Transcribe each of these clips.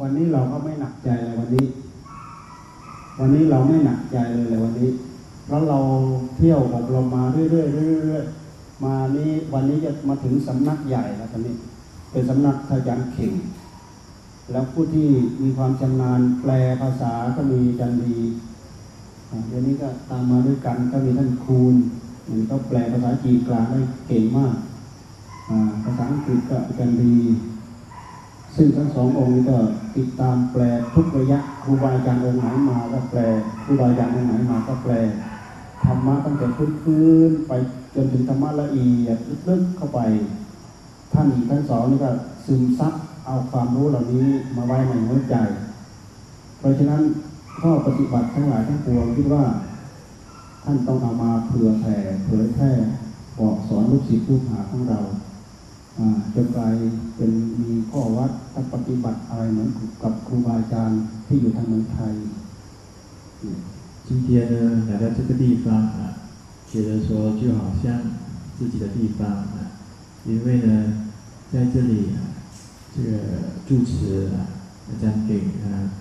วันนี้เราก็ไม่หนักใจเลยวันนี้ วันนี้เราไม่หนักใจเลยเลยวันนี้ เพราะเราเที่ยวอบรมมาเรื่อยๆเรื่อยๆมานี้วันนี้จะมาถึงสำนักใหญ่แล้วตอนนี้ เป็นสำนักทาจารย์เข่ง แล้วผู้ที่มีความชำนาญแปลภาษาก็มีจันดีอ่าเดี๋ยวนี้ก็ตามมาด้วยกันก็มีท่านคูณมันก็แปลภาษาจีนกลางได้เก่งมากภาษาอังกฤษก็จันดี ซึ่งทั้งสององค์นี้ก็ติดตามแปลทุกระยะครูบาอาจารย์องค์ไหนมาก็แปลครูบาอาจารย์องค์ไหนมาก็แปลธรรมะตั้งแต่พื้นๆไปจนถึงธรรมะละเอียดลึกๆเข้าไป ท่านทั้งสองนี่ก็ซึมซับเอาความรู้เหล่านี้มาไว้ในหัวใจ เพราะฉะนั้นข้อปฏิบัติทั้งหลายทั้งปวงคิดว่า ท่านต้องเอามาเผื่อแผ่เผยแพร่บอกสอนลูกศิษย์ลูกหาของเรา จนกลายเป็นมีข้อวัดปฏิบัติอะไรเหมือนกับครูบาอาจารย์ที่อยู่ทางเมืองไทย 今天呢，来到这个地方啊，觉得说就好像自己的地方啊，因为呢，在这里啊，这个住持啊，阿张给啊，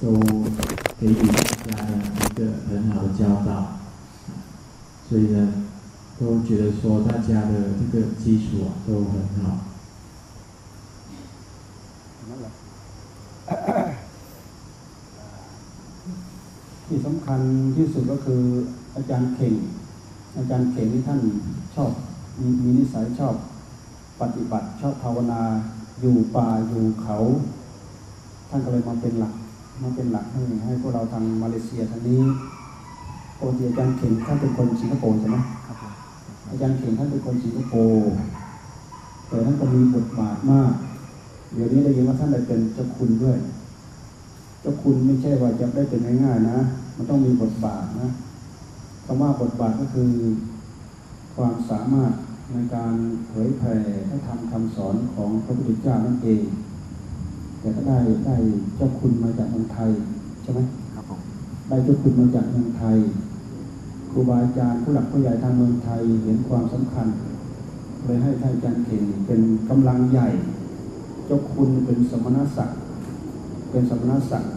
都给予大家呢一个很好的教导，啊所以呢， 都觉得说大家的这个基础啊都很好。 นั่นแหละ ที่สำคัญที่สุดก็คืออาจารย์เข่ง อาจารย์เข่งนี่ท่านชอบมีมีนิสัยชอบปฏิบัติ ชอบภาวนา อยู่ป่าอยู่เขา ท่านก็เลยมาเป็นหลัก มาเป็นหลักให้ให้พวกเราทางมาเลเซียทางนี้ปกติอาจารย์เข่งท่านเป็นคนสิงคโปร์ใช่ไหม ครับผม อาจารย์เข่งท่านเป็นคนสิงคโปร์แต่ท่านก็มีบทบาทมาก เดี๋ยวนี้ได้ยินว่าท่านได้เป็นเจ้าคุณด้วย เจ้าคุณไม่ใช่ว่าจะได้เป็นง่ายๆนะ มันต้องมีบทบาทนะคำว่าบทบาทก็คือ ความสามารถในการเผยแผ่พระธรรมคำสอนของพระพุทธเจ้านั่นเองแต่ก็ได้ได้เจ้าคุณมาจากเมืองไทยใช่ไหมครับผมได้เจ้าคุณมาจากเมืองไทย ครูบาอาจารย์ผู้หลักผู้ใหญ่ทางเมืองไทยเห็นความสำคัญเลยให้ท่านอาจารย์เข่งเป็นกำลังใหญ่ เจ้าคุณเป็นสมณศักดิ์เป็นสมณศักดิ์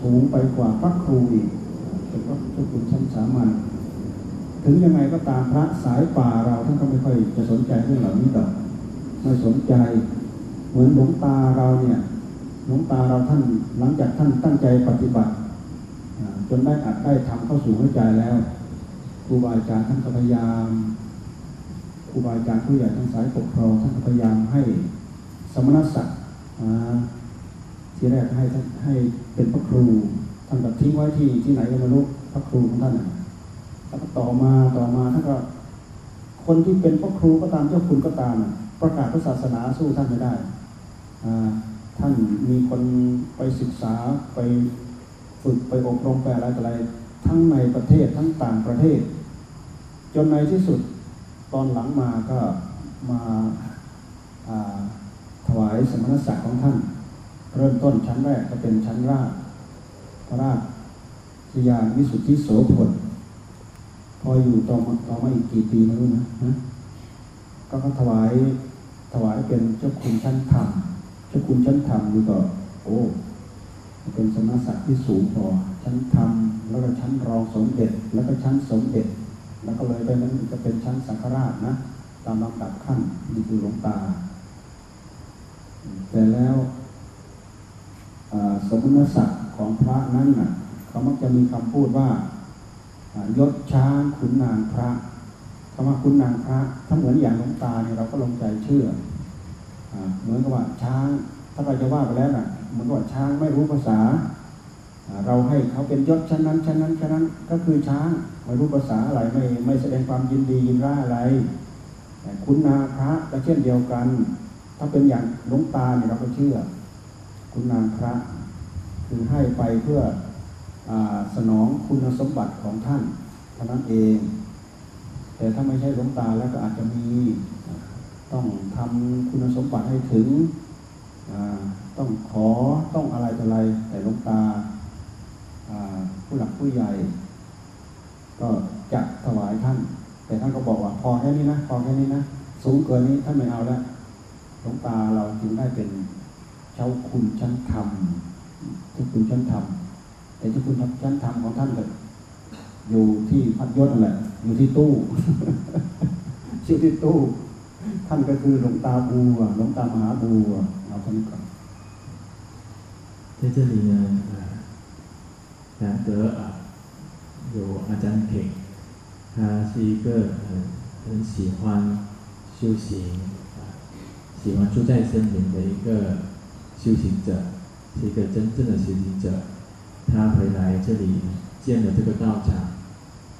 สูงไปกว่าพระครูอีกเป็นพระเจ้าคุณชั้นสามัญถึงยังไงก็ตามพระสายป่าเราท่านก็ไม่ค่อยจะสนใจเรื่องเหล่านี้ดอกไม่สนใจ เหมือนหลวงตาเราเนี่ยหลวงตาเราท่านหลังจากท่านตั้งใจปฏิบัติ จนได้อัดได้ทำเข้าสู่หัวใจแล้วครูบาอาจารย์ท่านพยายามครูบาอาจารย์ผู้ใหญ่ทั้งสายปกครองท่านพยายามให้สมณศักดิ์ทีแรกให้ให้เป็นพระครูท่านก็ทิ้งไว้ที่ที่ไหนก็ไม่รู้พระครูของท่านแล้วก็ต่อมาต่อมาท่านก็คนที่เป็นพระครูก็ตามเจ้าคุณก็ตาม ประกาศพระศาสนาสู้ท่านไม่ได้ท่านมีคนไปศึกษาไป ฝึกไปอบรมไปอะไรต่ออะไรทั้งในประเทศทั้งต่างประเทศ จนในที่สุดตอนหลังมาก็มาาถวายสมณศักดิ์ของท่าน เริ่มต้นชั้นแรกก็เป็นชั้นราชพระราชยานวิสุทธิโสพลพออยู่ต่อมาต่อมาอีกกี่ปีไม่รู้นะนะก็เขาถวายถวายเป็นเจ้าคุณชั้นธรรมเจ้าคุณชั้นธรรมนี่ก็โอ้ เป็นสมณศักดิ์ที่สูงพอชั้นธรรมแล้วก็ชั้นรองสมเด็จ แล้วก็ชั้นสมเด็จ แล้วก็เลยไปนั้นจะเป็นชั้นสังฆราชนะ ตามลำดับขั้นนี่คือหลวงตา แต่แล้วสมณศักดิ์ของพระนั้นน่ะเขามักจะมีคำพูดว่ายศช้างขุนนางพระคำว่าขุนนางพระถ้าเหมือนอย่างหลวงตาเนี่ยเราก็ลงใจเชื่ออเหมือนกับว่าช้างถ้าเราจะว่าไปแล้วน่ะ เหมือนกับว่าช้างไม่รู้ภาษา เราให้เขาเป็นยศชั้นนั้นชั้นนั้นชั้นนั้น ก็คือช้างไม่รู้ภาษาอะไรไม่ไม่แสดงความยินดียินร้ายอะไรแต่คุณนาพระก็เช่นเดียวกัน ถ้าเป็นอย่างหลวงตาเนี่ยเราก็เชื่อ คุณนาพระ คือให้ไปเพื่ออสนองคุณสมบัติของท่านเท่านั้นเอง แต่ถ้าไม่ใช่หลวงตาแล้วก็อาจจะมีต้องทำคุณสมบัติให้ถึง ต้องขอต้องอะไรต่ออะไร แต่หลวงตาผู้หลักผู้ใหญ่ ก็จะถวายท่าน แต่ท่านก็บอกว่าพอแค่นี้นะพอแค่นี้นะสูงเกินนี้ท่านไม่เอาแล้วหลวงตาเราจึงได้เป็นชจ้าคุณชั้นธรรมเจ้าคุณชั้นธรรมแต่เจ้าคุณชั้นธรรมของท่านก็อยู่ที่พัดยศนั่นแหละ อยู่ที่ตู้อยู่ที่ตู้ ท่านก็คือหลวงตาบัวหลวงตามหาบัว 香港。在这里呢，呃，难得啊，有阿张平，他是一个很很喜欢修行啊，喜欢住在森林的一个修行者，是一个真正的修行者。他回来这里建了这个道场，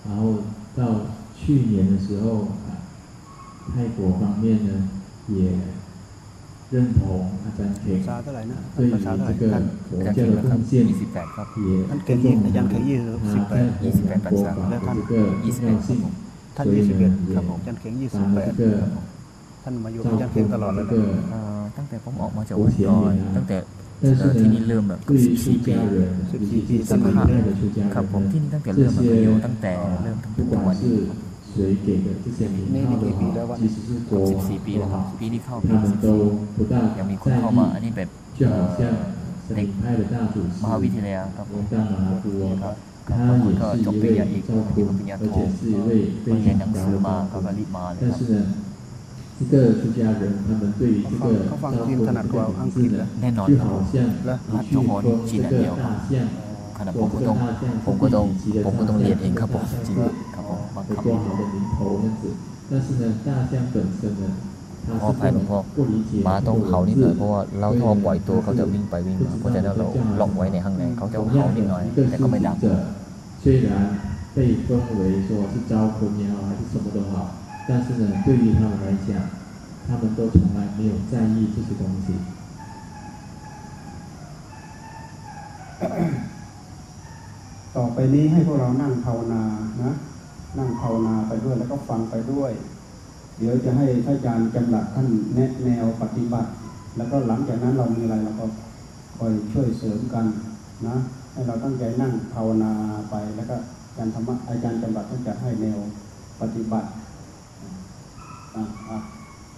然后到去年的时候啊，泰国方面呢也。 เรื่องของอาจารย์เข่งภาษาเท่าไหร่นะภาษาเท่าไหร่ท่านอาจารย์เข่งเหรอครับยี่สิบแปดครับท่านเก่งยิ่งอาจายี่สิบแปดยี่สิบแปดภาษาแล้วท่านยี่สิบเอ็ดท่านยี่สิบเอ็ดครับผมอาจารย์เข่งยี่สิบแปดท่านมาอยู่อาจารย์เข่งตลอดเลยนะตั้งแต่ผมออกมาจากอุดรตั้งแต่ที่นี่เริ่มแบบสิบสี่ปีสิบสี่ปีสิบห้ครับผมที่นี่ตั้งแต่เริ่มมาเรียนตั้งแต่เริ่มทั้งวันนี้ 谁给的这些名号的好，即使是国 สิบ 王 สี่ปี 都 แล้วครับ 好， ปีนี้เข้าปี 他 ที่สิ 们 บสี่ 都不大 ยังมีค 在 นเข้ามา อัน 意， นี้แบบ 就好像神灵派的大祖师 มหาวิทยาลัยครับผม 龙大马哈布 ครับ 哦， ครับบางคน 他 ก็ 也 จบ 是 ป 一 ริญญา 位 เอก 教 บางทีก็ 徒 ปริญญา，而 โท 且是一位 เพิ่ง 非 เรียนหนั 常 ง 高 สือ 的 มา 教 ก็ 徒。 รีบมาเลย 但 ครับ 是呢，这个出家人他们对于这个招魂这个名字呢， แน่นอน 就 ครับ 好像你去说这个大象， ขณะผมก็ต้องผมก็ต้องผมก็ต้องเรียนเองครับผมจริงๆครั บผมบัง 有 คับ 多好的名头这样子。但是呢，大象本身呢，它 ขออภัยหลวงพ่อ 是不理解 ม้าต้อง 这 เห่า 个 นิด 文 หน่อย 字 เพราะว่าเราถ้าปล่อยตัวเขาจะวิ่งไปวิ่งมาเพราะฉะนั้นเราล็อกไว้ในข้างในเขาจะเห่านิดหน่อย 一个 แต่ 修 ก็ไม่ 行 ดัง 者虽然被分为说是招魂也好，还是什么都好，但是呢，对于他们来讲，他们都从来没有在意这些东西。 ต่อไปนี้ให้พวกเรานั่งภาวนานะ นั่งภาวนาไปด้วยแล้วก็ฟังไปด้วย เดี๋ยวจะให้ท่านอาจารย์จำหลักท่านแนะแนวปฏิบัติ แล้วก็หลังจากนั้นเรามีอะไรเราก็คอยช่วยเสริมกันนะ ให้เราตั้งใจนั่งภาวนาไปแล้วก็อาจารย์ธรรมะอาจารย์จำหลักท่านจะให้แนวปฏิบัติอ่ะอ่ะ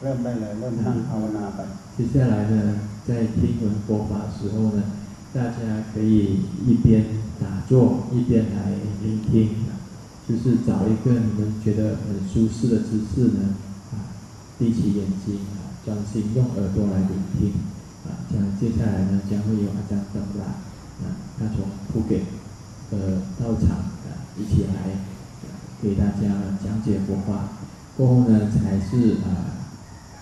เริ่มได้เลย เริ่มนั่งภาวนาไป 接下来呢，在听闻佛法的时候呢，大家可以一边打坐一边来聆听， 就是找一个你们觉得很舒适的姿势呢，啊，闭起眼睛啊，专心用耳朵来聆听啊，这样接下来呢将会有阿张登来啊，他从铺给呃道场啊一起来、给大家讲解佛法，过后呢才是啊。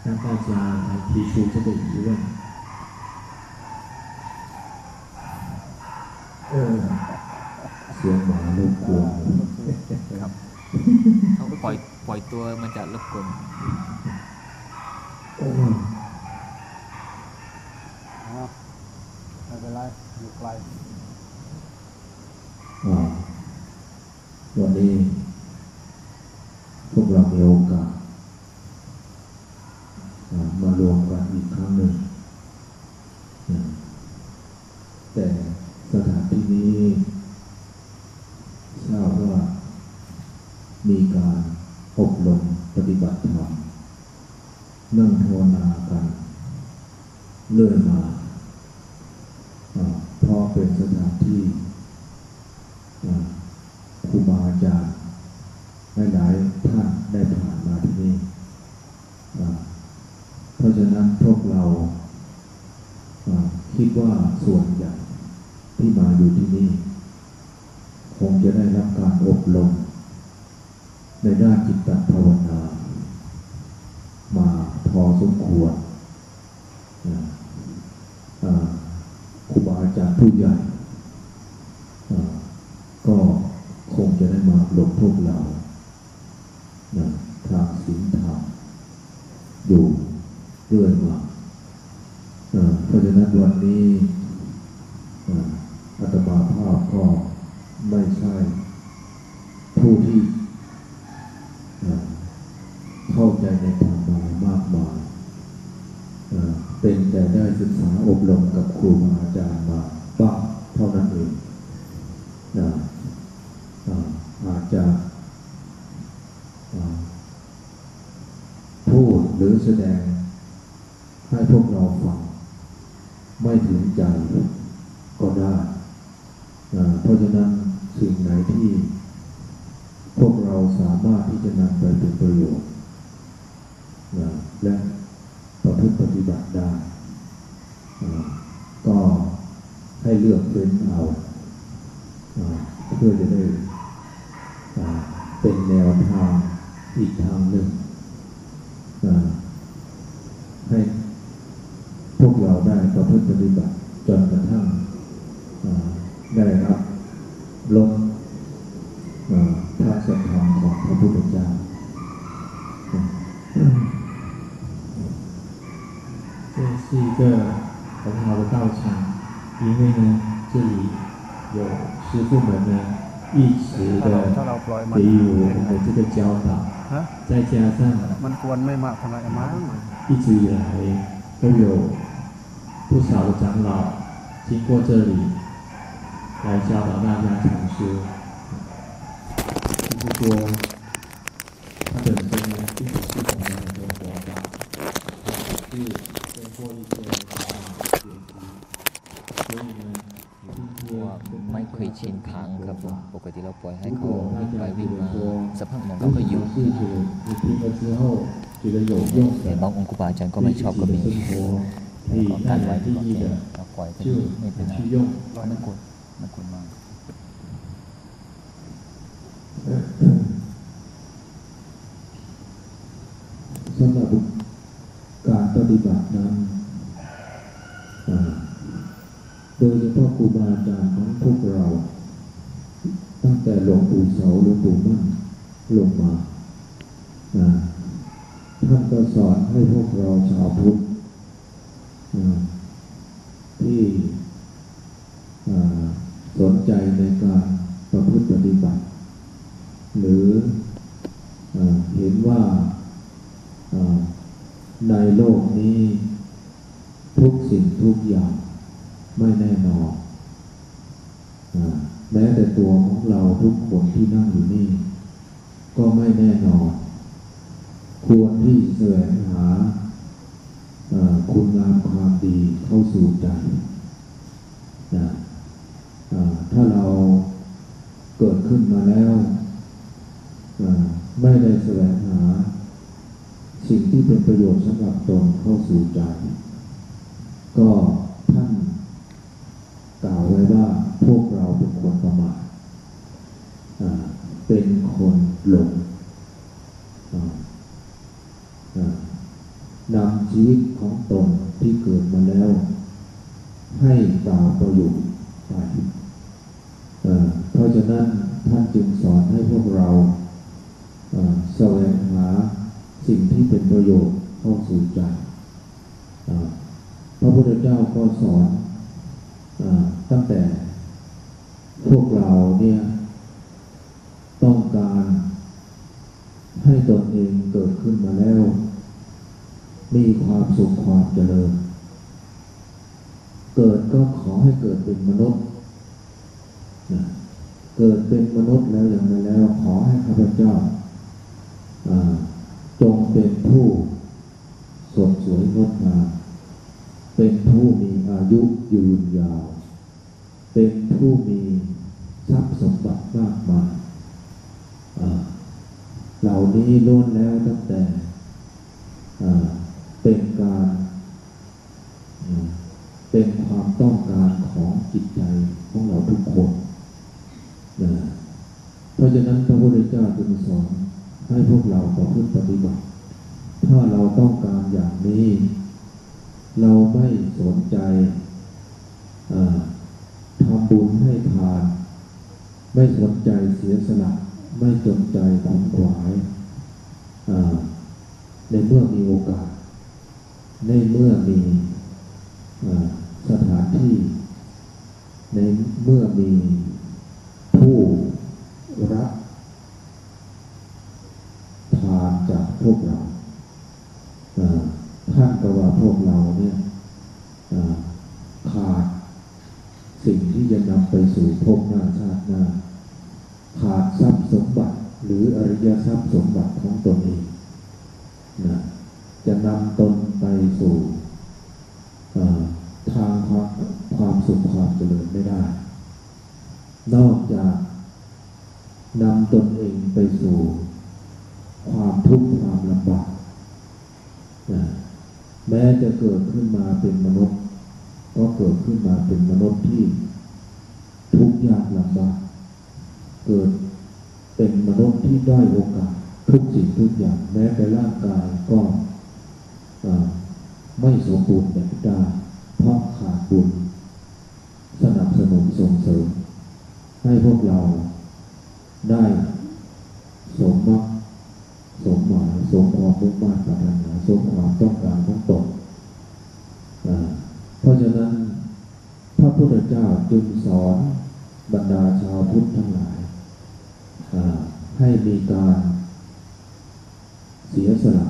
让大家来提出这个疑问。 ตัวมันจะรบกวน เออ ไม่เป็นไรอยู่ไกล อ่าวันนี้ พวกเรามีโอกาสอ่ามารวมกันอีกครั้งหนึ่งนะแต่สถานที่นี้ทราบว่ามีการอบรมปฏิบัติธรรมนั่งภาวนากัน เ再加上 มันกวนไม่มากเท่าไหร่มั้ง 一直以来都有不少的长老经过这里来教导大家禅修，就是说，它本身 ไม่เคยชินขังครับผมปกติเราปล่อยให้เขาวิ่งไปวิ่งมาสักพักหนึ่งเขาก็ยุดแต่บางองค์ครูบาอาจารย์ก็ไม่ชอบก็มีการไว้ที่นี่เราปล่อยไปไม่เป็นไรไม่กดไม่กดมากสำหรับการปฏิบัตินั้น โดยเฉพาะครูบาอาจารย์ของพวกเรา ตั้งแต่หลวงปู่เสาหลวงปู่มั่นลงมาท่านก็สอนให้พวกเราชาวพุทธที่สนใจในการประพฤติปฏิบัติ หรืออเห็นว่าในโลกนี้ ทุกสิ่งทุกอย่างไม่แน่นอนอาแม้แต่ตัวของเราทุกคนที่นั่งอยู่นี่ ก็ไม่แน่นอน ควรที่แสวงหาอ่าคุณงามความดีเข้า สู่ใจนะถ้าเราเกิดขึ้นมาแล้วไม่ได้แสวงหา สิ่งที่เป็นประโยชน์สำหรับตนเข้าสู่ใจ ก็ ให้เปล่าประโยชน์ ให้เกิดเป็นมนุษย์นะเกิดเป็นมนุษย์แล้วอย่างไรแล้ว ขอให้ข้าพเจ้าจงเป็นผู้สดสวยงดงามเป็นผู้มีอายุยืนยาว เป็นผู้มีทรัพย์สมบัติมากมายเหล่านี้ล้วนแล้วตั้งแต่ เจ้าจึงสอนให้พวกเราประพฤติปฏิบัติ ถ้าเราต้องการอย่างนี้ เราไม่สนใจทำบุญให้ทาน ไม่สนใจเสียสละไม่สนใจขวนขวายในเมื่อมีโอกาส ในเมื่อมี จะเกิดขึ้นมาเป็นมนุษย์ ก็เกิดขึ้นมาเป็นมนุษย์ที่ ทุกข์ยากลำบากเกิดเป็นมนุษย์ที่ได้โอกาสทุกสิ่งทุกอย่างแม้แต่ร่างกายก็ไม่สมบูรณ์แบบได้เพราะขาดบุญสนับสนุนส่งเสริม ให้พวกเราได้สมมรรคสมหมายสมความมุ่งมั่นปรารถนาสมความต้องการของตนอ่าเพราะฉะนั้น พระพุทธเจึงสอนบรรดาชาวพุทธทั้งหลายให้มีการเสียสละ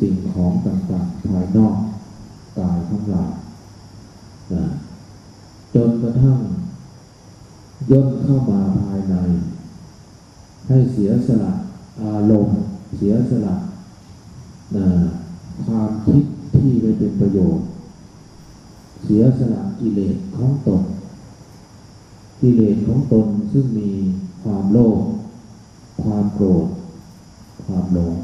สิ่งของต่างๆภายนอกกายของเรานะจนกระทั่งย่นเข้ามาภายใน ให้เสียสละอารมณ์เสียสละความคิดที่ไม่เป็นประโยชน์ เสียสละ กิเลสของตน กิเลสของตนซึ่งมีความโลภความโกรธ ความหลง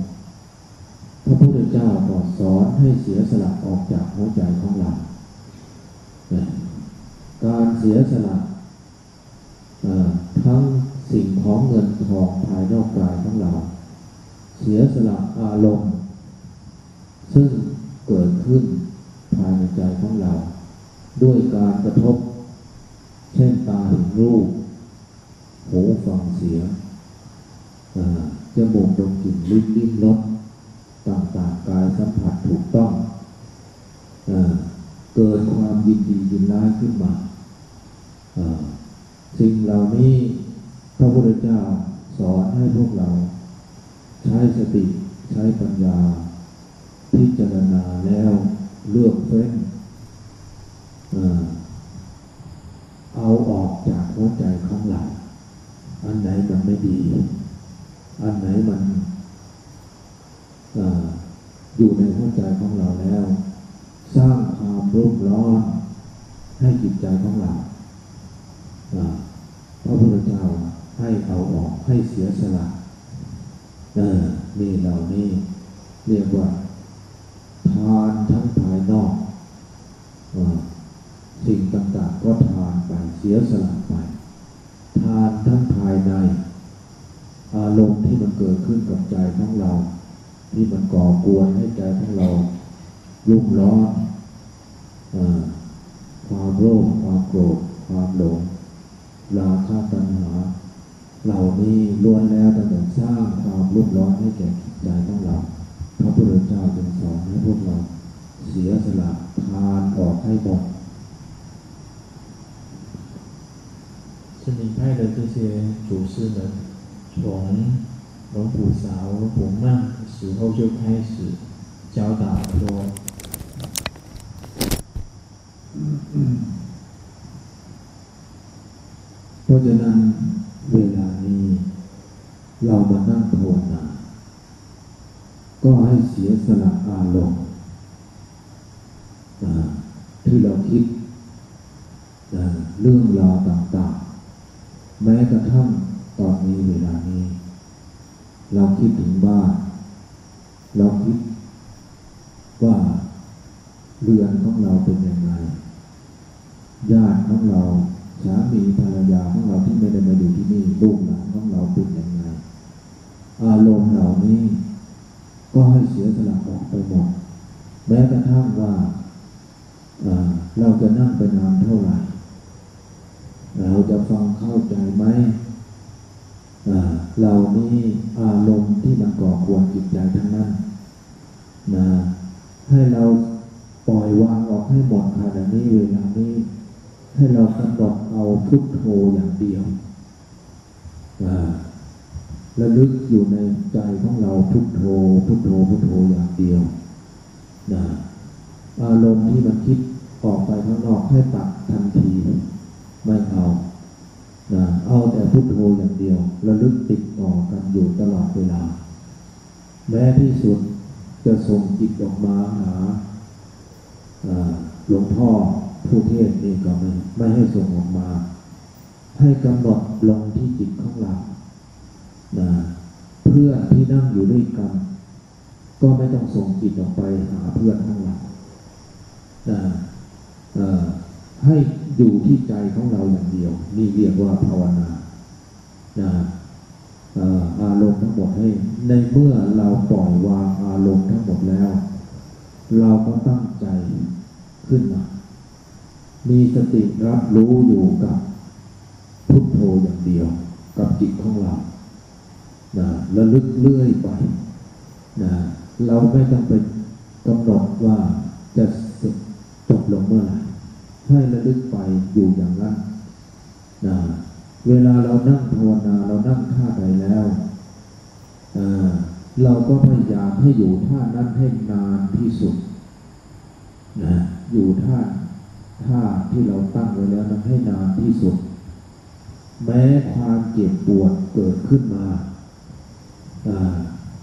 พระพุทธเจ้าก็สอนให้เสียสละออกจากหัวใจของเรา การเสียสละทั้งสิ่งของเงินทองภายนอกกายของเรา เสียสละอารมณ์ ซึ่งเกิดขึ้นภายในใจของเรา ด้วยการกระทบ เช่นตาเห็นรูป หูฟังเสียงจมูกดมกลิ่นลิ้นลิ้มรสต่างๆกายสัมผัสถูกต้องเกิดความยินดียินร้ายขึ้นมาสิ่งเหล่านี้พระพุทธเจ้าสอนให้พวกเรา ใช้สติใช้ปัญญา พิจารณาแล้วเลือกเฟ้น เอาออกจากหัวใจของเรา อันไหนมันไม่ดี อันไหนมันออยู่ในหัวใจของเราแล้ว สร้างความรุ่มร้อนให้จิตใจของเราพระพุทธเจ้าให้เอาออกให้เสียสละเออนี่เหล่านี้เรียกว่า ทานทั้งภายนอกอ สิ่งต่างๆก็ทานไปเสียสละไป ทานทั้งภายใน อารมณ์ที่มันเกิดขึ้นกับใจของเรา ที่มันก่อกวนให้ใจของเรารุ่มร้อนอความโลภความโกรธความหลงราคะตัณหา เหล่านี้ล้วนแล้วแต่สร้างความรุ่มร้อนให้แก่จิตใจของเราพระพุทธเจ้าจึงสอนให้พวกเราเสียสละทานออกให้หมด 是你派的这些祖师们，从龙普勺、龙普曼的时候就开始教导说， เพราะฉะนั้นเวลานี้เรามานั่งภาวนา ก็ให้เสียสละอารมณ์อ่าที่เราคิดอ่าเรื่องราวต่างๆ แม้กระทั่งตอนนี้เวลานี้ เราคิดถึงบ้านเราคิดว่าเรือนของเราเป็นยังไงญาติของเราสามีภรรยาของเราที่ไม่ได้มาอยู่ที่นี่ลูกหลานของเราเป็นยังไงอารมณ์เหล่านี้ ก็ให้เสียสละออกไปหมดแม้กระทั่งว่าอ่าเราจะนั่งไปนานเท่าไหร่ เราจะฟังเข้าใจไหมอ่า เหล่านี้อารมณ์ที่มันก่อควรจิตใจทั้งนั้นนะให้เราปล่อยวางออกให้หมดขณะนี้เวลานี้ ให้เรากำหนดเอาพุทโธอย่างเดียวอ่าระลึกอยู่ในใจของเราพุทโธพุทโธพุทโธอย่างเดียวนะอารมณ์ที่มันคิดออกไปข้างนอกให้ตัดทันที ไม่เอา เอาแต่พุทโธอย่างเดียวระลึกติดต่อกันอยู่ตลอดเวลา แม้ที่สุดจะส่งจิตออกมาหาหลวงพ่อผู้เทศนี่ก็ไม่ไม่ให้ส่งออกมา ให้กำหนดลงที่จิตของเรานะเพื่อนที่นั่งอยู่ด้วยกัน ก็ไม่ต้องส่งจิตออกไปหาเพื่อนของเรานะเอ่อ ให้อยู่ที่ใจของเราอย่างเดียว นี่เรียกว่าภาวนานะอารมณ์ทั้งหมดให้ ในเมื่อเราปล่อยวางอารมณ์ทั้งหมดแล้ว เราก็ตั้งใจขึ้นมา มีสติรับรู้อยู่กับพุทโธอย่างเดียว กับจิตของเรานะระลึกเรื่อยไปนะเราไม่ต้องไปกำหนดว่าจะจบลงเมื่อไหร่ ให้ระลึกไปอยู่อย่างนั้นนะเวลาเรานั่งภาวนาเรานั่งท่าใดแล้วเราก็พยายามให้อยู่ท่านั้นให้นานที่สุดนะอยู่ท่าท่าที่เราตั้งไว้แล้วนั้นให้นานที่สุด แม้ความเจ็บปวดเกิดขึ้นมา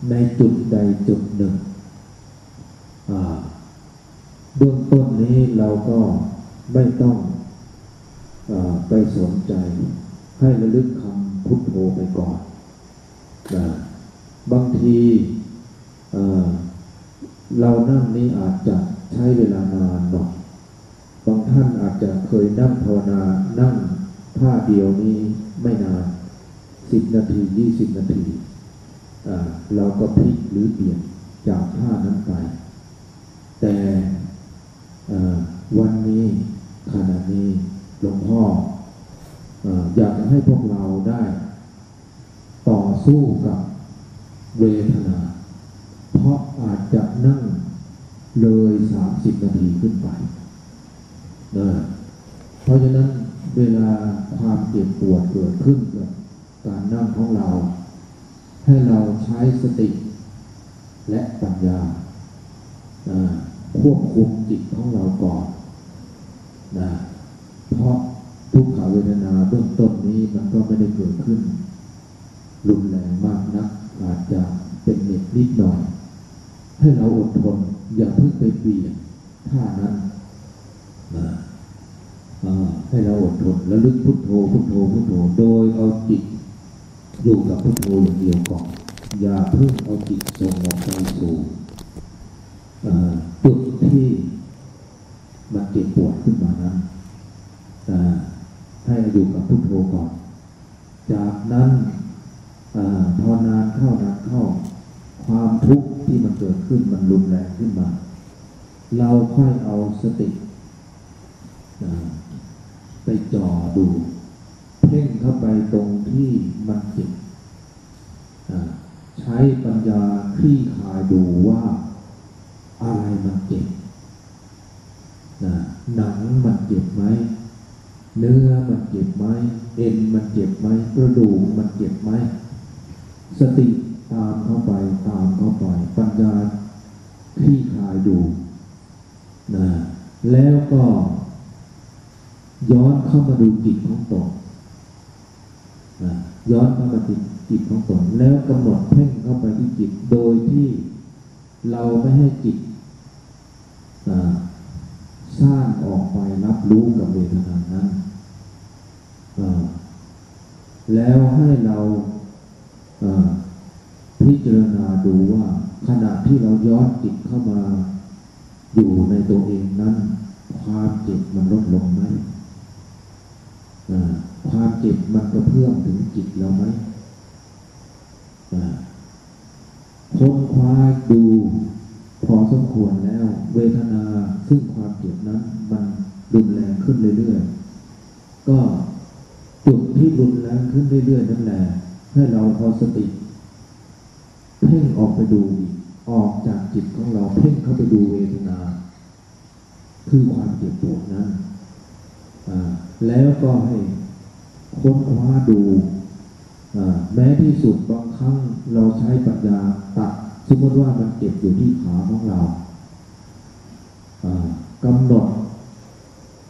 ในจุดใดจุดหนึ่งเบื้องต้นนี้เราก็ ไม่ต้องอไปสนใจ ให้ระลึกคำพุทโธไปก่อนนะบางทีเรานั่งนี้อาจจะใช้เวลานานหน่อยบางท่านอาจจะเคยนั่งภาวนานั่งท่าเดียวนี้ไม่นานสิบนาทียี่สิบนาทีเราก็พลิกหรือเปลี่ยนจากท่านั้นไป แต่วันนี้ ขณะนี้หลวงพ่อออยากจะให้พวกเราได้ ต่อสู้กับเวทนา เพราะอาจจะนั่งเลยสามสิบนาทีขึ้นไปนะเพราะฉะนั้นเวลาความเจ็บปวดเกิดขึ้นกับการนั่งของเรา ให้เราใช้สติและปัญญาควบคุมจิตของเราก่อน นะเพราะทุกขเวทนาเบื้องต้นนี้มันก็ไม่ได้เกิดขึ้น รุนแรงมากนักอาจจะเป็นเน็ตนิดหน่อย ให้เราอดทน อย่าเพิ่งไปเปลี่ยนท่านั้นนะให้เราอดทนแล้วลึกพุทโธพุทโธพุทโธโดยเอาจิต อยู่กับพุทโธอย่างเดียวก่อนอย่าเพิ่งเอาจิตส่งออกไปสู่จุดที่ มันเจ็บปวดขึ้นมานั้นอ่ให้อยู่กับพุทโธก่อน จากนั้นอาพอนานเข้านานเข้า ความทุกข์ที่มันเกิดขึ้นมันรุนแรงขึ้นมา เราค่อยเอาสติไปจ่อดูเพ่งเข้าไปตรงที่มันเจ็บใช้ปัญญาคลี่คลายดูว่าอะไรมันเจ็บ นะหนังมันเจ็บไหม เนื้อมันเจ็บไหม เอ็นมันเจ็บไหม กระดูกมันเจ็บไหม สติตามเข้าไป ตามเข้าไป ปัญญาคลี่คลายดูนะแล้วก็ย้อนเข้ามาดูจิตของตนนะย้อนเข้ามาจิจิตของตนแล้วกำหนดเพ่งเข้าไปที่จิตโดยที่เราไม่ให้จิตอ่า สร้างออกไปรับรู้กับเวทนานั้นแล้วให้เราพิจารณาดูว่าขณะที่เราย้อนจิตเข้ามาอยู่ในตัวเองนั้น ความเจ็บมันลดลงไหมความเจ็บมันกระเพื่อมถึงจิตเราไหมค้นคว้าดู พอสมควรแล้ว เวทนาซึ่งความเจ็บนั้น มันรุนแรงขึ้นเรื่อยๆ ก็จุดที่รุนแรงขึ้นเรื่อยๆ นั่นแหละ ให้เราพอสติเพ่งออกไปดู ออกจากจิตของเราเพ่งเข้าไปดูเวทนา คือความเจ็บปวดนั้นแล้วก็ให้ค้นคว้าดูแม้ที่สุดบางครั้งเราใช้ปัญญาตัด สมมติว่ามันเจ็บอยู่ที่ขาของเรากำหนด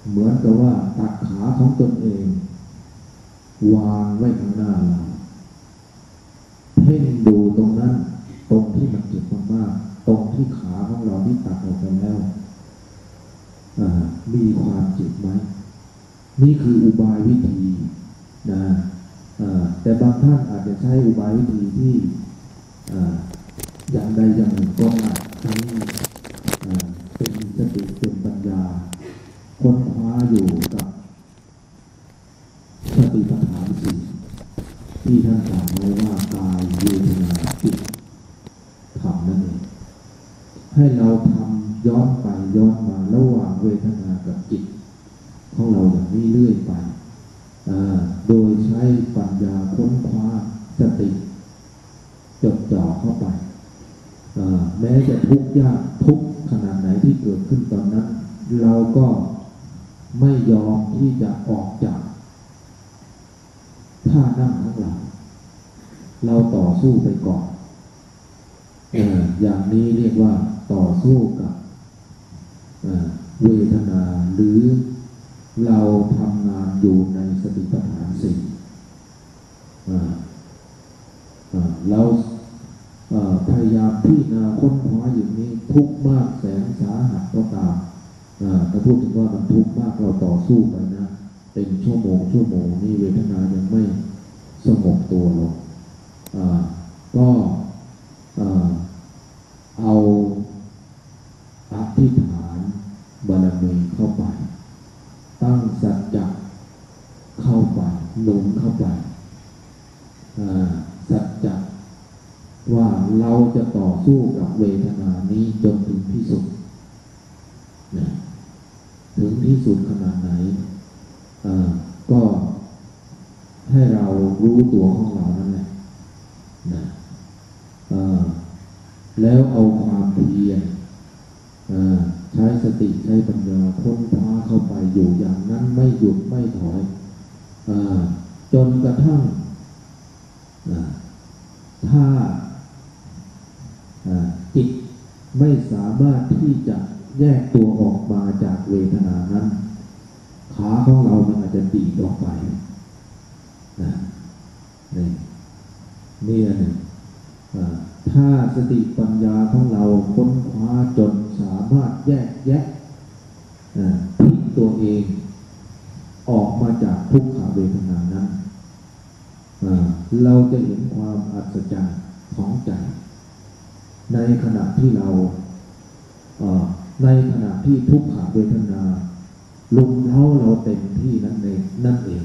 เหมือนกับว่าตัดขาของตนเอง วางไว้ข้างหน้าเราเพ่งดูตรงนั้น ตรงที่มันเจ็บมากๆตรงที่ขาของเราที่ตัดออกไปแล้วมีความเจ็บไหมนี่คืออุบายวิธีนะแต่บางท่านอาจจะใช้อุบายวิธีที่ อย่างใดอย่างหนึ่งก็อาจใช้เป็นสติเป็นปัญญาค้นคว้าอยู่กับสติปัฏฐาสี่ที่ท่านกล่าวไว้ว่ากายเวทนาจิตธรรมนั่นเองให้เราทำย้อนไปย้อนมาระหว่างเวทนากับจิตของเราอย่างนี้เรื่อยไป ยากทุกขนาดไหนที่เกิดขึ้นตอนนั้น เราก็ไม่ยอมที่จะออกจากท่านั่งของเราเราต่อสู้ไปก่อนอย่างนี้เรียกว่าต่อสู้กับเวทนาหรือเราทำงานอยู่ในสติปัฏฐานสี่เรา พยายามพิจารณาค้นคว้าอย่างนี้ทุกมากแสนสาหัสก็ตามถ้าพูดถึงว่ามันทุกข์มากเราต่อสู้ไปนะเป็นชั่วโมงชั่วโมงนี่เวทนายังไม่สงบตัวลงก็เอาอธิษฐานบารมีเข้าไป ตั้งสัจจะเข้าไปหนุนเข้าไปสัจจะ ว่าเราจะต่อสู้กับเวทนานี้จนถึงที่สุดนะถึงที่สุดขนาดไหนก็ให้เรารู้ตัวของเรานั่นแหละนะแล้วเอาความเพียรใช้สติใช้ปัญญาค้นคว้าเข้าไปอยู่อย่างนั้นไม่หยุดไม่ถอยอจนกระทั่งถ้า จิตไม่สามารถที่จะแยกตัวออกมาจากเวทนานั้น ขาของเรามันอาจจะตีดออกไปนะนี่นี่อันหนึ่งถ้าสติปัญญาของเราค้นคว้าจนสามารถแยกแยะพลิกตัวเองออกมาจากทุกขเวทนานั้นเราจะเห็นความอัศจรรย์ของใจ ในขณะที่เราในขณะที่ทุกขเวทนาลุมเล้าเราเต็มที่นั่นเองนั่นเอง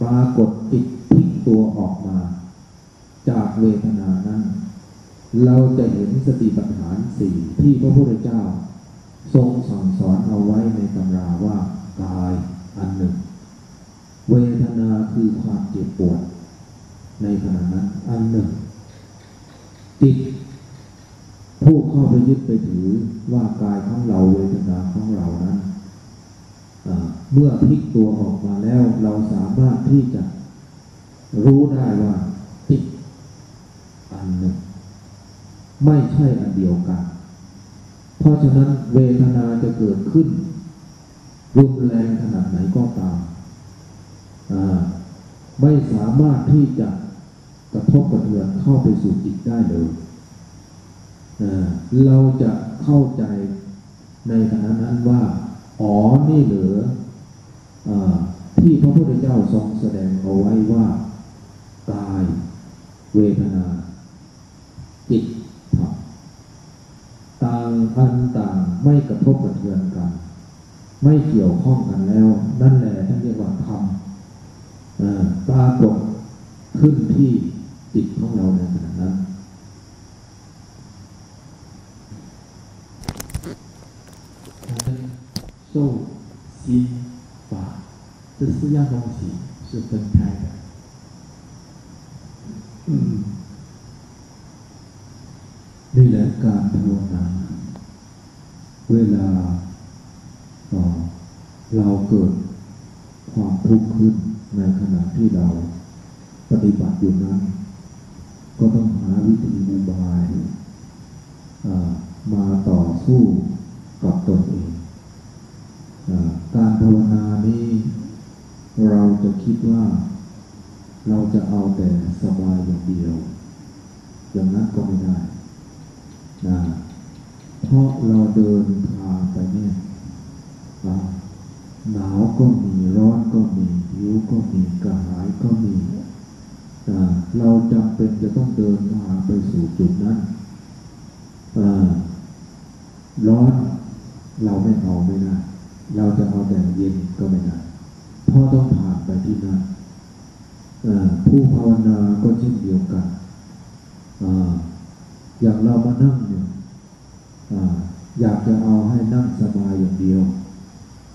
ปรากฏจิตพลิกตัวออกมา จากเวทนานั้น เราจะเห็นสติปัฏฐานสี่ที่พระพุทธเจ้า ทรงสั่งสอนเอาไว้ในตำราว่ากายอันหนึ่ง เวทนาคือความเจ็บปวด ในขณะนั้นอันหนึ่งจิต ผู้เข้าไปยึดไปถือว่ากายของเราเวทนาของเรานั้นเมื่อพลิกตัวออกมาแล้วเราสามารถที่จะรู้ได้ว่าจิตอันหนึ่งไม่ใช่อันเดียวกัน เพราะฉะนั้นเวทนาจะเกิดขึ้น รุนแรงขนาดไหนก็ตามไม่สามารถที่จะกระทบกระเทือนเข้าไปสู่จิตได้เลย เราจะเข้าใจในขณะนั้นว่า อ๋อ นี่เหลืออที่พระพุทธเจ้าทรงแสดงเอาไว้ว่า กาย เวทนา จิตธรรมต่างอันต่างไม่กระทบกระเทือนกัน ไม่เกี่ยวข้องกันแล้ว นั่นแหละท่านเรียกว่าธรรมอ่าปรากฏขึ้นที่จิตของเราในขณะนั้น我们受、心、法这四样东西是分开的。 นี่แหละการภาวนา เวลาเอ่อเราเกิดความทุกข์ขึ้นในขณะที่เราปฏิบัติอยู่นั้น ก็ต้องหาวิธีอุบายเอ่อมาต่อสู้กับตนเองเอ่อ การภาวนานี้เราจะคิดว่า เราจะเอาแต่สบายอย่างเดียว อย่างนั้นก็ไม่ได้นะเพราะเราเดินทางไปเนี่ยหนาวก็มีร้อนก็มีหิวก็มีกระหายก็มีเราจำเป็นจะต้องเดินทางไปสู่จุดนั้นร้อนเราไม่เอาไม่ได้ เราจะเอาแต่เย็นก็ไม่ได้เพราะต้องผ่านไปที่นั้นผู้ภาวนาก็เช่นเดียวกันออย่างเรามานั่งเนี่ยออยากจะเอาให้นั่งสบายอย่างเดียว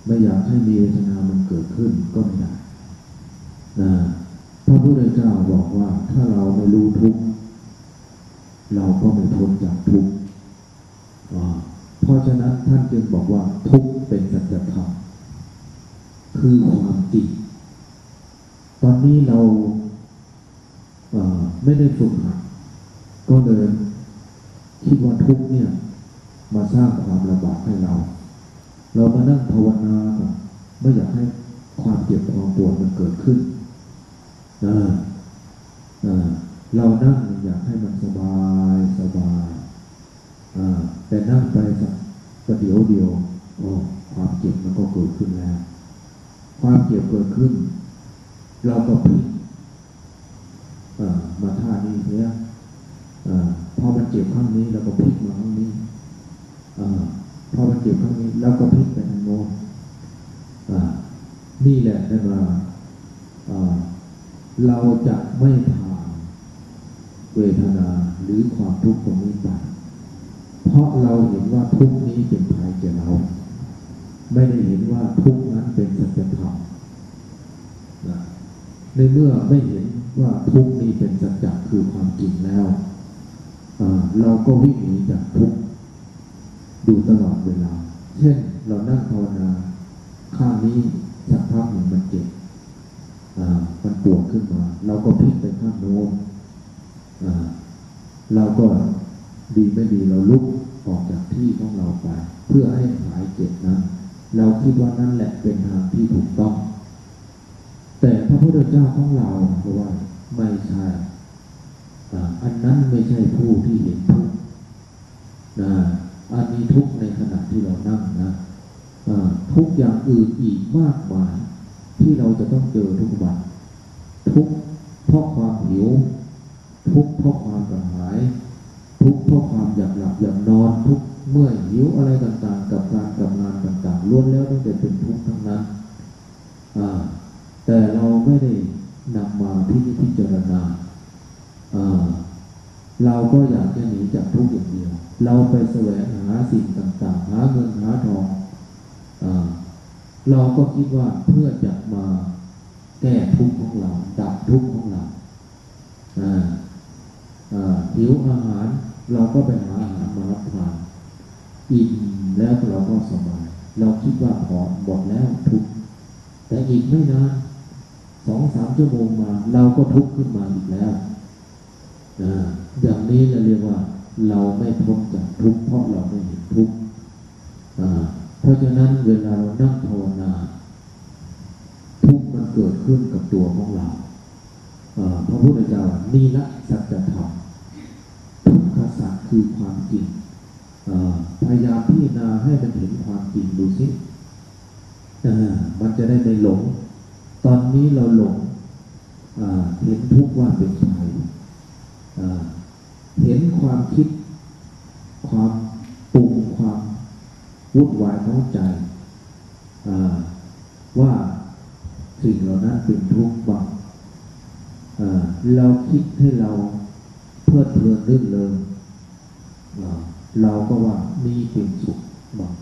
ไม่อยากให้มีเวทนามันเกิดขึ้นก็ไม่ได้พระพุทธเจ้าบอกว่าถ้าเราไม่รู้ทุกข์เราก็ไม่พ้นจากทุกข์อ่า เพราะฉะนั้นท่านจึงบอกว่าทุกเป็นสัจธรรมคือความจริงตอนนี้เราเไม่ได้ฝึกหัดก็เลยคิดว่าทุกเนี่ย มาสร้างความลำบากให้เรา เรามานั่งภาวนาไม่อยากให้ความเจ็บความปวดมันเกิดขึ้นนะเรานั่งอยากให้มันสบายสบาย แต่นั่งไปสักประเดี๋ยวเดียวโอ้ความเจ็บมันก็เกิดขึ้นแล้ว ความเจ็บเกิดขึ้น เราก็พลิกมาท่านี้เนี่ยอ่าพอมันเจ็บข้างนี้เราก็พลิกมาข้างนี้อพอมันเจ็บข้างนี้แล้วก็พลิกไปทางโน้นนี่แหละนั่ว่าอ่าเราจะไม่ผ่านเวทนาหรือความทุกข์ตรงนี้ไป เพราะเราเห็นว่าทุกนี้เป็นภัยแก่เรา ไม่ได้เห็นว่าทุกนั้นเป็นสัจธรรมนะในเมื่อไม่เห็นว่าทุกนี้เป็นสัจจคือความจริงแล้วเราก็วิ่งหนีจากทุกอยู่ตลอดเวลา เช่นเรานั่งภาวนาข้างนี้สักพักหนึ่งมันเจ็บมันปวดขึ้นมา เราก็พลิกไปข้างโน้นเราก็ ดีไม่ดีเราลุกออกจากที่ของเราไป เพื่อให้หายเจ็บนั้นเราคิดว่านั่นแหละเป็นทางที่ถูกต้อง แต่พระพุทธเจ้าของเราเพราะว่าไม่ใช่อันนั้นไม่ใช่ผู้ที่เห็นทุกนะอันนี้ทุกในขณะที่เรานั่งนะทุกอย่างอื่นอีกมากมาย ที่เราจะต้องเจอทุกวันทุกเพราะความหิว ทุกเพราะความกระหาย ทุกข์เพราะความอยากหลับอยากนอนทุกเมื่อยหิวอะไรต่างๆ กับการกับงานต่างๆล้วนแล้วตั้งแต่เป็นทุกข์ทั้งนั้นแต่เราไม่ได้นำมาพิจิตพิจารณาอ่าเราก็อยากจะหนีจากทุกข์อย่างเดียว เราไปแสวงหาสิ่งต่างๆ หาเงินหาทองอเราก็คิดว่าเพื่อจะมาแก้ทุกข์ของเรา ดับทุกข์ของเราอ่า หิวอาหารเราก็ไปหาอาหารมารับทานอิ่มแล้วเราก็สบาย เราคิดว่าพอหมดแล้วทุกข์แต่อีกไม่นานสองสามชั่วโมงมา เราก็ทุกข์ขึ้นมาอีกแล้วอย่างนี้เราเรียกว่า เราไม่พ้นจากทุกข์เพราะเราไม่เห็นทุกข์เพราะฉะนั้นเวลาเรานั่งภาวนา ทุกข์มันเกิดขึ้นกับตัวของเราพระพุทธเจ้าว่านี่ละสัจธรรม จคือความจริงพยายามพิจารณาให้มันเห็นความจริงดูสิอ่มันจะได้ไม่หลง ตอนนี้เราหลงเห็นทุกว่าเป็นภัยเห็นความคิด ความปรุงความวุ่นวายของใจว่าสิ่งเหล่านั้นเป็นทุกข์บ้างเราคิดให้เราเพลิดเพลินรื่นเริง เราก็ว่านี่เป็นสุขบ้าง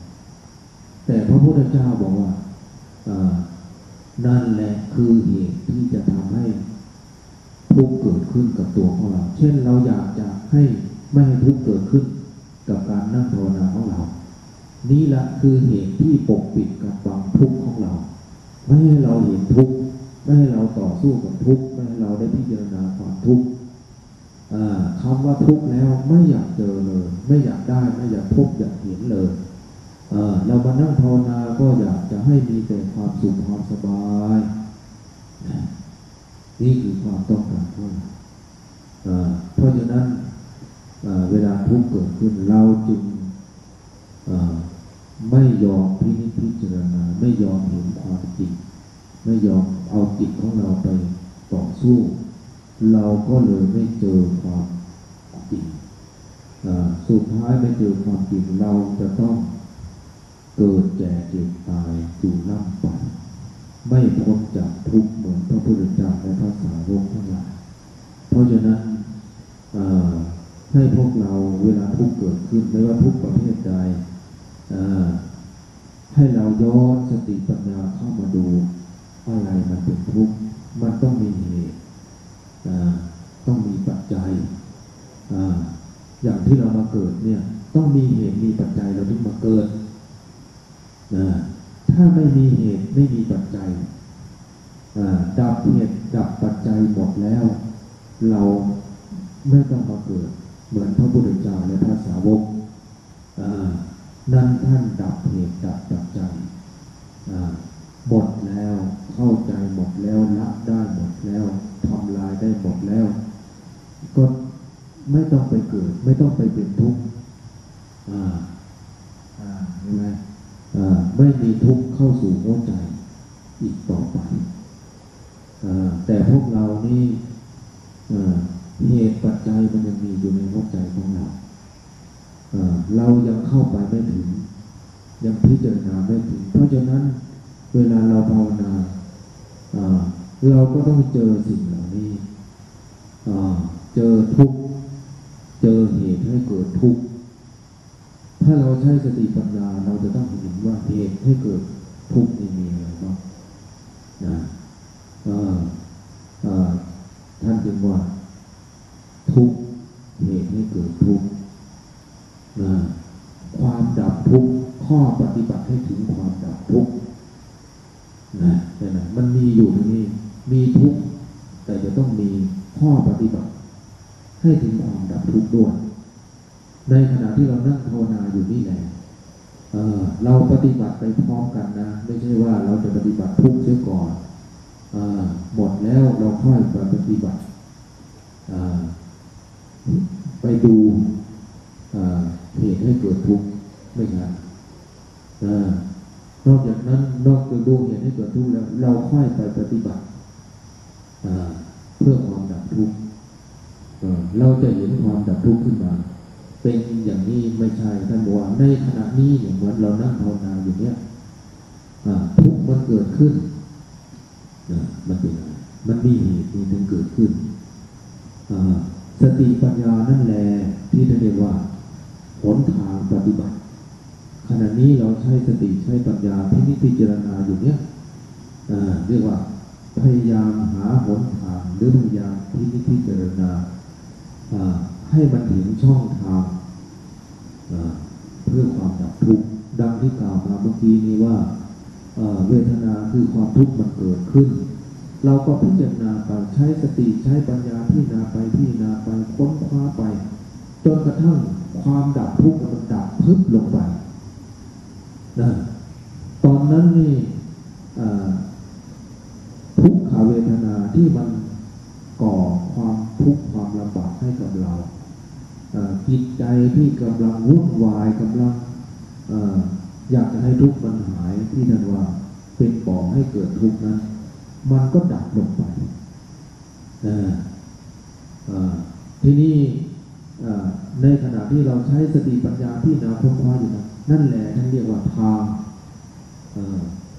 แต่พระพุทธเจ้าบอกว่านั่นแหละคือเหตุที่จะทำให้ทุกข์เกิดขึ้นกับตัวของเรา เช่นเราอยากจะให้ไม่ให้ทุกข์เกิดขึ้นกับการนั่งภาวนาของเรา นี่แหละคือเหตุที่ปกปิดกับบังทุกข์ของเรา ไม่ให้เราเห็นทุกข์ไม่ให้เราต่อสู้กับทุกข์ไม่ให้เราได้พิจารณาความทุกข์ คำว่าทุกข์แล้วไม่อยากเจอเลย ไม่อยากได้ไม่อยากพบอยากเห็นเลยเรามานั่งภาวนาก็อยากจะให้มีแต่ความสุขความสบาย นี่คือความต้องการของเราอ่าเพราะฉะนั้นเวลาทุกข์เกิดขึ้นเราจึงไม่ยอมพินิจพิจารณาไม่ยอมเห็นความจริง ไม่ยอมเอาจิตของเราไปต่อสู้ เราก็เลยไม่เจอความจริงสุดท้ายไม่เจอความจริงเราจะต้องเกิดแก่เจ็บตายอยู่ล่ำไปไม่พ้นจากทุกข์เหมือนพระพุทธเจ้าและพระสาวกทั้งหลาย เพราะฉะนั้นให้พวกเราเวลาทุกข์เกิดขึ้นไม่ว่าทุกข์ประเภทใดให้เราย้อนสติปัญญาเข้ามาดูอะไรมันเป็นทุกข์มันต้องมีเหตุ ต้องมีปัจจัยอย่างที่เรามาเกิดเนี่ยต้องมีเหตุมีปัจจัยเราถึงมาเกิดถ้าไม่มีเหตุไม่มีปัจจัยดับเหตุดับปัจจัยหมดแล้ว เราไม่ต้องมาเกิด เหมือนพระพุทธเจ้าและพระสาวกนั่นท่านดับเหตุดับปัจจัย หมดแล้ว เข้าใจหมดแล้วละได้หมดแล้วทำลายได้หมดแล้ว ก็ไม่ต้องไปเกิด ไม่ต้องไปเป็นทุกข์อ่าอ่าเห็นไหมอ่าไม่มีทุกข์เข้าสู่หัวใจอีกต่อไปอ่าแต่พวกเรานี่อ่าเหตุปัจจัยมันยังมีอยู่ในหัวใจของเราเรายังเข้าไปไม่ถึง ยังพิจารณาไม่ถึง เพราะฉะนั้น เวลาเราภาวนาเราก็ต้องเจอสิ่งเหล่านี้เจอทุกข์ เจอเหตุให้เกิดทุกข์ ถ้าเราใช้สติปัญญาเราจะต้องเห็นว่าเหตุให้เกิดทุกข์นี่มีอะไรบ้างนะท่านจึงว่า ทุกข์เหตุให้เกิดทุกข์ความดับทุกข์ข้อปฏิบัติให้ถึงความดับทุกข์ นะใช่ไหมมันมีอยู่ตรงนี้มีทุกข์แต่จะต้องมีข้อปฏิบัติ ให้ถึงความดับทุกข์ด้วย ในขณะที่เรานั่งภาวนาอยู่นี่แหละเออเราปฏิบัติไปพร้อมกันนะ ไม่ใช่ว่าเราจะปฏิบัติทุกข์เสียก่อนอหมดแล้วเราค่อยไปปฏิบัติอ่าไปดูอ่าเหตุให้เกิดทุกข์ไม่ใช่อ่ นอกจากนั้นนอกจากดูเหตุให้เกิดทุกข์แล้ว เราค่อยไปปฏิบัติเพื่อความดับทุกข์เราจะเห็นความดับทุกข์ขึ้นมา เป็นอย่างนี้ไม่ใช่ท่านบอกว่าในขณะนี้อย่างเหมือนเรานั่งภาวนาอยู่เนี้ยทุกข์มันเกิดขึ้นนะมันเป็นอะไรมันมีเหตุมีถึงเกิดขึ้นสติปัญญานั่นแหละที่ท่านเรียกว่าหนทางปฏิบัติ ขณะนี้เราใช้สติใช้ปัญญาพินิจพิจารณาอยู่เนี้ยเรียกว่าพยายามหาหนทางหรือพยายามพินิจพิจารณาให้มันถึงช่องทางเพื่อความดับทุกข์ดังที่กล่าวมาเมื่อกี้นี้ว่าเอ่อเวทนาคือความทุกข์มันเกิดขึ้น เราก็พิจารณาไปใช้สติใช้ปัญญาพิจารณาไปพิจารณาไปค้นคว้าไป จนกระทั่งความดับทุกข์มันดับพึบลงไป นะตอนนั้นนี่ทุกขเวทนาที่มันก่อความทุกข์ความลำบากให้กับเราจิตใจที่กำลังวุ่นวายกำลังออยากจะให้ทุกข์มันหายที่นั่นว่าเป็นบ่อให้เกิดทุกข์นั้น มันก็ดับลงไปอ่าอ่าทีนี้อ่ในขณะที่เราใช้สติปัญญาที่นาค้นคว้าอยู่นะ นั่นแหละท่านเรียกว่าทาง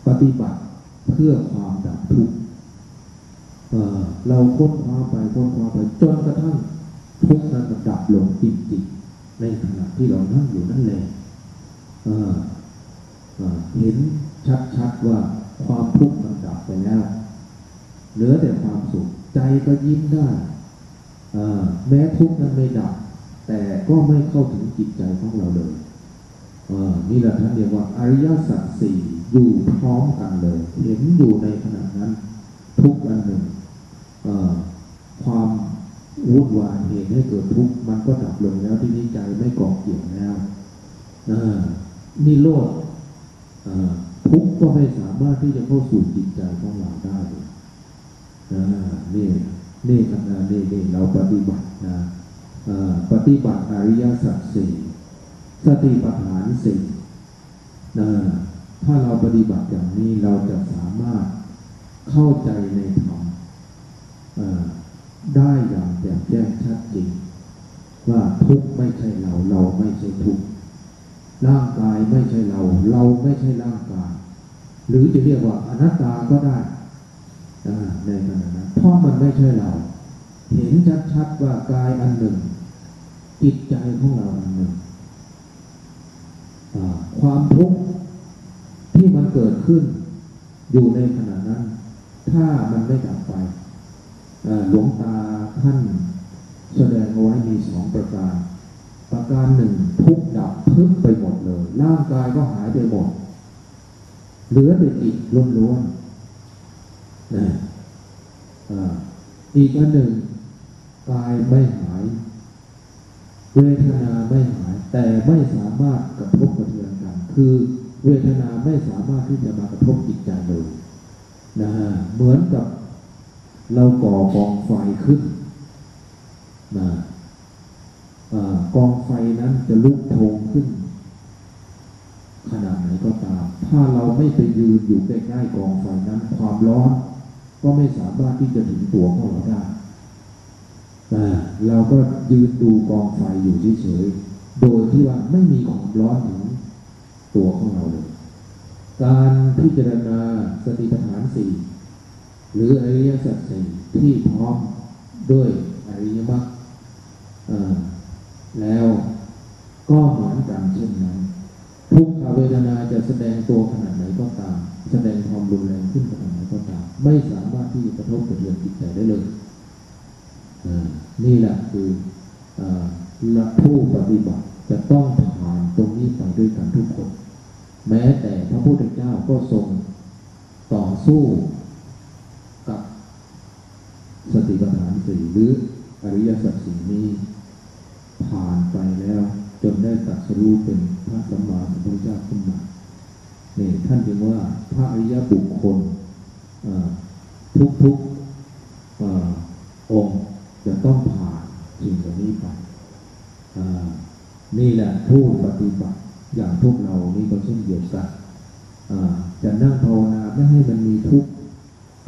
ปฏิบัติเพื่อความดับทุกข์เราค้นคว้าไปค้นคว้าไปจนกระทั่งทุกข์นั้นมันดับลงจริงๆในขณะที่เรานั่งอยู่นั่นแหละอ่าอ่าเห็นชัดๆว่าความทุกข์มันดับไปแล้ว เหลือแต่ความสุขใจก็ยิ้มได้แม้ทุกข์นั้นไม่ดับ แต่ก็ไม่เข้าถึงจิตใจของเราเลย นี่แหละท่านเรียกว่าอริยสัจสี่อยู่พร้อมกันเลย เห็นอยู่ในขณะนั้น ทุกอันหนึ่งความวุ่นวายเหตุให้เกิดทุกข์มันก็ดับลงแล้วที่นี้ใจไม่กาะเกี่ยวแล้วอ่โรธอ่าทุกข์ก็ไม่สามารถที่จะเข้าสู่จิตใจของเราได้นี่นี่ขณะนี่นี่เราปฏิบัตินะปฏิบัติอริยสัจสี่ สติปัฏฐานสี่นะถ้าเราปฏิบัติอย่างนี้เราจะสามารถเข้าใจในธรรมได้อย่างแจ่มแจ้งชัดเจนว่าทุกข์ไม่ใช่เราเราไม่ใช่ทุกข์ร่างกายไม่ใช่เรา เราไม่ใช่ร่างกาย หรือจะเรียกว่าอนัตตาก็ได้ในขณะนั้นเพราะมันไม่ใช่เรา เห็นชัดๆว่ากายอันหนึ่งจิตใจของเราอันหนึ่ง ความทุกข์ที่มันเกิดขึ้นอยู่ในขณะนั้น ถ้ามันไม่ดับไปหลวงตาท่านแสดงเอาไว้มีสองประการ ประการหนึ่งทุกข์ดับพึบไปหมดเลย ร่างกายก็หายไปหมด เหลือแต่จิตล้วนๆนะอีกอันหนึ่งกายไม่หาย เวทนาไม่หายแต่ไม่สามารถกระทบกระเทือนกัน คือเวทนาไม่สามารถที่จะมากระทบจิตใจเลยนะฮะเหมือนกับเราก่อกองไฟขึ้นนะกองไฟนั้นจะลุกโชนขึ้น ขนาดไหนก็ตาม ถ้าเราไม่ไปยืนอยู่ใกล้ๆกองไฟนั้น ความร้อนก็ไม่สามารถที่จะถึงตัวของเราได้ เราก็ยืนดูกองไฟอยู่เฉยๆ โดยที่ว่าไม่มีความร้อนถึงตัวของเราเลย การพิจารณาสติปัฏฐานสี่หรืออริยสัจสี่ที่พร้อมด้วยอริยมรรคแล้วก็เหมือนกันเช่นนั้น ทุกขเวทนาจะแสดงตัวขนาดไหนก็ตาม แสดงความรุนแรงขึ้นขนาดไหนก็ตาม ไม่สามารถที่จะกระทบกระเทือนจิตใจได้เลย นี่แหละคือลักผู้ปฏิบัติจะต้องผ่านตรงนี้ไปด้วยกันทุกคน แม้แต่พระพุทธเจ้าก็ทรงต่อสู้กับสติปัฏฐานสี่หรืออริยสัจสี่นี้ผ่านไปแล้ว จนได้ตรัสรู้เป็นพระสัมมาสัมพุทธเจ้าขึ้นมาเนี่ยท่านจึงว่าพระอริยบุคคลทุกๆองค์ จะต้องผ่านสิ่งเหล่านี้ไปนี่แหละผู้ปฏิบัติอย่างพวกเรานี่ก็เช่นเดียวกันจะนั่งภาวนาไม่ให้มันมีทุกข์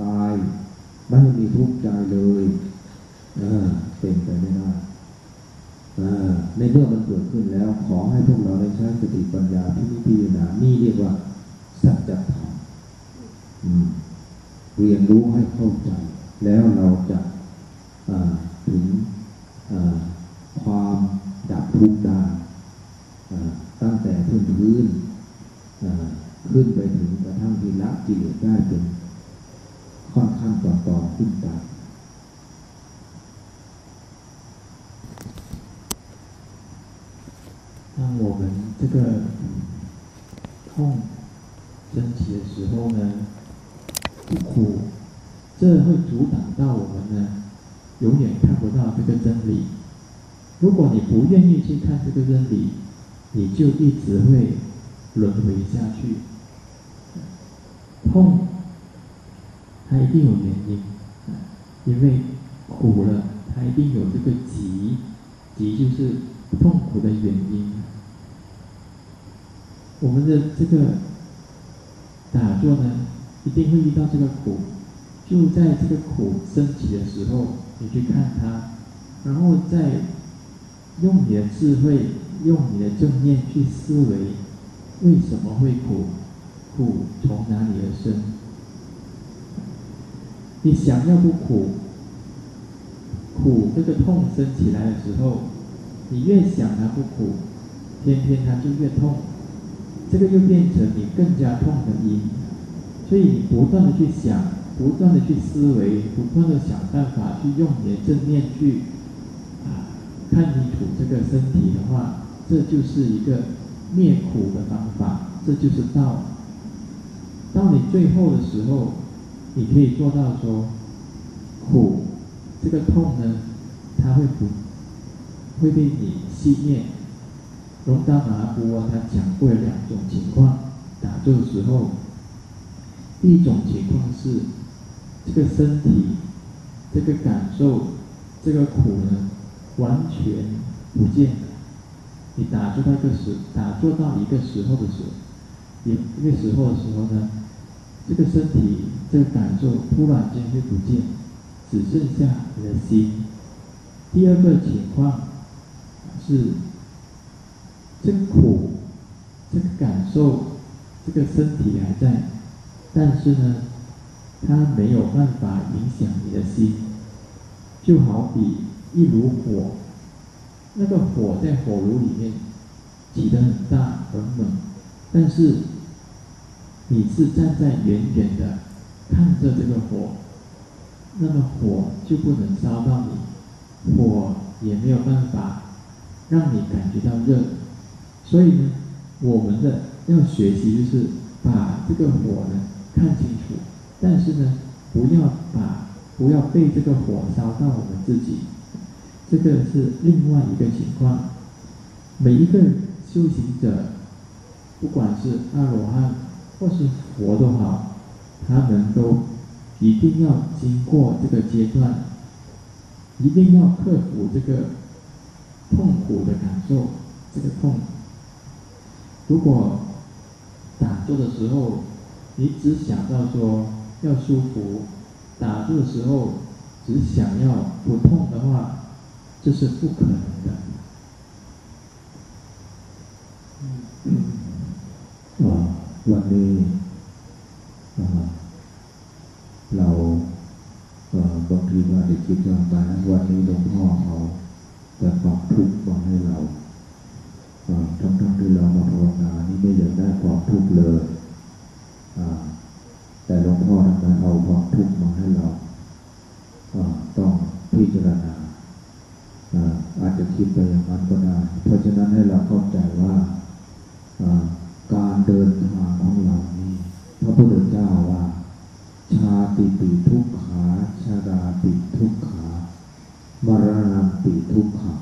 กายไม่ให้มีทุกข์ใจเลยเป็นไปไม่ได้ในเมื่อมันเกิดขึ้นแล้วขอให้พวกเราได้ใช้สติปัญญาที่นิพพานานี่เรียกว่าสัจธรรมอืมเรียนรู้ให้เข้าใจ แล้วเราจะ ถึงความดับทุกข์ได้ตั้งแต่พื้นพื้นขึ้นไปถึงกระทั่งที่ละกิเลสได้เป็นค่อนข้างต่อต่อขึ้นไป 如果你不愿意去看这个真理，你就一直会轮回下去。痛，它一定有原因，因为苦了，它一定有这个急，急就是痛苦的原因。我们的这个打坐呢，一定会遇到这个苦，就在这个苦升起的时候，你去看它，然后再用你的智慧，用你的正念去思维，为什么会苦？苦从哪里而生？你想要不苦，苦这个痛升起来的时候，你越想它不苦，偏偏它就越痛。这个就变成你更加痛的因，所以你不断的去想，不断的去思维，不断的想办法去用你的正念去看清楚这个身体的话，这就是一个灭苦的方法，这就是道。到你最后的时候，你可以做到说，苦这个痛呢，它会不会被你熄灭。龙达马哈波他讲过两种情况，打坐的时候，一种情况是这个身体、这个感受、这个苦呢，完全不见了。你打坐到一个时，打坐到一个时候的时候，也那个时候的时候呢，这个身体这个感受突然间就不见，只剩下你的心。第二个情况是这个苦，这个感受，这个身体还在，但是呢，它没有办法影响你的心，就好比一炉火，那个火在火炉里面起得很大很猛，但是你是站在远远的看着这个火，那么火就不能烧到你，火也没有办法让你感觉到热，所以呢，我们的要学习就是把这个火呢看清楚，但是呢，不要把不要被这个火烧到我们自己，这个是另外一个情况。每一个修行者，不管是阿罗汉或是佛都好，他们都一定要经过这个阶段，一定要克服这个痛苦的感受，这个痛。如果打坐的时候，你只想到说要舒服，打坐的时候只想要不痛的话，这是不可能的。 อ่าวันนี้อ่าเราเอ่อบางทีก็อาจจะคิดว่ามาวันนี้หลวงพ่อเอาแต่ความทุกข์มาให้เราอ่าทั้งๆที่เรามาภาวนานี่ไม่อยากได้ความทุกข์เลยอ่าแต่หลวงพ่อทำไมเอาความทุกข์มาให้เรา คิดไปอย่างนั้นก็ได้ เพราะฉะนั้นให้เราเข้าใจว่าการเดินทางของเรานี้พระพุทธเจ้าว่า ชาติปีทุกขาชาราปิทุกขามรณะปิทุกขา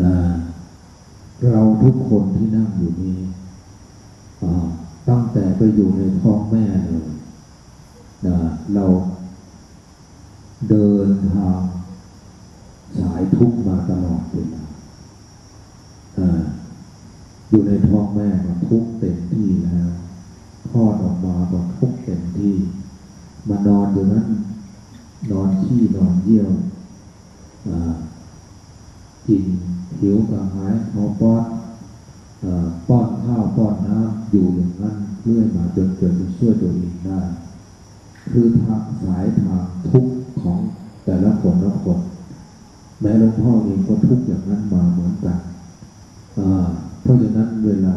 นะเราทุกคนที่นั่งอยู่นี้อ่าตั้งแต่ไปอยู่ในท้องแม่เลยนะเราเดินทางสายทุกข์มาตลอดเวลาอ่า อยู่ในท้องแม่ก็ทุกข์เต็มที่แล้วคลอดออกมาก็ทุกข์เต็มที่ มานอนอยู่นั้นนอนขี้นอนเยี่ยวกินหิวกระหายเอาป้อนป้อนข้าวป้อนน้ำอยู่อย่างนั้นเรื่อยมาจนเกิดจะช่วยตัวเองได้คือทางสายทางทุกข์ของแต่ละคนละคนแม้หลวงพ่อเองก็ทุกข์อย่างนั้นมาเหมือนกันเพราะฉะนั้นเวลา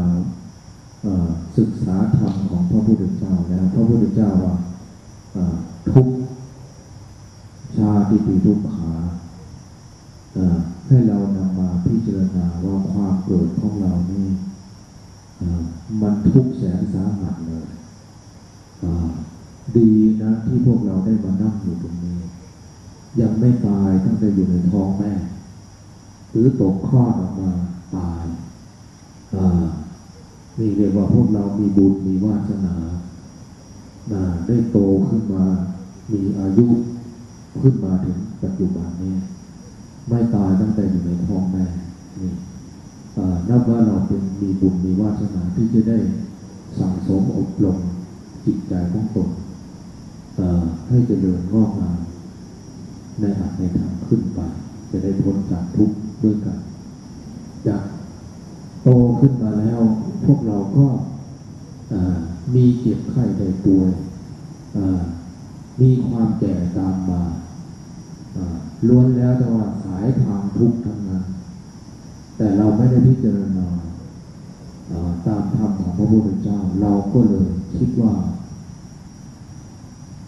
อ่าศึกษาธรรมของพระพุทธเจ้าแล้วพระพุทธเจ้า ชาติปีทุกขาให้เรานำมาพิจารณาว่าความเกิดของเรานี่มันทุกแสนสาหัสเลยดีนะที่พวกเราได้มานั่งอยู่ตรงนี้ ยังไม่ตายตั้งแต่อยู่ในท้องแม่ หรือตกคลอดออกมาตายนี่เรียกว่าพวกเรามีบุญมีวาสนาได้โตขึ้นมา มีอายุ ขึ้นมาถึงปัจจุบันนี้ ไม่ตายตั้งแต่อยู่ในท้องแม่นี่นับว่าเราเป็นมีบุญมีวาสนาที่จะได้สั่งสมอบรมจิตใจของตนให้เจริญงอกงามในหลักในทางขึ้นไป จะได้พ้นจากทุกข์ด้วยกันจากโตขึ้นมาแล้ว พวกเราก็มีเจ็บไข้ได้ป่วย มีความแก่ตามมาล้วนแล้วแต่ว่าสายทางทุกข์ทั้งนั้น แต่เราไม่ได้พิจารณาตามธรรมของพระพุทธเจ้า เราก็เลยคิดว่า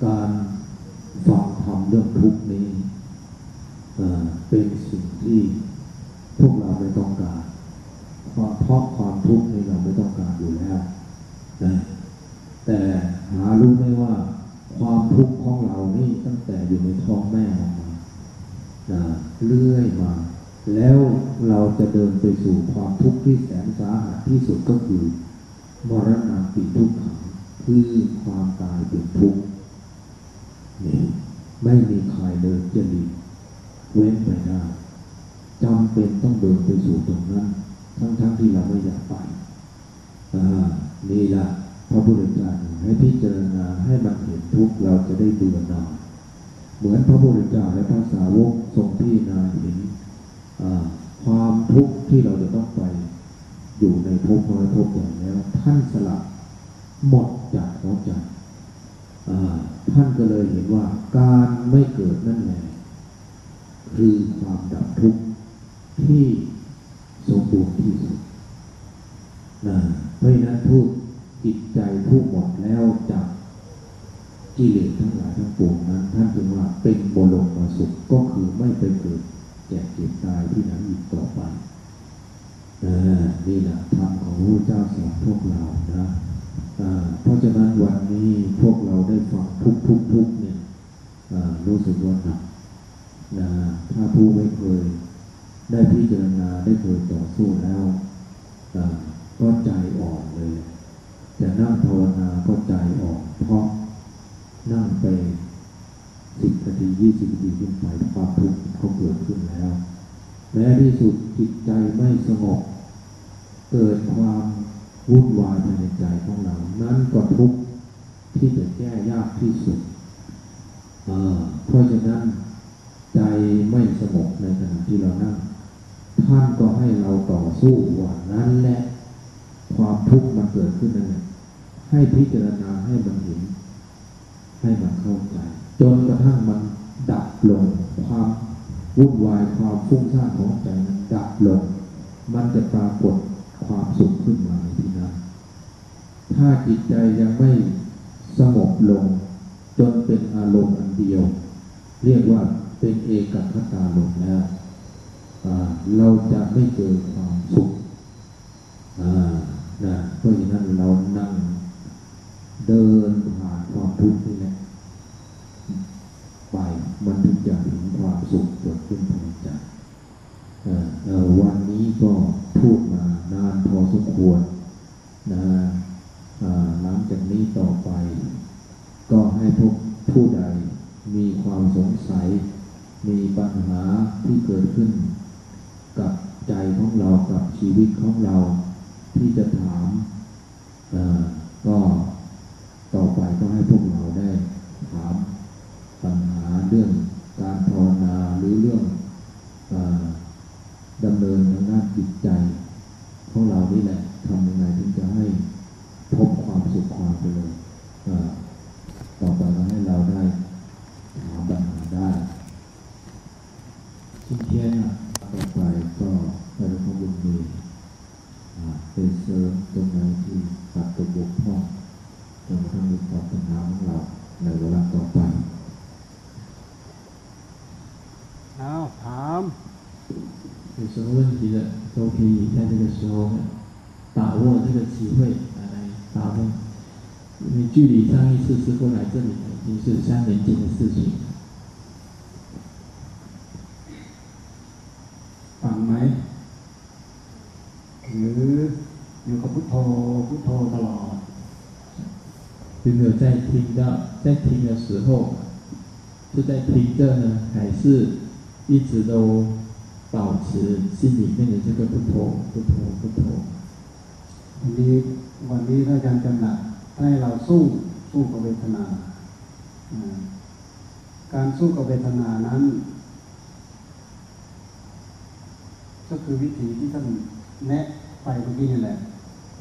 การฟังธรรมเรื่องทุกข์นี้เป็นสิ่งที่พวกเราไม่ต้องการเพราะเพราะความทุกข์นี้เราไม่ต้องการอยู่แล้วแต่หารู้ไหมว่า ความทุกข์ของเรานี่ตั้งแต่อยู่ในท้องแม่มานะเรื่อยมา แล้วเราจะเดินไปสู่ความทุกข์ที่แสนสาหัสที่สุดก็คือมรณะปิทุกขังคือความตายเป็นทุกข์นี่ไม่มีใครเดินจะหลีกเว้นไปได้จำเป็นต้องเดินไปสู่ตรงนั้น ทั้งๆทที่เราไม่อยากไปอ่านี่ละ พระพุทธเจ้าให้พิจารณาให้มันเห็นทุกข์เราจะได้เบื่อหน่ายเหมือนพระพุทธเจ้าและพระสาวกทรงพิจารณาเห็นความทุกข์ที่เราจะต้องไปอยู่ในภพน้อยภพใหญ่แล้ว ท่านสละหมดจากหัวใจท่านก็เลยเห็นว่าการไม่เกิดนั่นแหละคือความดับทุกข์ที่สมบูรณ์ที่สุดนะเพราะฉะนั้นทุก จิตใจทุกหมดแล้วจากกิเลสทั้งหลายทั้งปวงนั้น ท่านจึงว่าเป็นบรมสุขก็คือไม่ไปเกิดแก่เจ็บตายที่นั้นอีกต่อไปนี่แหละธรรมของพระเจ้าสอนพวกเรานะเพราะฉะนั้นวันนี้พวกเราได้ฟังทุกทุกทุกเนี่ยรู้สึกว่าหนักนะถ้าผู้ไม่เคย ได้พิจารณาได้เคยต่อสู้แล้วก็ใจอ่อนเลย จะนั่งภาวนาก็ใจอ่อนเพราะนั่งไปสิบนาทียี่สิบนาทีขึ้นไปความทุกข์ก็เกิดขึ้นแล้ว แม้ที่สุดจิตใจไม่สงบ เกิดความวุ่นวายภายในใจของเรา นั้นก็ทุกข์ที่จะแก้ยากที่สุดเอ่อเพราะฉะนั้นใจไม่สงบในขณะที่เรานั่ง ท่านก็ให้เราต่อสู้ว่านั้นแหละความทุกข์มันเกิดขึ้นนั่นแหละ ให้พิจารณาให้มันเห็น ให้มันเข้าใจ จนกระทั่งมันดับลง ความวุ่นวายความฟุ้งซ่านของใจนั้นดับลง มันจะปรากฏความสุขขึ้นมาในที่นั้นถ้าจิตใจยังไม่สงบลง จนเป็นอารมณ์อันเดียว เรียกว่าเป็นเอกคตาลมแล้วเราจะไม่เจอความสุขนะเพราะฉะนั้นเรานั่ง เดินผ่านความทุกข์นี่แหละไปมันถึงจะเห็นความสุขเกิดขึ้นภายในใจวันนี้ก็พูดมานานพอสมควรนะหลังจากนี้ต่อไป ก็ให้พวกผู้ใดมีความสงสัย มีปัญหาที่เกิดขึ้น กับใจของเรากับชีวิตของเรา ที่จะถามก็ ต่อไปก็ให้พวกเราได้ถามปัญหาเรื่องการภาวนาหรือเรื่องอดำเนินทางด้านจิตใจของเรานี่แหละทำยังไงถึงจะให้พบความสุขความเจริญเลยต่อไป ในเวลาต่อไป เอาถาม 有什么问题的都可以在这个时候呢把握这个机会啊来发问，因为距离上一次师傅来这里呢已经是三年前的事情 有没有在听到在听的时候是在听着呢，还是一直都保持心里面的这个不脱不脱不脱？ วันนี้วันนี้ถ้าอาจารย์จำหนักให้เราสู้สู้กับเวทนาอ่าการสู้กับเวทนานั้น ก็คือวิธีที่ท่านแนะไปเมื่อกี้นี่แหละ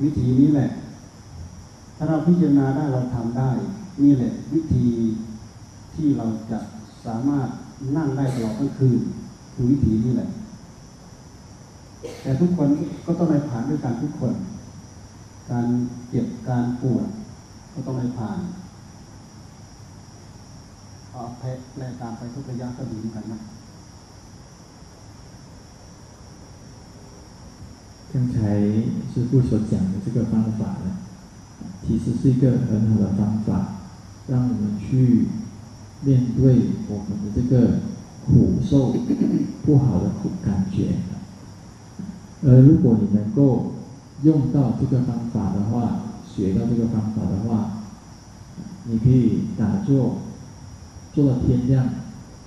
วิธีนี้แหละ ถ้าเราพิจารณาได้เราทำได้ นี่แหละ วิธีที่เราจะสามารถนั่งได้ตลอดทั้งคืนคือวิธีนี้แหละ แต่ทุกคนก็ต้องได้ผ่านด้วยกันทุกคน การเจ็บการปวดก็ต้องได้ผ่านเอาแพ้แลตามไปทุกระยะก็ดีเหมือนกันนะ 刚才师傅所讲的这个方法呢， 其实是一个很好的方法，让我们去面对我们的这个苦受不好的苦感觉。而如果你能够用到这个方法的话，学到这个方法的话，你可以打坐做到天亮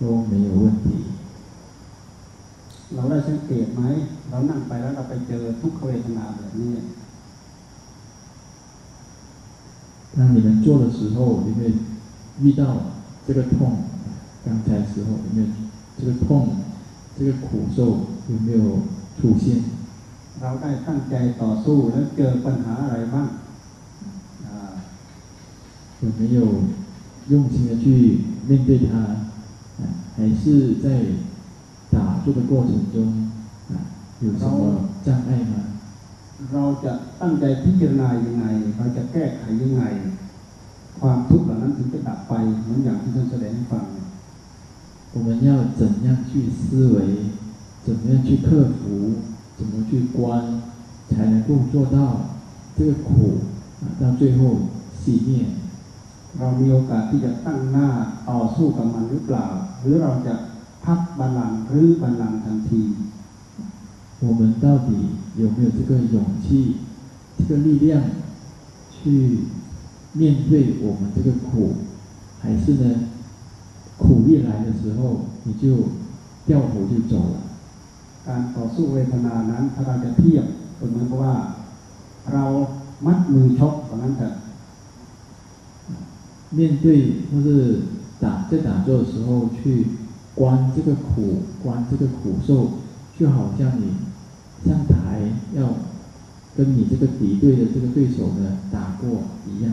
都没有问题。 เราได้สังเกตไหม เรานั่งไปแล้วเราไปเจอทุกขเวทนาแบบนี้ 当你们做的时候，你会遇到这个痛。刚才时候有没有这个痛，这个苦受有没有出现？ เราได้ตั้งใจต่อสู้แล้วเจอปัญหาอะไรบ้างอ่า 有没有用心的去面对它？啊，还是在打坐的过程中啊，有什么障碍吗？ เราจะตั้งใจพิจารณายังไง เราจะแก้ไขยังไง ความทุกข์เหล่านั้นถึงจะดับไปเหมือนอย่างที่ท่านแสดงให้ฟัง 我们要怎样去思维？怎么样去克服？怎么去观，才能够做到这个苦啊，到最后熄灭？ เรามีโอกาสที่จะตั้งหน้าต่อสู้กับมันหรือเปล่า หรือเราจะพักบัลลังก์หรือบัลลังก์ทันที 我们到底 有没有这个勇气、这个力量去面对我们这个苦？还是呢，苦一来的时候你就掉头就走了？ การต่อสู้เวทนานั้นถ้าเราจะเทียบก็เหมือนกับว่า เรามัดมือชกอย่างนั้นเถอะ 面对或是打在打坐的时候去观这个苦，观这个苦受，就好像你 上台要跟你这个敌对的这个对手呢打过一样。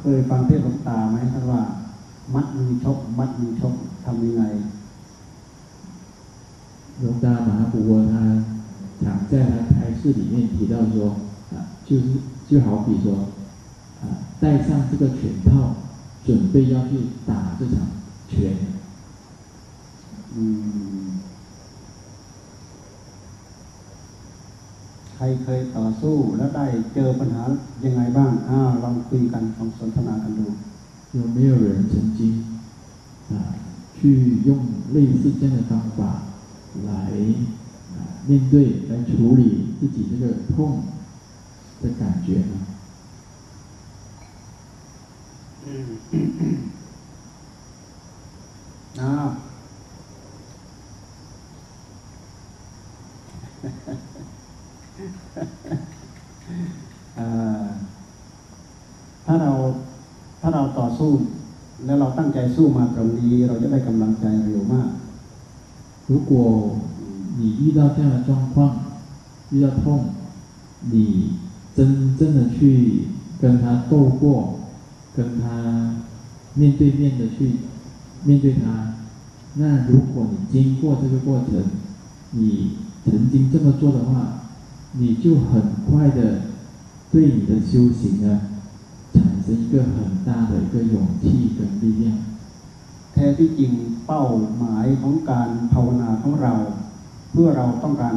เคยฟังเทศน์หลวงตาไหมท่านว่า มัดมือชก มัดมือชกทำยังไง 龙达马哈布沃他常在他开示里面提到说啊，就是就好比说啊，戴上这个拳套，准备要去打这场拳。 อื ครเคยต่อสู้แล้วได้เจอปัญหายังไงบ้างอ้าวลองคุยกันลองสนทนากันดู 有没有人曾经啊去用类似这样的方法来啊面对来处理自己这个痛的感觉呢？ อ้าว เอ่อ ถ้าเราถ้าเราต่อสู้ แล้วเราตั้งใจสู้มาตรงนี้ เราจะได้กำลังใจเร็วมาก 如果你遇到这样的状况，遇到痛，你真正的去跟他斗过，跟他面对面的去面对他，那如果你经过这个过程，你曾经这么做的话， 你就很快的对你的修行呢产生一个很大的一个勇气跟力量。 แท้ที่จริงเป้าหมายของการภาวนาของเรา เพื่อเราต้องการ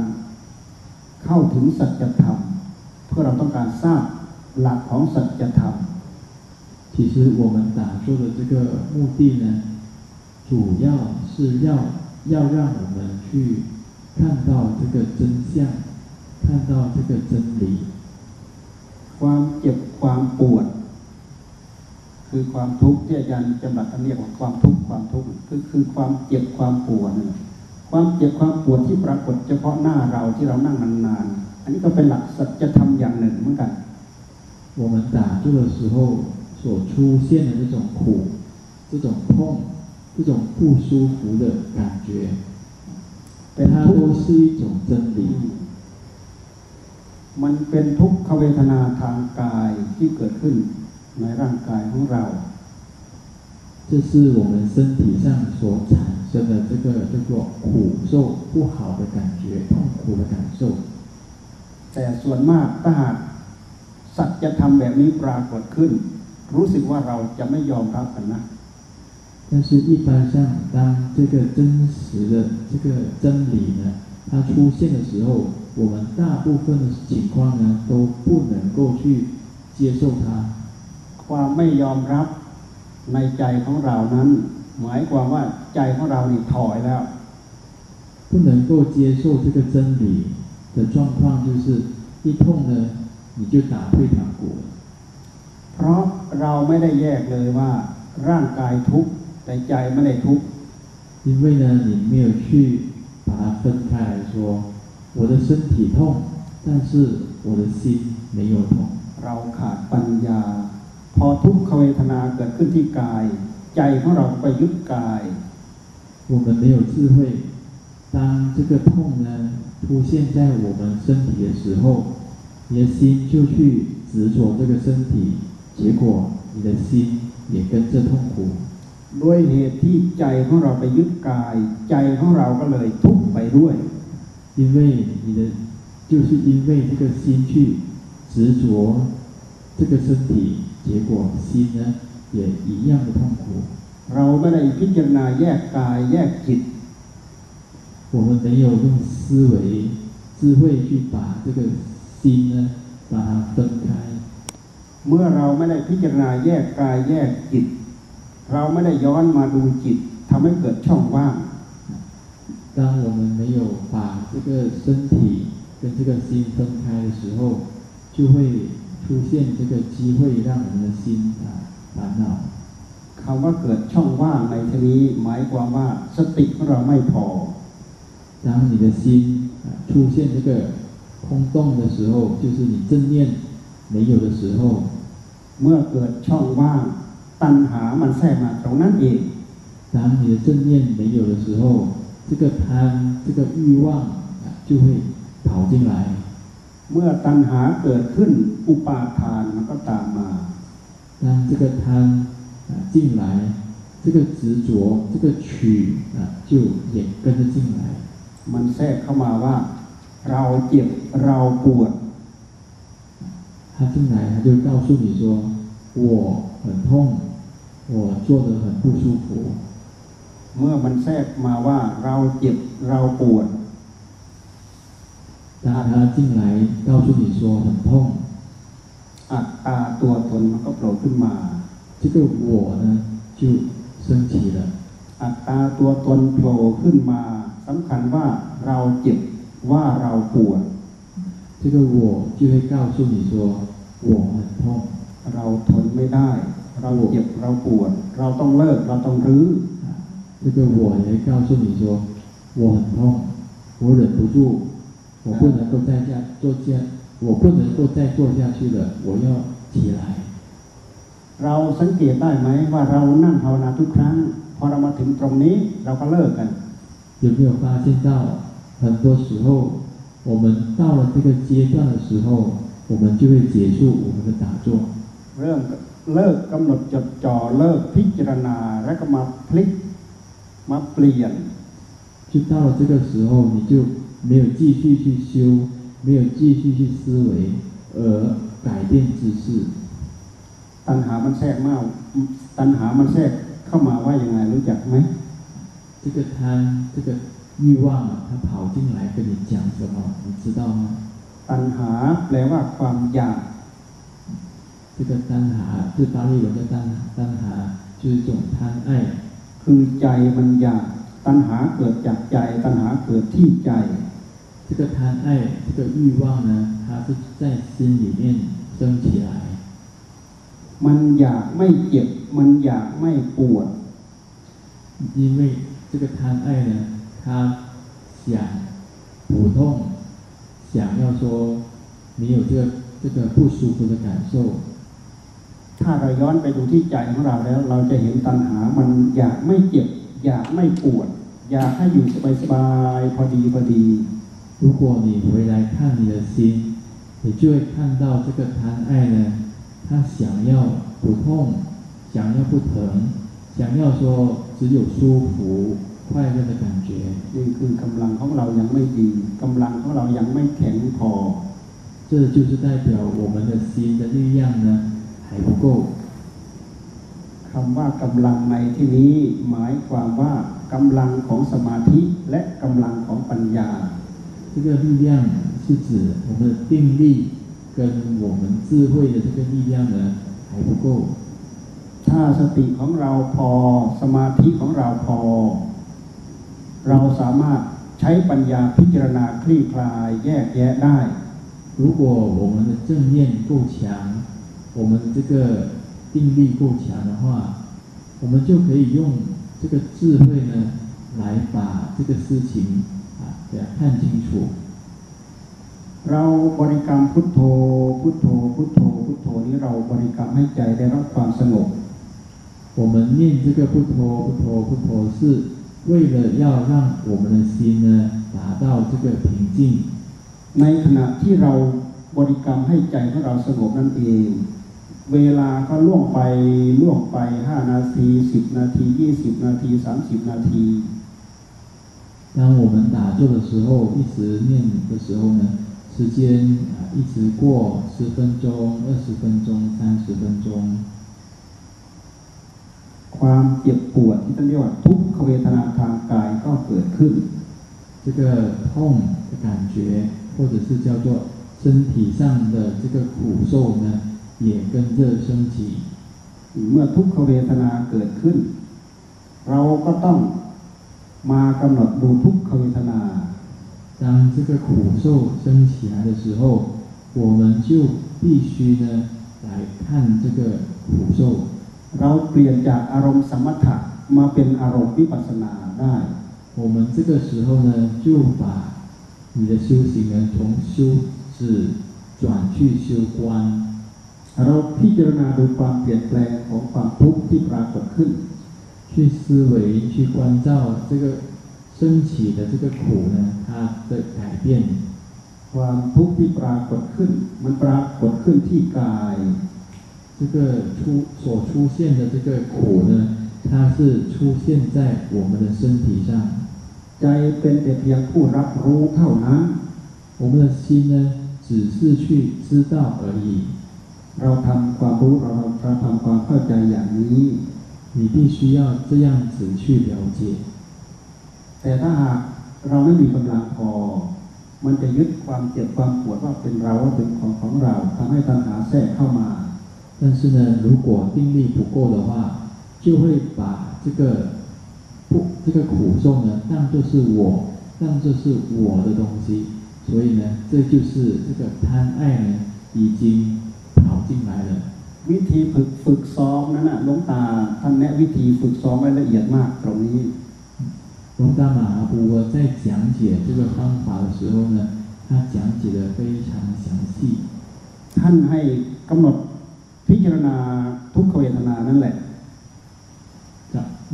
เข้าถึงสัจธรรม เพื่อเราต้องการทราบหลักของสัจธรรม 其实我们打坐的这个目的呢，主要是要要让我们去看到这个真相， 看到这个真理。 ความเจ็บความปวด คือความทุกข์ที่อาจารย์จำรัดท่านเรียกว่าความทุกข์ความทุกข์คือคือความเจ็บความปวดนั่นแหละความเจ็บความปวดที่ปรากฏเฉพาะหน้าเราที่เรานั่งนานๆอันนี้ก็เป็นหลักสัจธรรมอย่างหนึ่งเหมือนกัน 我们打坐的时候所出现的这种苦、这种痛、这种不舒服的感觉， เป็น 它 ทุก 都 ข์ 是一种真理。 มันเป็นทุกขเวทนาทางกายที่เกิดขึ้นในร่างกายของเรา 这是我们身体上所产生的这个叫做苦受、不好的感觉、痛苦的感受。 แต่ส่วนมากถ้าหากสัจธรรมแบบนี้ปรากฏขึ้น รู้สึกว่าเราจะไม่ยอมรับกันนะ 但是，一般上，当这个真实的这个真理呢，它出现的时候， 我们大部分的情况呢，都不能够去接受它。 ความไม่ยอมรับในใจของเรานั้น หมายความว่าใจของเรานี่ถอยแล้ว 不能够接受这个真理的状况，就是一痛呢，你就打退堂鼓了。 เพราะเราไม่ได้แยกเลยว่า ร่างกายทุกข์แต่ใจไม่ได้ทุกข์ 因为呢，你没有去把它分开来说， 我的身体痛，但是我的心没有痛。 เราขาดปัญญา พอทุกขเวทนาเกิดขึ้นที่กาย ใจของเราไปยึดกาย 我们没有智慧，当这个痛呢出现在我们身体的时候，你的心就去执着这个身体，结果你的心也跟着痛苦。 ด้วยเหตุที่ใจของเราไปยึดกาย ใจของเราก็เลยทุกข์ไปด้วย 因为你的就是因为这个心去执着这个身体，结果心呢也一样的痛苦。 เราไม่ได้พิจารณาแยกกายแยกจิต 我们没有用思维、智慧去把这个心呢，把它分开。 เมื่อเราไม่ได้พิจารณาแยกกายแยกจิต เราไม่ได้ย้อนมาดูจิตทำให้เกิดช่องว่าง 当我们没有把这个身体跟这个心分开的时候，就会出现这个机会让我们的心啊烦恼。 คำว่าเกิดช่องว่างในที่นี้หมายความว่าสติของเราไม่พอ 当你的心啊出现这个空洞的时候，就是你正念没有的时候， เมื่อเกิดช่องว่าง ตัณหามันแทรกมาตรงนั้นเอง 当你的正念没有的时候， 这个贪、这个欲望啊就会跑进来。 เมื่อตัณหาเกิดขึ้นอุปาทานมันก็ตามมา 当这个贪啊进来，这个执着、这个取啊就也跟着进来。 มันแทรกเข้ามาว่า เราเจ็บเราปวด 他进来，他就告诉你说：“我很痛，我做的很不舒服。 เมื่อมันแทรกมาว่าเราเจ็บเราปวด 当他进来告诉你说很痛， อัตตาตัวตนมันก็โผล่ขึ้นมา 这个我呢就升起了。 อัตตาตัวตนโผล่ขึ้นมาสำคัญว่าเราเจ็บว่าเราปวด 这个我就会告诉你说我很痛， เราทนไม่ได้ เราเจ็บเราปวด เราต้องเลิกเราต้องรื้อ 啊， 这个我也会告诉你说我很痛，我忍不住，我不能够再下做下，我不能够再做下去了，我要起来。 เราสังเกตได้ไหมว่าเรานั่งภาวนาทุกครั้ง พอเรามาถึงตรงนี้เราก็เลิกกัน 有没有发现到，很多时候我们到了这个阶段的时候，我们就会结束我们的打坐， เริ่มเลิกกำหนดจดจ่อเลิกพิจารณาแล้วก็มาพลิก มาเปลี่ยน 就到了这个时候，你就没有继续去修，没有继续去思维，而改变姿势。 ตัณหามันแทรกมากตัณหามันแทรกเข้ามาว่ายังไงรู้จักไหม 这个贪，这个欲望啊，它跑进来跟你讲什么，你知道吗？ ตัณหาแปลว่าความอยาก 这个单哈，这巴利文的单单哈，就是这种贪爱。 คือใจมันอยาก ตัณหาเกิดจากใจ ตัณหาเกิดที่ใจ 这个贪爱，这个欲望呢，它是在心里面升起来。 มันอยากไม่เจ็บ มันอยากไม่ปวด 因为这个贪爱呢，他想普通，想要说没有这个这个不舒服的感受。 ถ้าเราย้อนไปดูที่ใจของเราแล้ว เราจะเห็นตัณหา มันอยากไม่เจ็บ อยากไม่ปวด อยากให้อยู่สบายๆพอดีพอดี 如果你回来看你的心，你就会看到这个贪爱呢，他想要不痛，想要不疼，想要说只有舒服、快乐的感觉。 นี่คือกำลังของเรายังไม่ดีกำลังของเรายังไม่แข็งพอ 这就是代表我们的心的力量呢 还不够。 คำว่ากำลังในที่นี้หมายความว่ากำลังของสมาธิและกำลังของปัญญา 这个力量是指我们的定力跟我们智慧的这个力量呢还不够。 ถ้าสติของเราพอสมาธิของเราพอ เราสามารถใช้ปัญญาพิจารณาคลี่คลายแยกแยะได้ 如果我们的正念够强， 我们这个定力够强的话，我们就可以用这个智慧呢来把这个事情啊给它看清楚。 เราบริกรรมพุทโธ พุทโธ พุทโธ พุทโธนี้เราบริกรรมให้ใจได้รับความสงบ 我们念这个不陀不陀不陀，是为了要让我们的心呢达到这个平静。 ในขณะที่เราบริกรรมให้ใจของเราสงบนั่นเอง เวลาก็ล่วงไปล่วงไป 5 นาที 10 นาที 20 นาที 30 นาที 当我们打坐的时候，一直念的时候呢，时间啊一直过十分钟、二十分钟、三十分钟， ความเจ็บปวดที่ท่านเรียกว่าทุกขเวทนาทางกายก็เกิดขึ้น 这个痛的感觉，或者是叫做身体上的这个苦受呢， 也跟着升起。 เมื่อทุกขเวทนาเกิดขึ้น เราก็ต้องมากำหนดดูทุกขเวทนา 当这个苦受升起来的时候，我们就必须呢来看这个苦受。 เราเปลี่ยนจากอารมณ์สมถะมาเป็นอารมณ์วิปัสสนาได้ 我们这个时候呢，就把你的修行呢从修止转去修观。 เราพิจารณาดูความเปลี่ยนแปลงของความทุกข์ที่ปรากฏขึ้น 去思维、去关照这个升起的这个苦呢，它的改变。 ความทุกข์ที่ปรากฏขึ้น มันปรากฏขึ้นที่กาย 这个出所出现的这个苦呢，它是出现在我们的身体上。 ใจเป็นแต่เพียงผู้รับรู้เท่านั้น 我们的心呢，只是去知道而已。 เราทำความรู้เราเราทำความเข้าใจอย่างนี้ 你必须要这样子去了解。 แต่ถ้าหากเราไม่มีกำลังพอ มันจะยึดความเจ็บความปวดว่าเป็นเราว่าเป็นของของเราทำให้ตัณหาแทรกเข้ามา 但是呢，如果定力不够的话，就会把这个不这个苦受呢当做是我，当做是我的东西，所以呢，这就是这个贪爱呢已经 跑进来了。 วิธีฝึกฝึกซ้อมนั้นนะหลวงตาท่านแนะวิธีฝึกซ้อมไว้ละเอียดมากตรงนี้ 龙达马哈布沃在讲解这个方法的时候呢，他讲解的非常详细。 ท่านให้กำหนดพิจารณาทุกขเวทนานั่นแหละ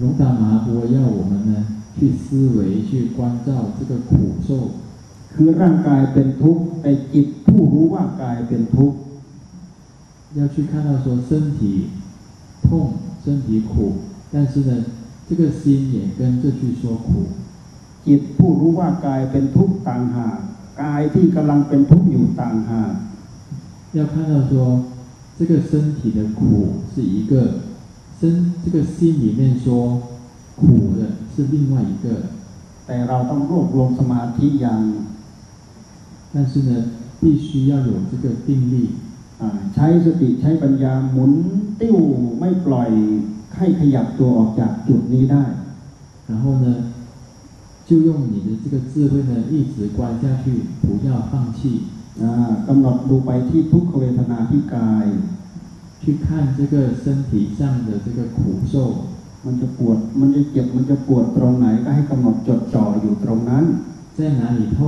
龙达马哈布沃要我们呢去思维、去关照这个苦受， คือร่างกายเป็นทุกข์แต่จิตผู้รู้ว่ากายเป็นทุกข์ 要去看到说身体痛、身体苦，但是呢，这个心也跟着去说苦。 จิตผู้รู้ว่ากายเป็นทุกข์ต่างหากกายที่กำลังเป็นทุกข์อยู่ต่างหาก 要看到说这个身体的苦是一个身，这个心里面说苦的是另外一个， แต่เราต้องรวบรวมสมาธิอย่าง 但是呢，必须要有这个定力， อ่า ใช้สติใช้ปัญญาหมุนติ้วไม่ปล่อยให้ขยับตัวออกจากจุดนี้ได้ 然后呢，就用你的这个智慧呢，一直观下去，不要放弃， อ่ากำหนดดูไปที่ทุกขเวทนาที่กาย 去看这个身体上的这个苦受， มันจะปวด มันจะเจ็บ มันจะปวดตรงไหนก็ให้กำหนดจดจ่ออยู่ตรงนั้น 在哪里痛，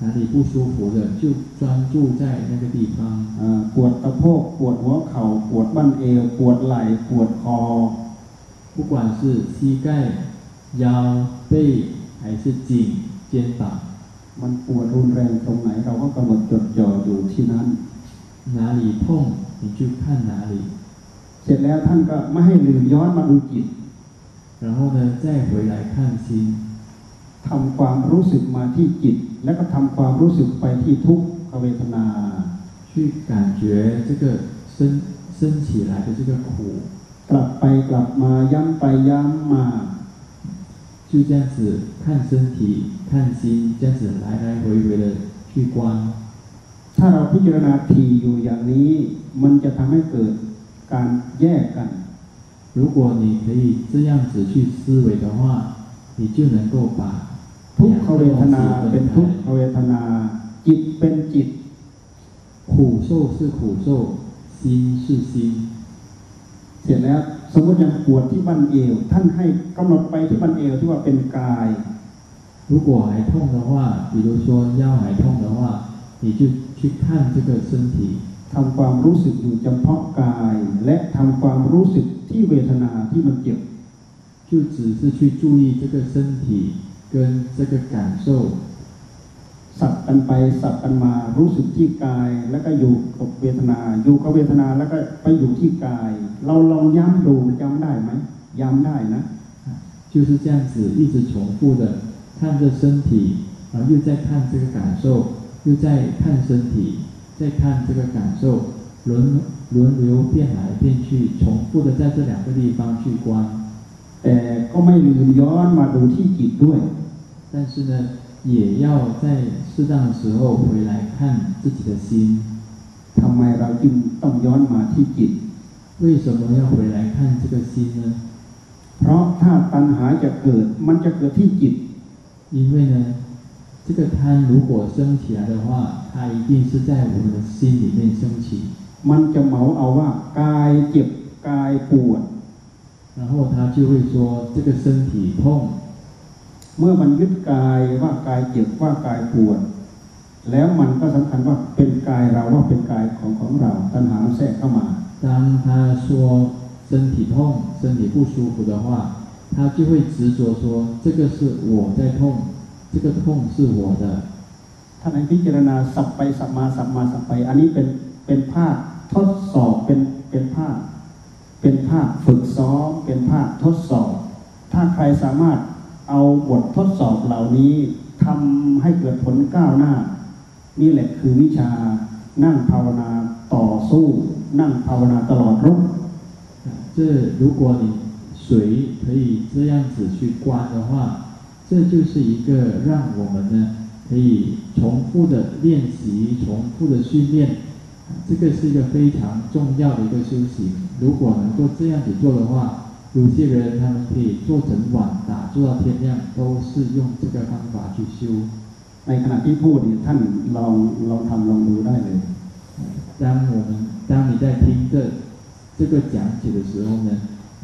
哪里不舒服的，就专注在那个地方。 อ่าปวดตะโพก ปวดหัวเข่า ปวดบั้นเอว ปวดไหล่ ปวดคอ 不管是膝盖、腰、背还是颈、肩膀， มันปวดรุนแรงตรงไหน เราก็กำหนดจดจ่ออยู่ที่นั้น 哪里痛你就看哪里， เสร็จแล้วท่านก็ไม่ให้ลืมย้อนมาดูจิต 然后呢再回来看心， ทำความรู้สึกมาที่จิต แล้วก็ทำความรู้สึกไปที่ทุกขเวทนา 去感觉这个升升起来的这个苦， กลับไปกลับมาย้ำไปย้ำมา 就这样子看身体、看心，这样子来来回回的去观。 ถ้าเราพิจารณาทีอยู่อย่างนี้ มันจะทำให้เกิดการแยกกัน 如果你可以这样子去思维的话，你就能够把 ทุก 两 ข 个 เวท 东 นา 西 เป็น 分 ทุกข 开。 เวทนา จิตเป็นจิต 苦受是苦受，心是心。 เสร็จแล้วสมมติอย่างปวดที่บั้นเอว ท่านให้กำหนดไปที่บั้นเอวที่ว่าเป็นกาย 如果还痛的话，比如说腰还痛的话， 你就去看这个身体， ทำความรู้สึกอยู่เฉพาะกาย และทำความรู้สึกที่เวทนาที่มันเจ็บ 就只是去注意这个身体 跟这个感受， สับกันไปสับกันมารู้สึกที่กาย แล้วก็อยู่กับเวทนา อยู่กับเวทนาแล้วก็ไปอยู่ที่กาย เราลองย้ำดูย้ำได้ไหมย้ำได้นะ 就是这样子一直重复的看着身体，然后又在看这个感受，又在看身体，再看这个感受，轮轮流变来变去，重复的在这两个地方去观。 แต่ก็ไม่ลืมย้อนมาดูที่จิตด้วย 但是呢，也要在适当的时候回来看自己的心。 ทำไมเราจึงต้องย้อนมาที่จิต 为什么要回来看这个心呢？ เพราะถ้าตัณหาจะเกิด มันจะเกิดที่จิต 因为呢，这个贪如果升起来的话，它一定是在我们的心里面升起， มันจะเหมาเอาว่ากายเจ็บกายปวด 然后它就会说这个身体痛。 เมื่อมันยึดกายว่ากายเจ็บว่ากายปวด แล้วมันก็สำคัญว่าเป็นกายเราว่าเป็นกายของของเราตัณหาแทรกเข้ามา 当他说身体痛、身体不舒服的话，他就会执着说这个是我在痛，这个痛是我的。 ท่านให้พิจารณาสับไปสับมาสับมาสับไป อันนี้เป็นเป็นภาคทดสอบเป็นเป็นภาค เป็นภาคฝึกซ้อมเป็นภาคทดสอบ ถ้าใครสามารถเอาบททดสอบเหล่านี้ทำให้เกิดผลก้าวหน้า นี่แหละคือวิชานั่งภาวนาต่อสู้ นั่งภาวนาตลอดรุ่ง 这如果你谁可以这样子去观的话，这就是一个让我们呢可以重复的练习、重复的训练， 这个是一个非常重要的一个修行。如果能够这样子做的话，有些人他们可以做整晚打做到天亮，都是用这个方法去修。 ในขณะที่พูดเนี่ยท่านลองลองทำลองดูได้เลย 当我们当你在听这这个讲解的时候呢，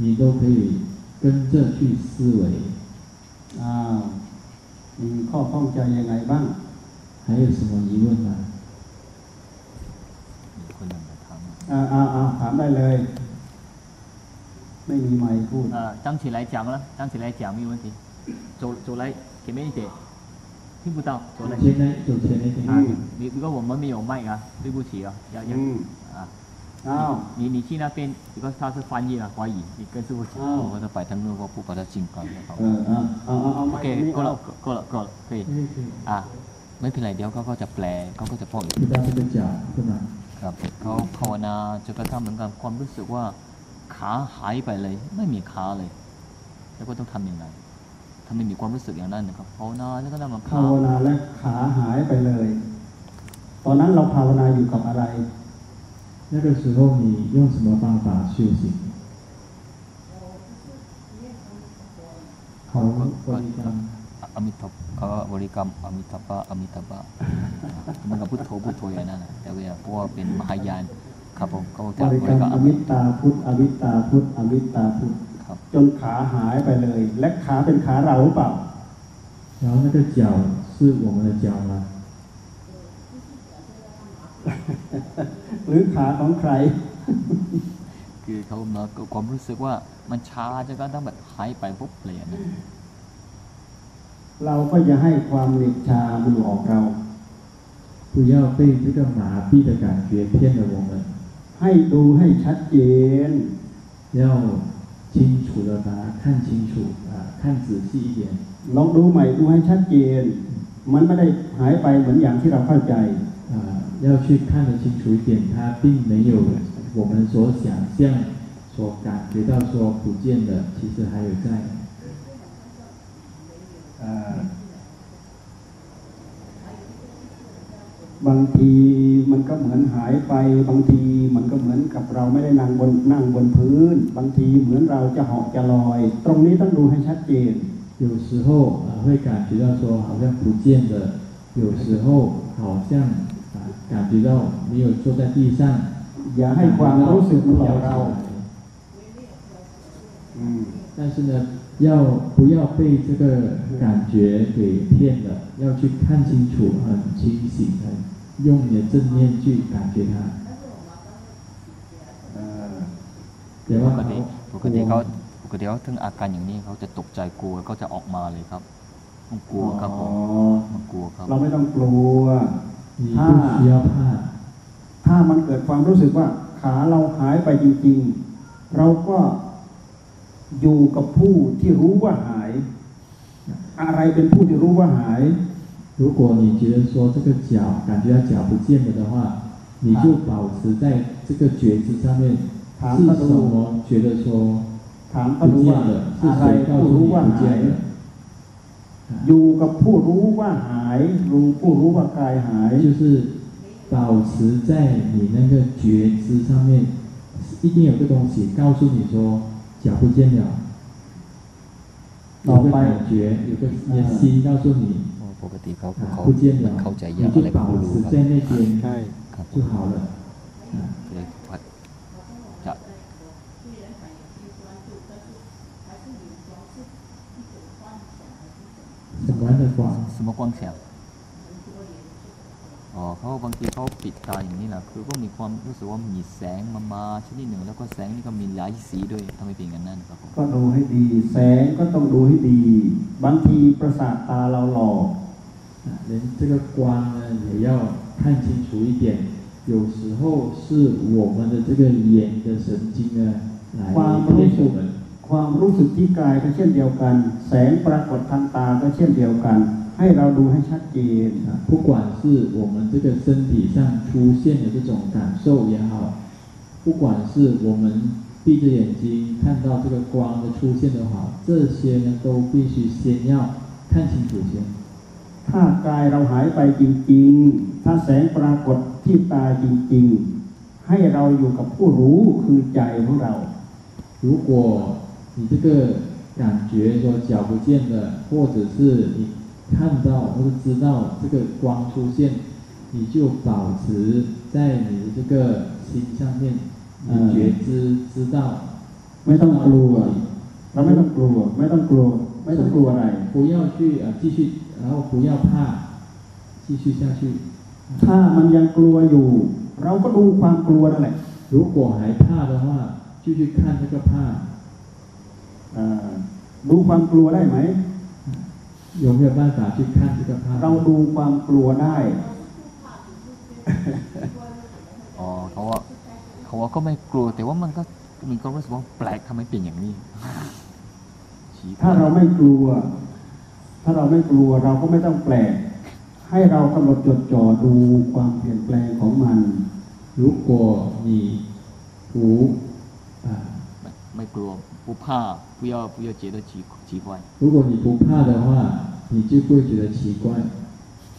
你都可以跟着去思维。 อ้าวมีข้อข้องใจยังไงบ้าง 还有什么疑问吗？ อ่าอ่าอ่าถามได้เลย ไม่มีไมค์พูด 呃，站起来讲了，站起来讲没有问题。走走来前面一点，听不到，走来。前来走前来一点。啊，你如果我们没有麦啊，对不起啊，要要 อืม 啊。 อ้าว 你你去那边，如果他是翻译啊，华语，你跟师傅讲。哦我的摆摊路我不把它进关就好 เอ。อเอาเอาเอาเอาไม OK， ค์นี่ 够 เอา 了，够了，够了，可以。啊，ไม่เป็นไรเดี๋ยวเขาก็จะแปลเขาก็จะพูด 知道这个脚是吗？ ครับเขาภาวนาจนกระทั่งเหมือนกับความรู้สึกว่าขาหายไปเลย ไม่มีขาเลย แล้วก็ต้องทำยังไงถ้าไม่มีความรู้สึกอย่างนั้นนะครับภาวนาแล้วก็นั่งมาขา ภาวนาและขาหายไปเลย ตอนนั้นเราภาวนาอยู่กับอะไร 那个时候你用什么方法修行？ เขา บริกรรม อมิทัพเขาก็บริกรรมอมิทัพปะอมิทัพปะเหมันกับพุทโธพุทโธอย่างนั้นนะแต่ว่าเพราะว่าเป็นมหายานครับผมเขา บ จะ ริ บ กร ริ รม กรรม อมิตตาพุทธอมิตตาพุทธอมิตตาพุทธ ครับ จนขาหายไปเลย และขาเป็นขาเราหรือเปล่า 然后那个脚是我们的脚吗？ หรือขาของใคร คือเขามากับความรู้สึกว่ามันชาจนกระทั่งแบบหายไปปุ๊บเลยอะนะ เราก็จะให้ความเหน็บชามันออกเรา 不要被这个麻痹的感觉骗了我们， ให้ดูให้ชัดเจน 要清楚的把它看清楚啊，看仔细一点。 ลองดูใหม่ดูให้ชัดเจน มันไม่ได้หายไปเหมือนอย่างที่เราเข้าใจ 啊，要去看得清楚一点，它并没有我们所想象、所感觉到说不见的，其实还有在。 เอ่อบางทีมันก็เหมือนหายไป บางทีมันก็เหมือนกับเราไม่ได้นั่งบนนั่งบนพื้น บางทีเหมือนเราจะเหาะจะลอย ตรงนี้ต้องดูให้ชัดเจน 有时候啊会感觉到说好像不见的，有时候好像啊感觉到没有坐在地上， อย่าให้ความรู้สึกมันหลอกเรา 飘起来 อืม 但是呢， 要不要被这个感觉给骗了？要去看清楚，很清醒，很 用你的正念去感觉它。 เออ แต่ ป ว่าก ติ เขา ปกติเขาปกติเขาถึงอาการอย่างนี้เขาจะตกใจกลัวเขาจะออกมาเลยครับต้องกลัวครับผ อ๋อ มมันกลัวครับ เราไม่ต้องกลัว 你不需要怕， ถ้ามันเกิดความรู้สึกว่าขาเราหายไปจริงๆ เราก็ อยู่กับผู้ที่รู้ว่าหาย อะไรเป็นผู้ที่รู้ว่าหาย 如果你觉得说这个脚感觉到脚不见了的话，你就保持在这个觉知上面，ถาม 是 เขา 什 ดู 么觉得说 ถามเขา 不 ดู 见 ว่า 了？是 อะไร 谁告 ผู้ 诉 รู้ 你 ว่า 不 หาย 见了？ อยู่กับผู้รู้ว่าหาย รู้ผู้รู้ว่ากายหาย 就是保持在你那个觉知上面，一定有个东西告诉你说 假不见了，有个感觉，有个一个心告诉你，不见了，你就保持在那边就好了。什么光？什么光？ อ๋อเขาบางทีเขาปิดตาอย่างนี้แหละคือก็มีความรู้สึกว่ามีแสงมามาชนิดหนึ่ง แล้วก็แสงนี่ก็มีหลายสีด้วยทำไมเป็นอย่างนั้นครับผม ก็ดูให้ดี แสงก็ต้องดูให้ดี บางทีประสาทตาเราหลอก 啊，连这个光呢也要看清楚一点。有时候是我们的这个眼的神经呢来光骗我们。 ความรู้สึกที่กายก็เช่นเดียวกัน แสงปรากฏทางตาก็เช่นเดียวกัน ให้เราดูให้ชัดเจน 啊，不管是我们这个身体上出现的这种感受也好，不管是我们闭着眼睛看到这个光的出现的话，这些呢都必须先要看清楚先。 ถ้ากายเราหายไปจริงๆ ถ้าแสงปรากฏที่ตาจริงๆ ให้เราอยู่กับผู้รู้คือใจของเรา 如果你这个感觉说脚不见了，或者是你 看到或者知道这个光出现，你就保持在你的这个心上面，你觉知知道 ไม่ต้องกลัว เราไม่ต้องกลัว ไม่ต้องกลัว ไม่ต้องกลัวอะไร 不要去呃继续，然后不要怕，继续下去。 ถ้ามันยังกลัวอยู่ เราก็ดูความกลัวนั่นแหละ 如果还怕的话，就去看这个怕， เอ่อดูความกลัวได้ไหม โยมเพื่อนบ้านสาธิตขั้นสุขภาพเราดูความกลัวได้อ๋อเขาว่าเขาว่าก็ไม่กลัว แต่ว่ามันก็มันก็รู้สึกว่าแปลกทำไมเป็นอย่างนี้ ถ้าเราไม่กลัว ถ้าเราไม่กลัวเราก็ไม่ต้องแปลก ให้เรากำหนดจดจ่อดูความเปลี่ยนแปลงของมันรู้กลัวมีหูอ่า ลัวผู้ผ้า不要不要觉得奇奇怪如果你不怕的话，你就不会觉得奇怪，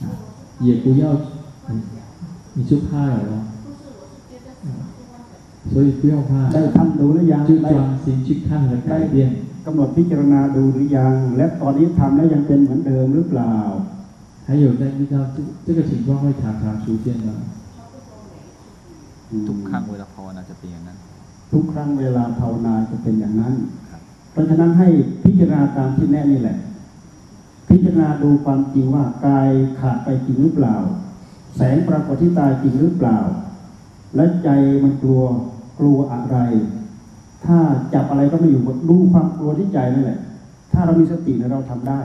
啊，也不要，你你就怕了咯，啊所以不用怕， ได้ทำดูหรือยัง 就 ได้ 专心去看你的改变。 กำหนดพิจารณาดูหรือยัง และตอนนี้ทำแล้วยังเป็นเหมือนเดิมหรือเปล่า 还有在遇到这这个情况会常常出现的， ทุกครั้งเวลาภาวนาจะเป็นอย่างนั้น ทุกครั้งเวลาภาวนาจะเป็นอย่างนั้นครับเพราะฉะนั้นให้พิจารณาตามที่แน่นี่แหละ พิจารณาดูความจริงว่ากายขาดไปจริงหรือเปล่า แสงปรากฏที่ตาจริงหรือเปล่า และใจมันกลัวกลัวอะไร ถ้าจับอะไรก็ไม่อยู่ดูความกลัวที่ใจนั่นแหละ ถ้าเรามีสติเนี่ยเราทำได้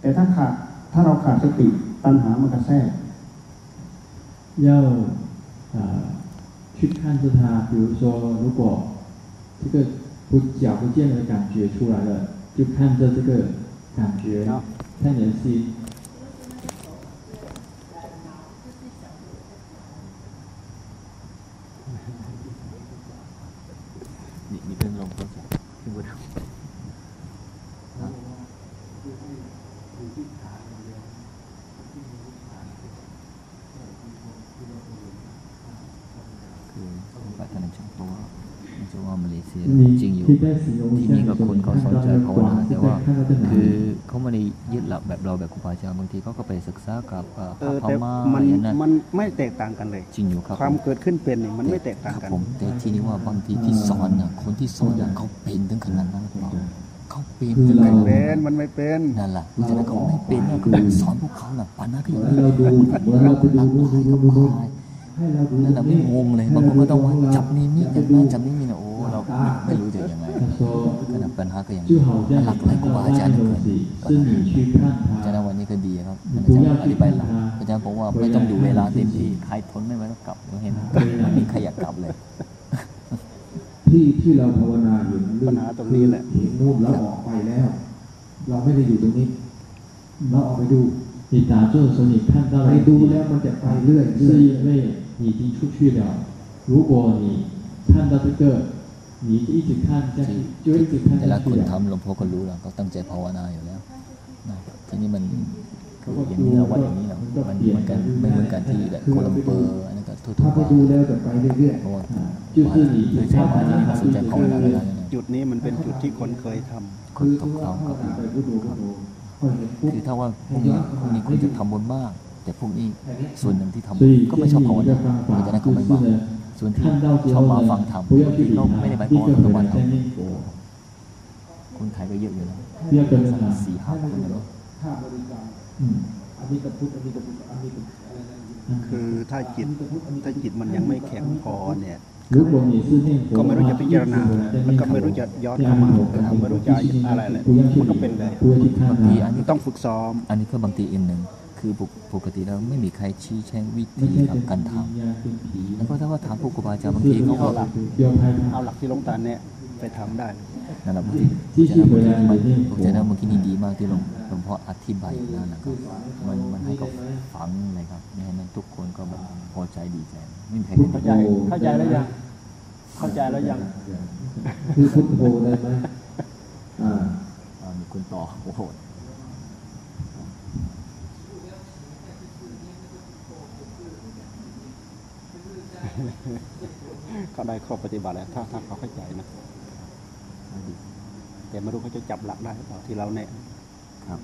แต่ถ้าขาดถ้าเราขาดสติตัณหามันกระแทรก要啊、去看着它，比如说如果这个不脚不见的感觉出来了，就看着这个感觉，好看你的心。ียจริงอยู่ที่นี่กับคนเขาสนใจภาวนาแต่ว่าคือเขาไม่ได้ยึดหลักแบบเราแบบครูบาอาจารย์บางทีเขาก็ไปศึกษากับพระพม่าอย่างนั้นมันไม่แตกต่างกันเลย จริงอยู่ครับความเกิดขึ้นเป็นนี่มันไม่แตกต่างกันแต่ที่นี้ว่าบางทีที่สอนน่ะคนที่สอนอย่างเขาเป็นถึงขนาดนั้นเราเขาเป็นมันไม่เป็นมันไม่เป็นนั่นแหละแต่เก็ไม่เป็นสอนพวกเขาน่ะปัญหาก็อย่างเราดูเราดูดูดูดูนั่นแหละไม่งงเลยบางคนก็ต้องว่าจับนี่นี่จับนั่นจับนี่นี่นะโอ้ เราไม่รู้จะยังไง 他说 ขนาดปัญหาก็อย่าง 就 นี้ 好像 หลัก 你 หลาย 看 ครู 到 บาอาจารย์ 那 เหลือ 样 เกิน 东西是你去看 เพราะฉะนั้น 它 วันนี้ก็ดีครับอาจารย์อธิบายหลักอาจารย์บอกว่าไม่ต้องดูเวลาเต็มที่ใครทนไม่ไหวก็กลับเดี๋ยวเห็นไม่มีใครอยากกลับเลย ที่ที่เราภาวนาเห็นเรื่อง ปัญหาตรงนี้แหละ เห็นนู่นแล้วออกไปแล้ว เราไม่ได้อยู่ตรงนี้ เราออกไปดู 你打坐的时候，你看到 ไป 了 ดูแล้วมันจะไปเรื่อยเรื่ 是 อย 因为你已经出去了。如果你看到这个， แต่ละคนทำหลวงพ่อก็รู้แล้วก็ตั้งใจภาวนาอยู่แล้วทีนี้มันคือย่างนี้เราวัดอย่างนี้เรามันเหมือนกันไม่เหมือนกันที่แบบโคลัมเปอร์อันนั้นก็ทั่วไปดูแล้วแต่ไปเรื่อยๆเพราะว่าคือภาวนาสนใจภาวนาอะไรจุดนี้มันเป็นจุดที่คนเคยทำคือถูกต้องครับคือถ้าว่าพวกนี้พวกนี้คนจะทำบนมาก แต่พวกนี้ส่วนหนึ่งที่ทำก็ไม่ชอบภาวนาเพราะฉะนั้นเขาไม่มา ส่วนที่ชอบมาฟังธรรมที่กไม่ได้ไปพร้อมกับวันธรรมคนไทยก็เยอะอยู่แล้วอยากเป็นสี่ห้าคนแล้วคือถ้าจิตถ้าจิตมันยังไม่แข็งพอเนี่ยก็ไม่รู้จะพิจารณาแล้วก็ไม่รู้จะย้อนเข้ามาไม่รู้จะอะไรเลยมันก็เป็นเลยบางทีอันนี้ต้องฝึกซ้อม อันนี้ก็บางทีอีกหนึ่ง คือปกติแล้วไม่มีใครชี้แจงวิธีการทำแล้วก็ถ้าว่าถามพวกครูบาอาจารย์บางทีเขาก็เอาหลักที่ลงตาเนี่ยไปทำได้นะครับทีจะนำเมื่อกี้มันจะนำเมื่อกี้นี่ดีมากที่หลวงหลวงพ่ออธิบายนั่นนะครับมันมันให้กับฝังเลยครับนี่ให้มันทุกคนก็แบบพอใจดีใจไม่มีใครเข้าใจเข้าใจแล้วยังเข้าใจแล้วยังคือพุทโธได้ไหมอ่ามีคนต่อโอ้โห เขาได้ข้อปฏิบัติแล้วถ้าถ้าเขาเข้าใจนะแต่ไม่รู้เขาจะจับหลักได้หรือเปล่าที่เราเนี่ย ครับ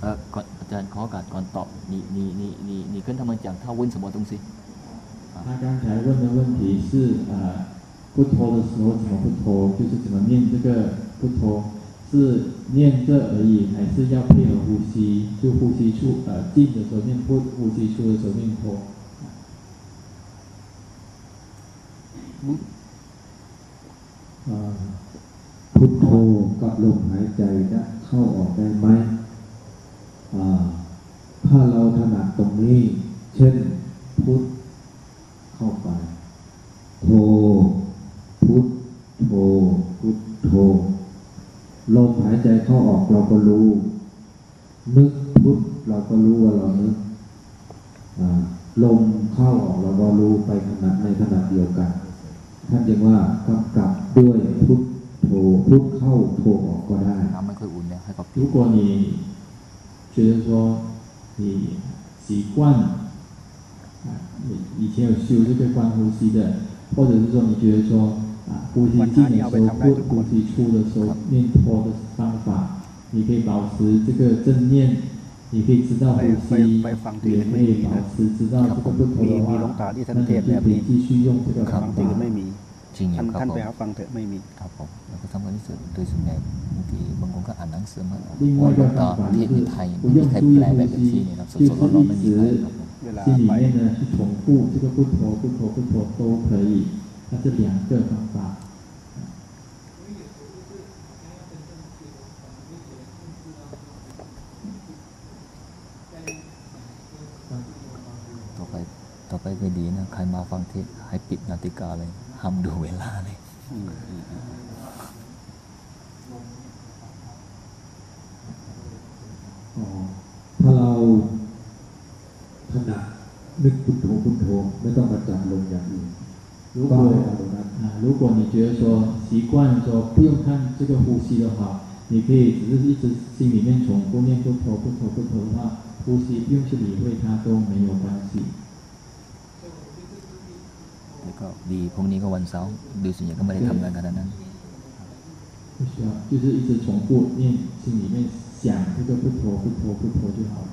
เออก่อนอาจารย์ขอโอกาสก่อนตอบ你你你你你跟他们讲他问什么东西他刚才问的问题是呃，不脱的时候怎么不脱，就是怎么念这个不脱， 是念这而已，还是要配合呼吸？就呼吸出呃进的时候念不，呼吸出的时候念脱。 เอ่อพุทโธกับลมหายใจจะเข้าออกได้ไหมอ่าถ้าเราถนัดตรงนี้ เช่น พุทเข้าไป โธพุทโธพุทโธ ลมหายใจเข้าออกเราก็รู้ นึกพุทเราก็รู้ว่าเรานึกอ่าลมเข้าออกเราก็รู้ไปขณะในขณะเดียวกัน ท่านจึงว่ากำกับด้วยพุทโธพุทเข้าโธออกก็ได้ น้ำไม่ค่อยอุ่นเนี่ยให้กับ 如果你觉得说你习惯啊，你以前有修这个观呼吸的，或者是说你觉得说啊， 呼吸进的时候不呼吸出的时候念拖的方法，你可以保持这个正念，你可以知道呼吸，也可以保持知道这个不同 มี 的 มีหลวง 话， ตาที่ท่าน 那 เทศ 你 แบ 就 บ 可以 นี้ 继续用这个 บา 方 งทีก็ 法 ไม่。มี จริงอ ท่าน ยู่ครับ ท่าน ผม ไปหาฟังเถอะไม่มี ครับผมแล้วก็สำคัญที่สุดโดยส่วนใหญ่บางทีบางคนก็อ่านหนังสือมา 另 ว่า 外一 หลว 个 งตา 方法 เท 就 ศใน 是 ไทย 不 ไม่มี 用 ใคร 注 แป 意 ลแบบ 呼 ที่ 吸 นี่ครับ，ส 就 ดๆร้อนๆไม่ 是 มี 一 ใคร 直 ครับผม เวลา 心里 ไป 面呢去重复这个不陀不陀不陀都可以， 它是两个方法。 ต่อไปต่อไปก็ดีนะใครมาฟังเทศให้ปิดนาฬิกาเลยห้ามดูเวลาเลย อืมอืมอืม อ๋อถ้าเราถนัดนึกพุทโธพุทโธไม่ต้องมาจับลมอย่างอื่น 如 ก็ 果 ให้เอาตรงนั้น 啊，如果你觉得说习惯说不用看这个呼吸的话，你可以只是一直心里面重复念不陀不陀不陀的话，呼吸不用去理会它都没有关系。 แล้วก็ดีพรุ่งนี้ก็วันเสาร์โดยส่วนใหญ่ก็ไม่ได้ทำงานขนาดนั้น 不需要，就是一直重复念，心里面想这个不陀不陀不陀就好了。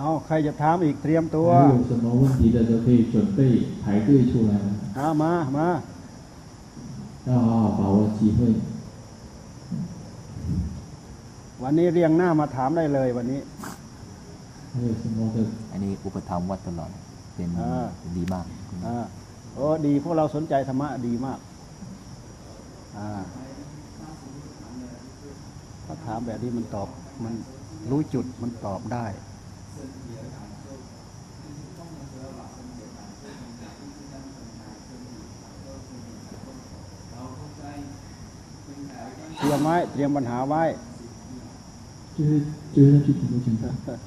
เอาใครจะถามอีกเตรียมตัว 还有什么问题的都可以准备排队出来， เอามามา 要好好把握机会。 วันนี้เรียงหน้ามาถามได้เลยวันนี้ 还有什么的 อันนี้อุปถัมภ์วัดตลอด เป็น อ่า ดีมาก อ่าโอ้ดีพวกเราสนใจธรรมะดีมากอ่าถ้าถามแบบนี้มันตอบ มันรู้จุดมันตอบได้ เตรียมไว้เตรียมปัญหาไว้ 就是就是那句挺多讲的，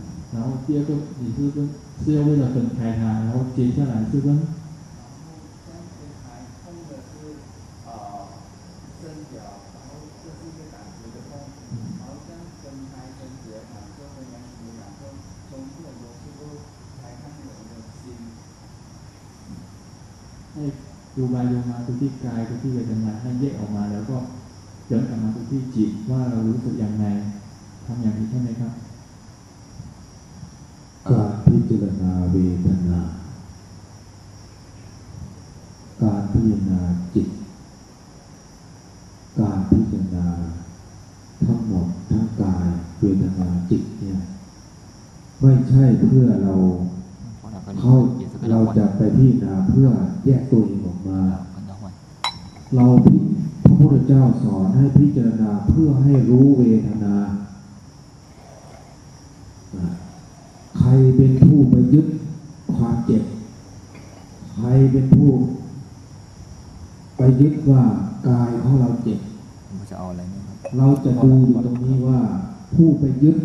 然后第二个你是跟是要为了分开它，然后接下来是跟ให้ดูไปดูมาดูที่กายดูที่เวทนาให้แยกออกมาแล้วก็ย้อนกลับมาดูที่จิตว่าเรารู้สึกอย่างไรทำอย่างนี้ใช่ไหมครับ าเวทนา การพิจารณาจิต การพิจารณาทั้งหมดทั้งกายเวทนาจิตเนี่ยไม่ใช่เพื่อเราเข้าเราจะไปพิจารณาเพื่อแยกตัวเองออกมา เราพิพระพุทธเจ้าสอนให้พิจารณาเพื่อให้รู้เวทนาใครเป็นผู้ไปยึดความเจ็บ ใคร เป็นผู้ไปยึดว่ากายของเราเจ็บผมจะเอาอะไรเนี่ยครับเราจะดูอยู่ตรงนี้ว่า ผู้ไปยึด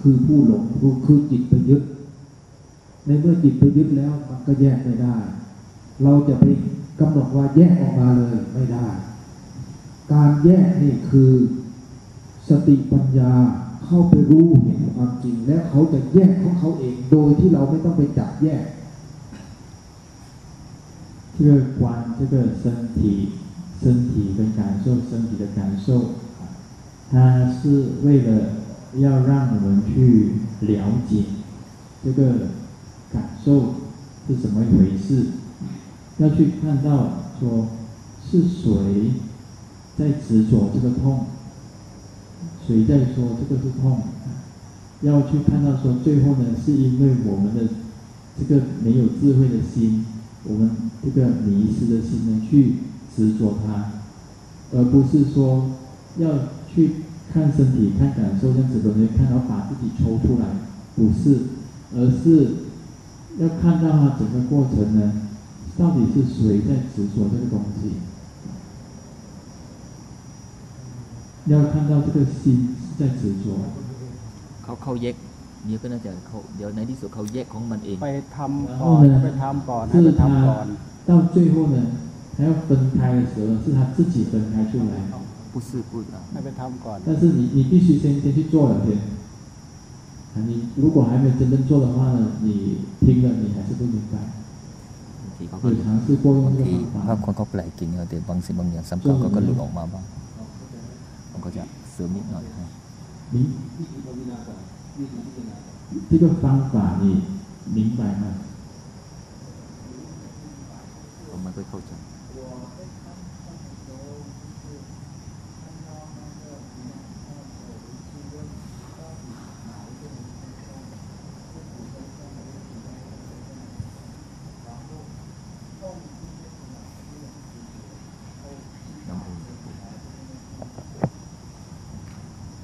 คือผู้หลงคือคือจิตไปยึด ในเมื่อจิตไปยึดแล้วมันก็แยกไม่ได้ เราจะไปกำหนดว่าแยกออกมาเลยไม่ได้ การแยกนี่คือสติปัญญาเข้าไปรู้เห็นความจริง และเขาจะแยกของเขาเองโดยที่เราไม่ต้องไปจับแยก 这个观这个身体、身体跟感受、身体的感受，它是为了要让我们去了解这个感受是怎么一回事，要去看到说是谁在执着这个痛，谁在说这个是痛，要去看到说最后呢，是因为我们的这个没有智慧的心，我们这个迷失的心呢，去执着它，而不是说要去看身体、看感受，这样子的人看，然后把自己抽出来，不是，而是要看到它整个过程呢，到底是谁在执着这个东西，要看到这个心是在执着。 เขาเขาแยกเดี๋ยวก็น่าจะเขาเดี๋ยวในที่สุดเขาแยกของมันเอง ไปทำก่อนให้ไปทำก่อนให้ 是 ไปทำก่อน 他 到最后呢，他要分开的时候，是他自己分开出来。 ผู้ซื่อพูดอ่ะ ให้ไปทำก่อน 但是你你必须先先去做了先。啊，你如果还没有真正做的话呢，你听了你还是不明白。 บางทีเขาก็ 有尝试过用 บาง 这个 ที 方 ถ้า 法 คนเขาแปลกจริงเนี่ยแต่บางสิ่งบางอย่างสำคัญเขาก็หลุดออกมาบ้างมันก็จะเสริมนิดหน่อยให้ 你这个方法你明白吗？ มไม่ค่อยเข้าใจ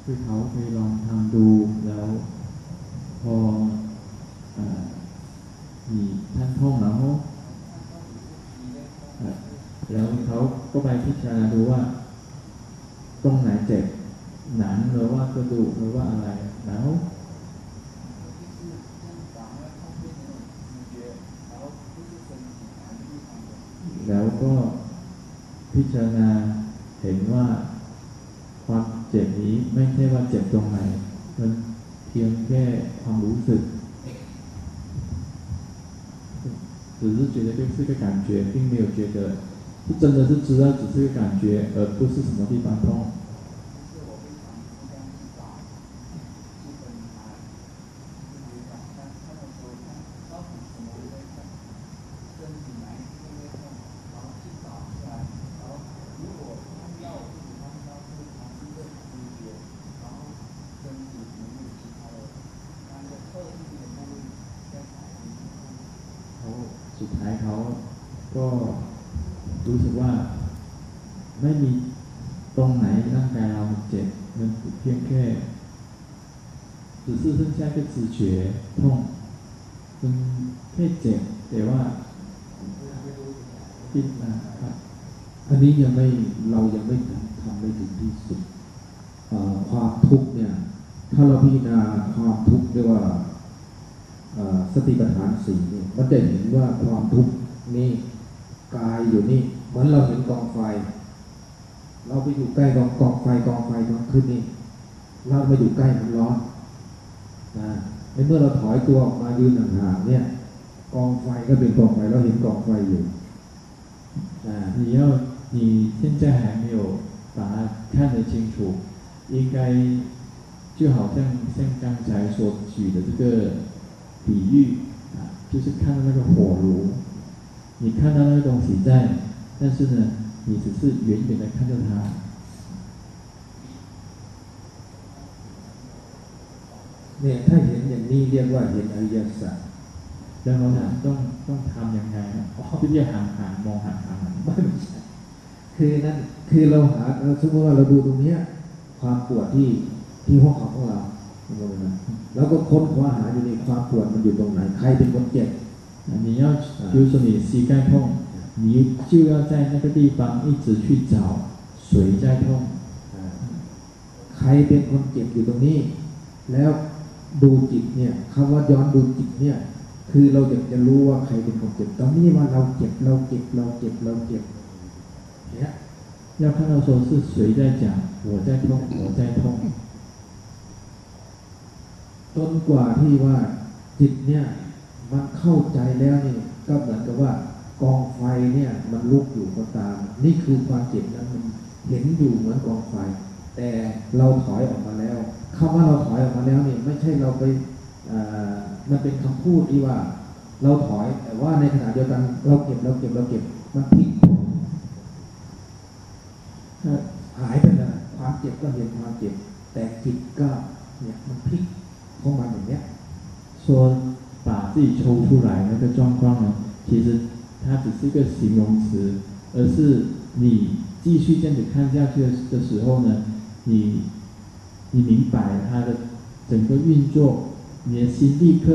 คือเขาเคยลองทำดูแล้ว พออมีท่านท่องแล้วเอ่อแล้วเขาก็ ไปพิจารณาดูว่า ตรงไหนเจ็บหนังหรือว่ากระดูกหรือว่าอะไรแล้ว แล้วก็พิจารณาเห็นว่า ความเจ็บนี้ไม่ใช่ว่าเจ็บตรงไหน มันเพียงแค่ความรู้สึก只是觉得这是个感觉，并没有觉得 是真的是知道只是个感觉，而不是什么地方痛。只是剩下一个知觉痛มันแค่เจ็บแต่ว่าที่นะครับ อันนี้ยังไม่เรายังไม่ถึงทำไม่ถึงที่สุดเอ่อความทุกข์เนี่ย ถ้าเราพิจารณาความทุกข์เรียกว่าเอ่อสติปัฏฐานสี่เนี่ยมันจะเห็นว่าความทุกข์นี่กายอยู่นี่ เหมือนเราเห็นกองไฟ เราไปอยู่ใกล้กองกองไฟกองไฟกองขึ้นนี่ เราไม่อยู่ใกล้มันร้อน นะในเมื่อเราถอยตัวออกมายืนห่างๆเนี่ย กองไฟก็เป็นกองไฟเราเห็นกองไฟอยู่นะ 你要你现在还没有把它看得清楚，应该就好像像刚才所举的这个比喻啊，就是看到那个火炉，你看到那个东西在，但是呢，你只是远远的看着它， เนี่ยถ้าเห็นอย่างนี้เรียกว่าเห็นอริยสัจ แล้วเราต้องต้องทำยังไงครับที่จะห่างห่างมองห่างห่าง ไม่ใช่คือนั่นคือเราหาเอ่อสมมติว่าเราดูตรงเนี้ย ความปวดที่ที่หัวเข่าของเราสมมตินะแล้วก็ค้นคว้าหาอยู่ในความปวดมันอยู่ตรงไหน ใครเป็นคนเจ็บ 你要比如说你膝盖痛，你就要在那个地方一直去找谁在痛。 อ่าใครเป็นคนเจ็บอยู่ตรงนี้ แล้ว ดูจิตเนี่ยคำว่าย้อนดูจิตเนี่ย คือเราอยากจะรู้ว่าใครเป็นคนเจ็บ ตอนนี้ว่าเราเจ็บเราเจ็บเราเจ็บเราเจ็บเนี่ย 要看到说是谁在讲我在痛，我在痛， จนกว่าที่ว่าจิตเนี่ย มันเข้าใจแล้วนี่ก็เหมือนกับว่ากองไฟเนี่ย มันลุกอยู่ก็ตาม นี่คือความเจ็บนั้นมันเห็นอยู่เหมือนกองไฟ แต่เราถอยออกมาแล้วคำว่าเราถอยออกมาแล้วนี่ไม่ใช่เราไปอ่ามันเป็นคำพูดที่ว่า เราถอย แต่ว่าในขณะเดียวกัน เราเก็บเราเก็บเราเก็บ มันพลิกถ้าหายไปเลยความเจ็บก็เห็นความเจ็บ แต่จิตก็เนี่ยมันพลิกของมันอย่างเนี้ย 说把自己抽出来那个状况呢，其实它只是一个形容词，而是你继续这样子看下去的的时候呢， 你你明白它的整个运作，你的心立刻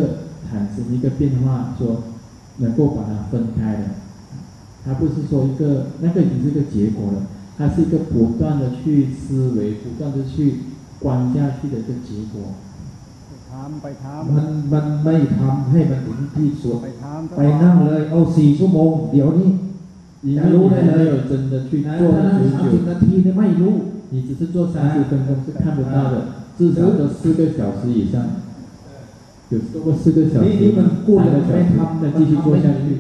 产生一个变化，说能够把它分开的。它不是说一个那个已经是一个结果了，它是一个不断的去思维，不断的去观下去的一个结果。 ถามไปถาม มันมันไม่ทำให้มันถึงที่สุด ไปถาม ไปนั่งเลย เอาสี่ชั่วโมง เดี๋ยวนี้ 因为假如呢你还没有真的去 นะ 做 ถ้านั่งสามสิบ 久 นาทีเนี่ยไม่รู้ 你只是做三十分钟是看不到的，至少都四个小时以上，有做过四个小时、 นี่นี่มันพูด 三 แล้ว 个 ไม่ 小时， ทำ 再 มัน 继续 ทำ 做 ไม่ 下 ถึง 去。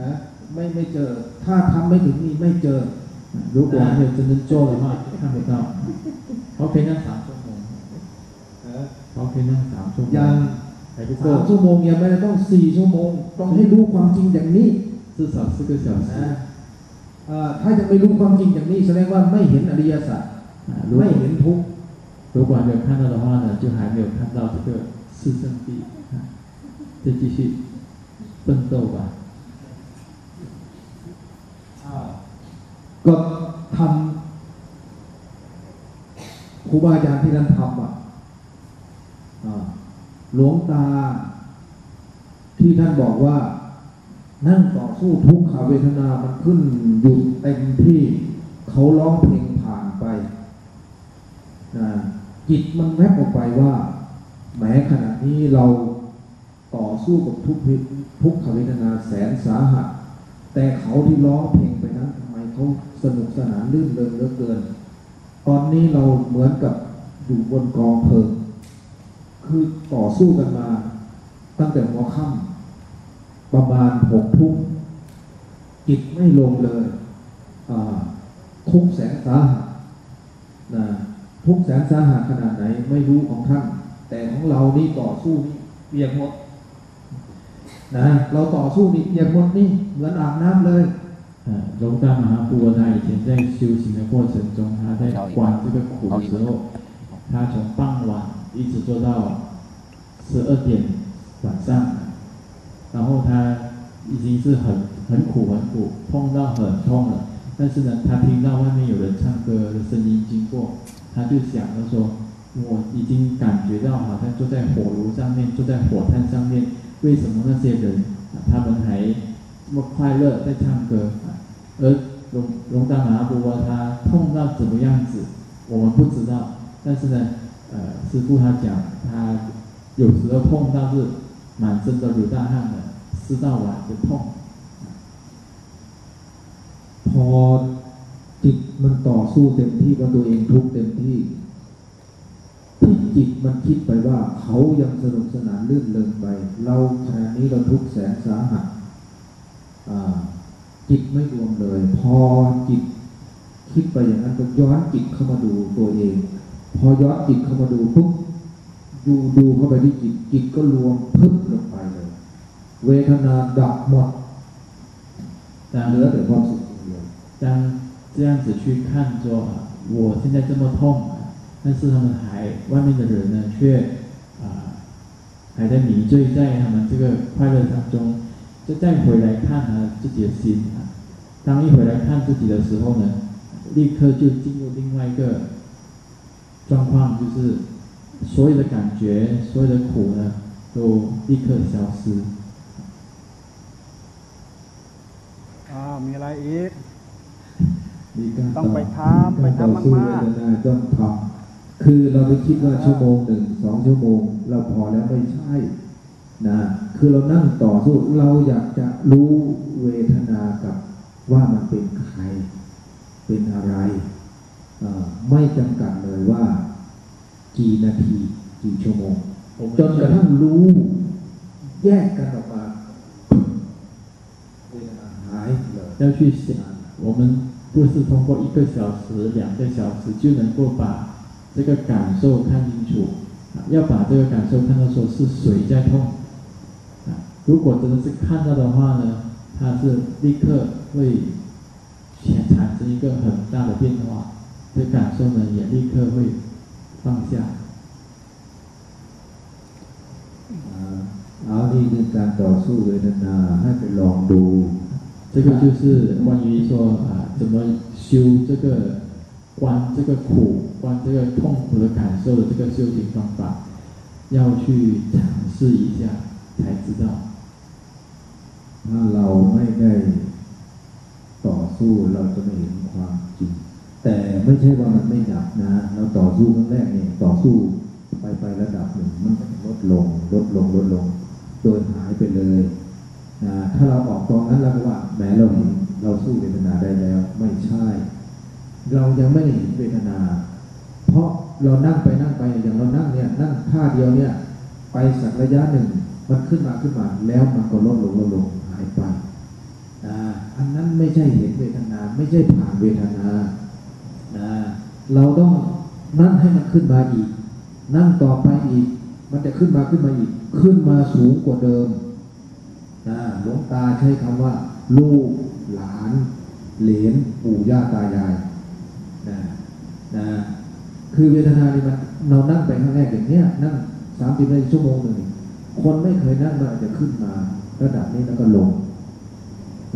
นะไม่ไม่เจอ ถ้าทำไม่ถึงนี่ไม่เจอ 如果没有真正做的话，看不到。OK，那三ชั่วโมง OK，那สามชั่วโม ยัง ง还不 สาม 够， ชั่วโมงยังไม่ได้ต้องสี่ชั่วโมง ต้องให้รู้ความจริงอย่างนี้ 至少四个小时。 นะเอ่อถ้ายังไม่รู้ความจริงอย่างนี้แสดงว่าไม่เห็นอริยสัจ 啊，如果 ไม่เห็นทุกข์ 如果还没有看到的话呢，就还没有看到这个四圣谛，啊再继续奋斗吧。 ก็ทำ ครูบาอาจารย์ที่ท่านทำอ่ะอ่าหลวงตา ที่ท่านบอกว่า นั่งต่อสู้ทุกขเวทนามันขึ้นอยู่เต็มที่เขาร้องเพลงผ่านไปนะ จิตมันแวบออกไปว่า แม้ขณะนี้เราต่อสู้กับทุกข์ทุกขเวทนาแสนสาหัส แต่เขาที่ร้องเพลงไปนั้นทำไมเขาสนุกสนานลื่นเริงเหลือเกิน ตอนนี้เราเหมือนกับอยู่บนกองเพลิง คือต่อสู้กันมา ตั้งแต่หัวค่ำประมาณหกทุ่มจิตไม่ลงเลย ทุกแสนสาหัสนะ ทุกข์แสนสาหัสขนาดไหนไม่รู้ของท่าน แต่ของเรานี่ต่อสู้นี่เปียกหมดนะเราต่อสู้นี่เปียกหมดนี่เหมือนอาบน้ำเลย 呃，龙大马哈布他以前在修行的过程中，他在观这个苦的时候，他从傍晚一直做到十二点晚上，然后他已经是很很苦很苦，痛到很痛了。但是呢，他听到外面有人唱歌的声音经过， 他就想着说，我已经感觉到好像坐在火炉上面，坐在火炭上面，为什么那些人他们还这么快乐在唱歌？而龙龙大马哈波他痛到怎么样子，我们不知道。但是呢，呃，师傅他讲，他有时候痛到是满身都流大汗的，湿到碗就痛。พอ จิตมันต่อสู้เต็มที่ว่าตัวเองทุกเต็มที่ที่จิตมันคิดไปว่า เขายังสนุกสนานลื่นเริงไป เราขณะนี้เราทุกแสนสาหัสจิตไม่รวมเลย พอจิตคิดไปอย่างนั้นก็ย้อนจิตเข้ามาดูตัวเอง พอย้อนจิตเข้ามาดูปุ๊บดูดูเข้าไปที่จิตจิตก็รวมพึบลงไปเลย เวทนาดับหมด当เหลือแต่ความสุขอย่างเดียว当这样子去看着，我现在这么痛，但是他们还外面的人呢，却啊还在迷醉在他们这个快乐当中，就再回来看他自己的心啊，当一回来看自己的时候呢，立刻就进入另外一个状况，就是所有的感觉、所有的苦呢，都立刻消失了。啊，米莱伊。 ต้องไปทำไปทำ กรต่อสู้ มากๆ เวทนาต้องทำคือเราไปคิดว่าชั่วโมงหนึ่งสองชั่วโมง เราพอแล้วไม่ใช่นะคือเรานั่งต่อสู้เราอยากจะรู้เวทนากับว่ามันเป็นใคร เป็นอะไรอ่าไม่จำกัดเลยว่า กี่นาที กี่ชั่วโมง 我们 จนกระทั่งรู้แยกกันออกมาเวทนาหายเลย 要去想，我们 不是通过一个小时、两个小时就能够把这个感受看清楚，啊，要把这个感受看到说是谁在痛，啊，如果真的是看到的话呢，它是立刻会产产生一个很大的变化，这感受呢也立刻会放下。 อ่าเอานี่คือการต่อสู้เวทนาให้ไปลองดู 这个就是关于说啊，怎么修这个观这个苦、观这个痛苦的感受的这个修行方法，要去尝试一下才知道。 ถ้าเราไม่ได้ต่อสู้เราจะไม่เห็นความจริง แต่ไม่ใช่ว่ามันไม่ดับนะ เราต่อสู้ครั้งแรกเนี่ยต่อสู้ไปไประดับหนึ่งมันลดลงลดลงลดลง โดยหายไปเลยนะ ถ้าเราออกตรงนั้นเราก็ว่าแหมเราเห็นเราสู้เวทนาได้แล้ว ไม่ใช่ เรายังไม่ได้เห็นเวทนา เพราะเรานั่งไปนั่งไปอย่างเรานั่งเนี่ยนั่งท่าเดียวเนี่ยไปสักระยะหนึ่งมันขึ้นมาขึ้นมาแล้วมันก็ลดลงลดลงหายไปนะอันนั้นไม่ใช่เห็นเวทนา ไม่ใช่ผ่านเวทนานะเราต้องนั่งให้มันขึ้นมาอีก นั่งต่อไปอีก มันจะขึ้นมาขึ้นมาอีก ขึ้นมาสูงกว่าเดิม นะหลวงตาใช้คำว่า ลูกหลานเหลนปู่ย่าตายายนะนะคือเวทนานี่มันเรานั่งไปครั้งแรกอย่างเนี้ยนั่งสามสิบนาทีชั่วโมงหนึ่งคนไม่เคยนั่งมันอาจจะขึ้นมา ระดับนี้แล้วก็ลง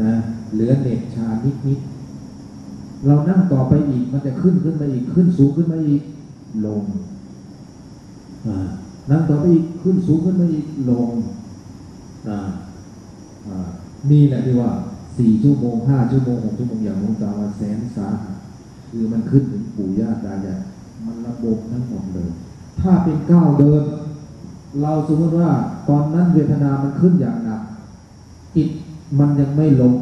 นะเหลือเน็ตชานิดนิดเรานั่งต่อไปอีกมันจะขึ้นขึ้นมาอีกขึ้นสูงขึ้นมาอีกลงอ่านั่งต่อไปอีกขึ้นสูงขึ้นมาอีกลงอ่า นี่แหละที่ว่าสี่ชั่วโมงห้าชั่วโมงหกชั่วโมงอย่างหลวงตาว่าแสนสาหัสคือมันขึ้นถึงปู่ย่าตายายมันระบบทั้งหมดเลย ถ้าเป็นก้าวเดิน เราสมมติว่าตอนนั้นเวทนามันขึ้นอย่างหนักจิตมันยังไม่ลง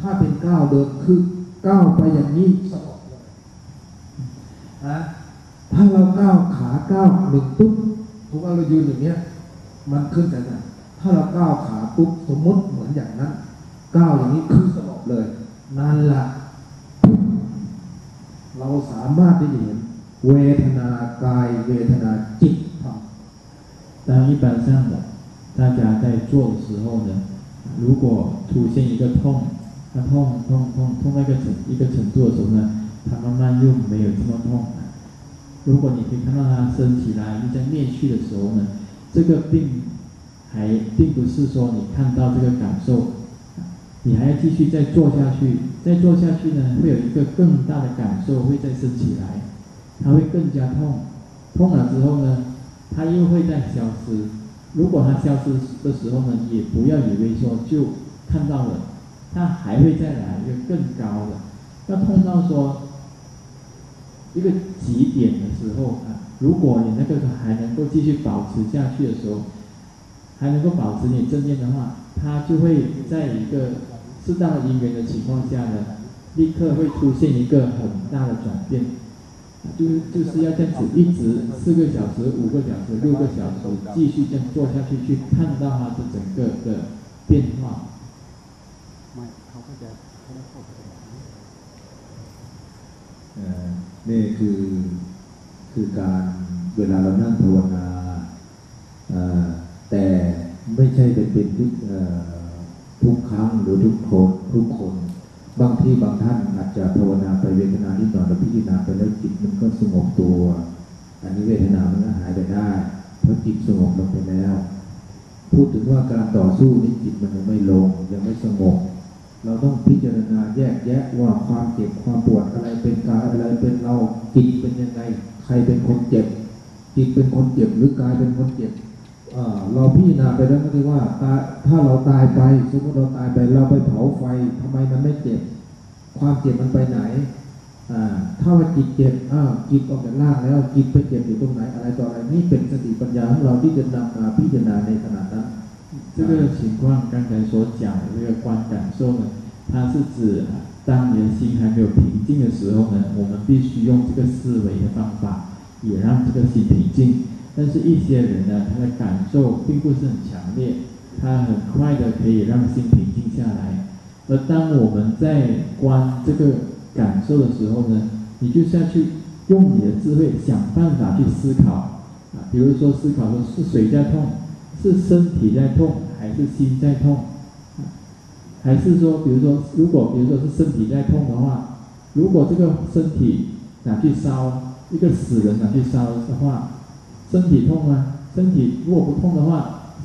ถ้าเป็นก้าวเดินคือก้าวไปอย่างนี้สงบเลยนะถ้าเราก้าวขาก้าวหนึ่งปุ๊บทุกว่าเรายืนอย่างเนี้ย มันขึ้นแต่ไหน ถ้าเราก้าวขาปุ๊บสมมติเหมือนอย่างนั้นก้าวอย่างนี้คือสงบเลย นั่นละเราสามารถที่จะเห็นเวทนากายเวทนาจิตธรรม 当一般上的大家在做的时候呢，如果出现一个痛，它痛痛痛痛到一个程一个程度的时候呢，它慢慢又没有这么痛了。如果你可以看到它升起来，又在灭去的时候呢，这个并 还并不是说你看到这个感受，你还要继续再做下去，再做下去呢，会有一个更大的感受会再升起来，它会更加痛，痛了之后呢，它又会再消失。如果它消失的时候呢，也不要以为说就看到了，它还会再来一个更高的，要痛到说一个极点的时候啊，如果你那个还能够继续保持下去的时候，还能够保持你正念的话，它就会在一个适当的因缘的情况下呢，立刻会出现一个很大的转变。就是就是要这样子一直四个小时、五个小时、六个小时继续这样做下去，去看到它的整个的变化。 ไม่เขาก็จะเขาไม่เข้าใจ เอ่อนี่คือคือการเวลาเรานั่งภาวนาเอ่อแต่ ไม่ใช่เป็นเป็นทุกทุกครั้งหรือทุกคนทุกคน บางที่บางท่านอาจจะภาวนาไปเวทนาที่นอนแล้วพิจารณาไปแล้วจิตมันก็สงบตัว อันนี้เวทนามันก็หายไปได้เพราะจิตสงบลงไปแล้ว พูดถึงว่าการต่อสู้นี้จิตมันยังไม่ลงยังไม่สงบเราต้องพิจารณาแยกแยะว่าความเจ็บความปวดอะไรเป็นกายอะไรเป็นเราจิตเป็นยังไง ใครเป็นคนเจ็บ จิตเป็นคนเจ็บหรือกายเป็นคนเจ็บ เราพิจารณาไปแล้วก็คือว่าตายถ้าเราตายไปสมมติเราตายไปเราไปเผาไฟทำไมมันไม่เจ็บ ความเจ็บมันไปไหนอ่าถ้าว่าจิตเจ็บอ้าวจิตออกจากร่างแล้วจิตไปเจ็บอยู่ตรงไหนอะไรต่ออะไรนี่เป็นสติปัญญาของเราที่จะนำมาพิจารณาในขณะนั้น 这个情况刚才所讲的这个观感受呢，它是指啊当你的心还没有平静的时候呢，我们必须用这个思维的方法，也让这个心平静。 但是，一些人呢，他的感受并不是很强烈，他很快的可以让心平静下来。而当我们在观这个感受的时候呢，你就是要去用你的智慧想办法去思考啊，比如说思考说是谁在痛，是身体在痛还是心在痛，还是说，比如说，如果比如说是身体在痛的话，如果这个身体拿去烧，一个死人拿去烧的话，身体痛吗？身体如果不痛的话，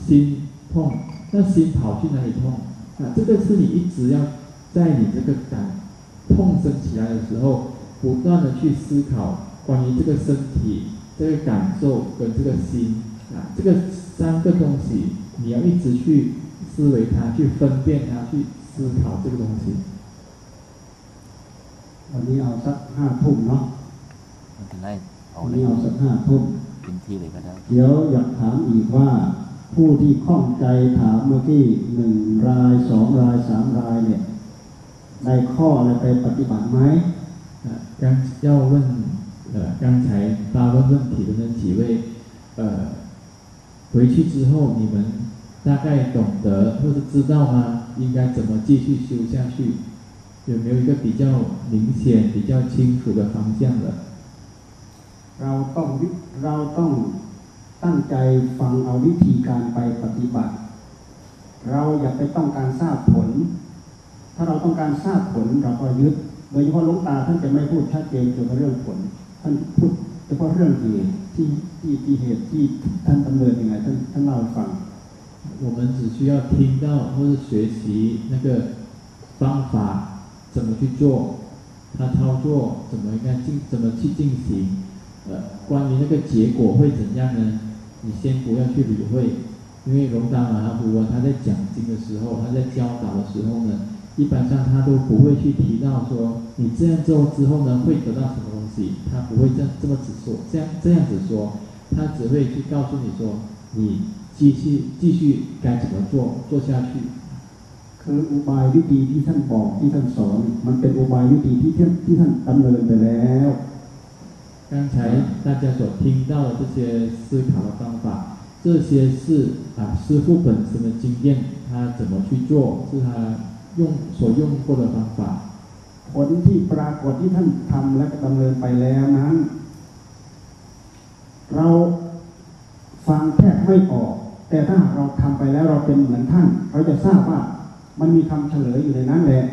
心痛，那心跑去哪里痛？啊，这个是你一直要在你这个感痛升起来的时候，不断的去思考关于这个身体、这个感受跟这个心啊，这个三个东西，你要一直去思维它，去分辨它，去思考这个东西。 วันนี้เอาสักห้าทุ่มเนาะ ไม่เป็นไรเอา วัน เล นี้ ย เอาสักห้าทุ่ม เต็ม ที่เลยก็ได้ เดี๋ยวอยากถามอีกว่า ผู้ที่ข้องใจถามเมื่อกี้หนึ่งรายสองรายสามรายเนี่ยได้ข้ออะไรไปปฏิบัติไหม 啊，刚要问呃，刚才发问问题的那几位，呃，回去之后你们大概懂得或是知道吗？应该怎么继续修下去？有没有一个比较明显、比较清楚的方向的？ เราต้องวิเราต้องตั้งใจฟังเอาวิธีการไปปฏิบัติ เราอย่าไปต้องการทราบผล ถ้าเราต้องการทราบผลเราก็ยึด โดยเฉพาะหลวงตาท่านจะไม่พูดชัดเจนเกี่ยวกับเรื่องผล ท่านพูดเฉพาะเรื่องเหตุที่ที่ที่เหตุที่ท่านดำเนินยังไงท่านท่านเล่าให้ฟัง 我们只需要听到或是学习那个方法怎么去做，它操作怎么应该进，怎么去进行， 呃关于那个结果会怎样呢？你先不要去理会，因为龙达马哈布啊，他在讲经的时候，他在教导的时候呢，一般上他都不会去提到说你这样做之后呢会得到什么东西，他不会这样这么子说，这样这样子说，他只会去告诉你说你继续继续该怎么做做下去。 คืออุบายวิธีที่ท่านบอกที่ท่านสอน มันเป็นอุบายวิธีที่ท่านที่ท่านดำเนินไปแล้ว 刚才大家所听到的这些思考的方法，这些是啊师傅本身的经验，他怎么去做，是他用所用过的方法。 ผลที่ปรากฏที่ท่านทำและก็ดำเนินไปแล้วนั้น เราฟังแทบไม่ออก แต่ถ้าหากเราทำไปแล้วเราเป็นเหมือนท่าน เราจะทราบว่ามันมีคำเฉลยอยู่ในนั้นแหละ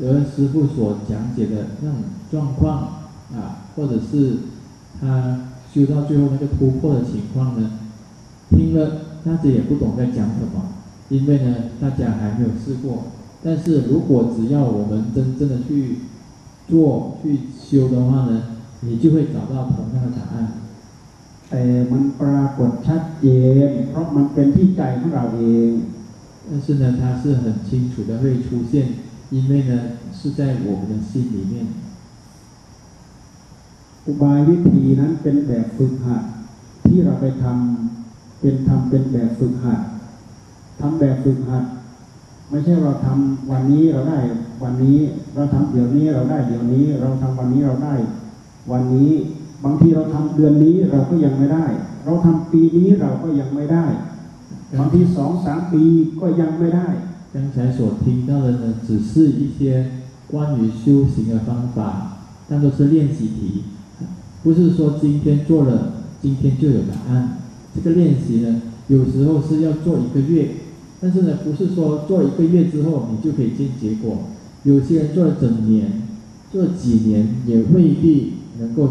而师傅所讲解的那种状况 啊，或者是他修到最后那个突破的情况呢，听了大家也不懂在讲什么，因为呢大家还没有试过。但是如果只要我们真正的去做去修的话呢，你就会找到同样的答案。 แต่มันปรากฏชัดเจน เพราะมันเป็นที่ใจของเราเอง 但是呢，它是很清楚的会出现，因为呢是在我们的心里面。 อุบายวิธีนั้นเป็นแบบฝึกหัดที่เราไปทำเป็นทำเป็นแบบฝึกหัดทำแบบฝึกหัด ไม่ใช่เราทำวันนี้เราได้ วันนี้เราทำเดี๋ยวนี้เราได้เดี๋ยวนี้ เราทำวันนี้เราได้ วันนี้บางทีเราทำเดือนนี้เราก็ยังไม่ได้ เราทำปีนี้เราก็ยังไม่ได้ บางทีสองสามปีก็ยังไม่ได้ 刚才所听到的呢，只是一些关于修行的方法，但都是练习题， 不是说今天做了，今天就有答案。这个练习呢，有时候是要做一个月，但是呢，不是说做一个月之后你就可以见结果。有些人做了整年，做了几年，也未必能够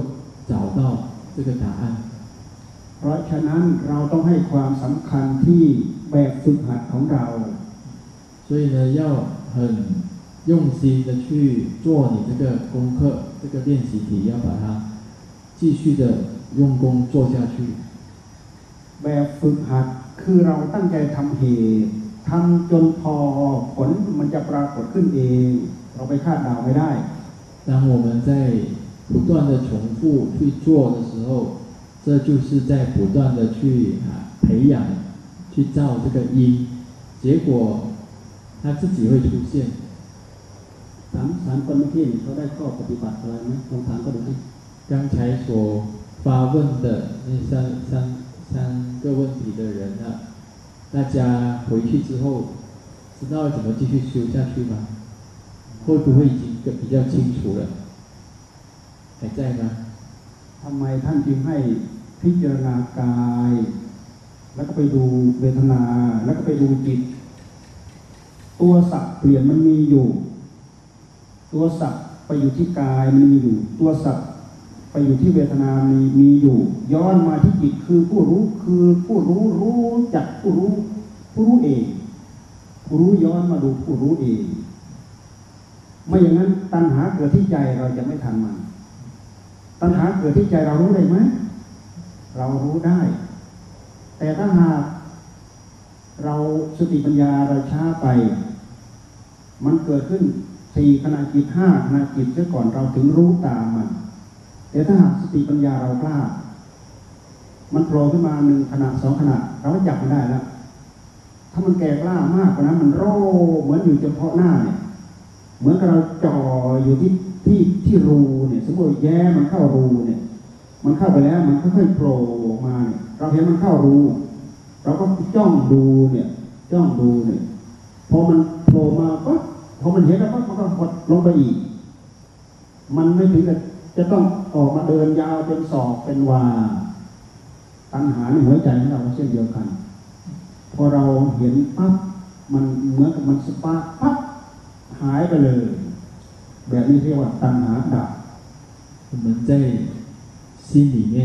找到这个答案。 เพราะฉะนั้นเราต้องให้ความสำคัญที่แบบฝึกหัดของเรา 所以呢，要很用心的去做你这个功课，这个练习题，要把它 继续的用功做下去。 แบบฝึกหัดคือเราตั้งใจทำเหตุทำจนพอผลมันจะปรากฏขึ้นเอง เราไปคาดเดาไม่ได้ 当我们在不断的重复去做的时候，这就是在不断的去啊培养，去造这个因，结果它自己会出现。 ถามสามคนเมื่อกี้นี่เขาได้ข้อปฏิบัติอะไรไหมลองถามก็ดูสิ 刚才所发问的那三三三个问题的人啊，大家回去之后知道怎么继续修下去吗？会不会已经比较清楚了？还在吗？ ทำไมท่านจึงให้พิจารณากาย แล้วก็ไปดูเวทนา แล้วก็ไปดูจิต ตัวสับเปลี่ยนมันมีอยู่ ตัวสับไปอยู่ที่กายมันมีอยู่ ตัวสับ ไปอยู่ที่เวทนามีมีอยู่ ย้อนมาที่จิตคือผู้รู้คือผู้รู้รู้จักผู้รู้ผู้รู้เองผู้รู้ย้อนมาดูผู้รู้เองไม่อย่างนั้นตัณหาเกิดที่ใจเราจะไม่ทันมันตัณหาเกิดที่ใจเรารู้ได้ไหมเรารู้ได้ แต่ถ้าหากเราสติปัญญาเราช้าไป มันเกิดขึ้นสี่ขณะจิตห้าขณะจิตเสียก่อนเราถึงรู้ตามมัน แต่ถ้าหากสติปัญญาเรากล้า มันโผล่ขึ้นมาหนึ่งขณะสองขณะเราก็จับมันได้แล้ว ถ้ามันแก่กล้ามากกว่านั้นมันโร่เหมือนอยู่เฉพาะหน้าเนี่ย เหมือนกับเราจ่ออยู่ที่ที่ที่รูเนี่ย สมมติแย้มันเข้ารูเนี่ย มันเข้าไปแล้วมันค่อยๆโผล่ออกมาเนี่ยเราเห็นมันเข้ารูเราก็จ้องดูเนี่ย จ้องดูเนี่ยพอมันโผล่มาปั๊บพอมันเห็นแล้วปั๊บมันก็หดลงไปอีก มันไม่ถึงกับ จะต้องออกมาเดินยาวเป็นศอกเป็นวา ตัณหาในหัวใจของเราก็เช่นเดียวกัน พอเราเห็นปั๊บมันเหมือนกับมันสปาร์คปั๊บหายไปเลย แบบนี้เรียกว่าตัณหาดับ 我们在心里面，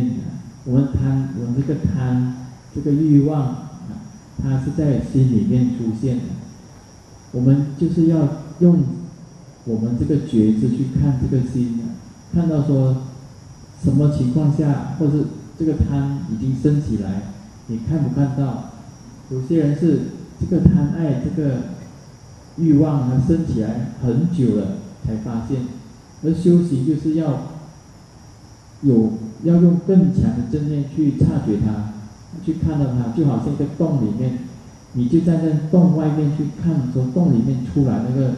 我们贪，我们这个贪，这个欲望啊，它是在心里面出现的。我们就是要用我们这个觉知去看这个心， 看到说什么情况下，或是这个贪已经升起来，你看不看到？有些人是这个贪爱这个欲望呢升起来很久了才发现，而修行就是要有要用更强的正念去察觉它，去看到它，就好像一个洞里面，你就站在洞外面去看，从洞里面出来那个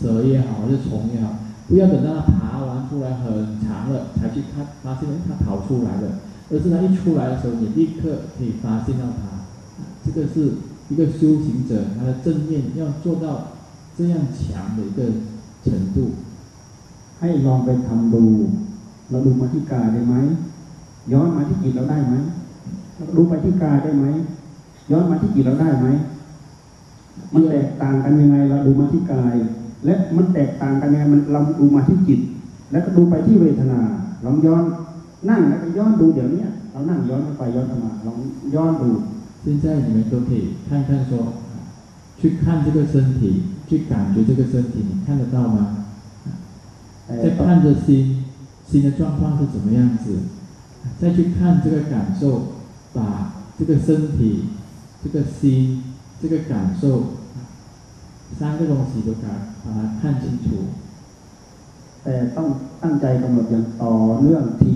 蛇也好，还是虫也好，不要等到它爬完出来很长了才去看，发现它跑出来了，而是它一出来的时候，你立刻可以发现到它。这个是一个修行者他的正念要做到这样强的一个程度。 ให้ลองไปทำดู เราดูมาที่กายได้ไหม ย้อนมาที่จิตเราได้ไหมดูไปที่กายได้ไหม ย้อนมาที่จิตเราได้ไหม มันแตกต่างกันยังไง เราดูมาที่กาย และมันแตกต่างกันยังไงมันเราดูมาที่จิต แล้วก็ดูไปที่เวทนาลองย้อนนั่งแล้วก็ย้อนดูเดี๋ยวนี้เรานั่งย้อนเข้าไปย้อนเข้ามาลองย้อนดู 现在你们都可以看看说，去看这个身体，去感觉这个身体，你看得到吗？ แต่ 再看着心，心的状况是怎么样子，再去看这个感受，把这个身体、这个心、这个感受 三个东西都把把它看清楚。 แต่ต้องตั้งใจกำหนดอย่างต่อเนื่องที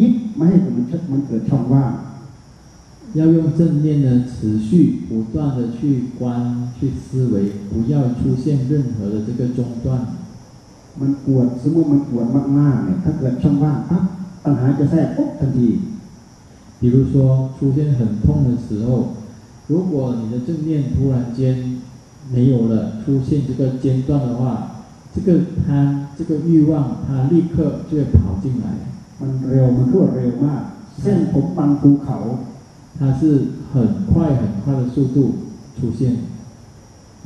ยิบไม่ให้มันมันเกิดช่องว่าง 要用正念呢，持续不断的去观、去思维，不要出现任何的这个中断。 มันปวดสมมติมันปวดมากๆเนี่ยถ้าเกิดช่องว่างปั๊บปัญหาจะแทรกปุ๊บทันที 比如说出现很痛的时候，如果你的正念突然间 没有了，出现这个间断的话，这个贪、这个欲望，它立刻就会跑进来。 มันเร็วมันรวดเร็วมาก เส้นผมบางภูเขา 它是很快很快的速度出现。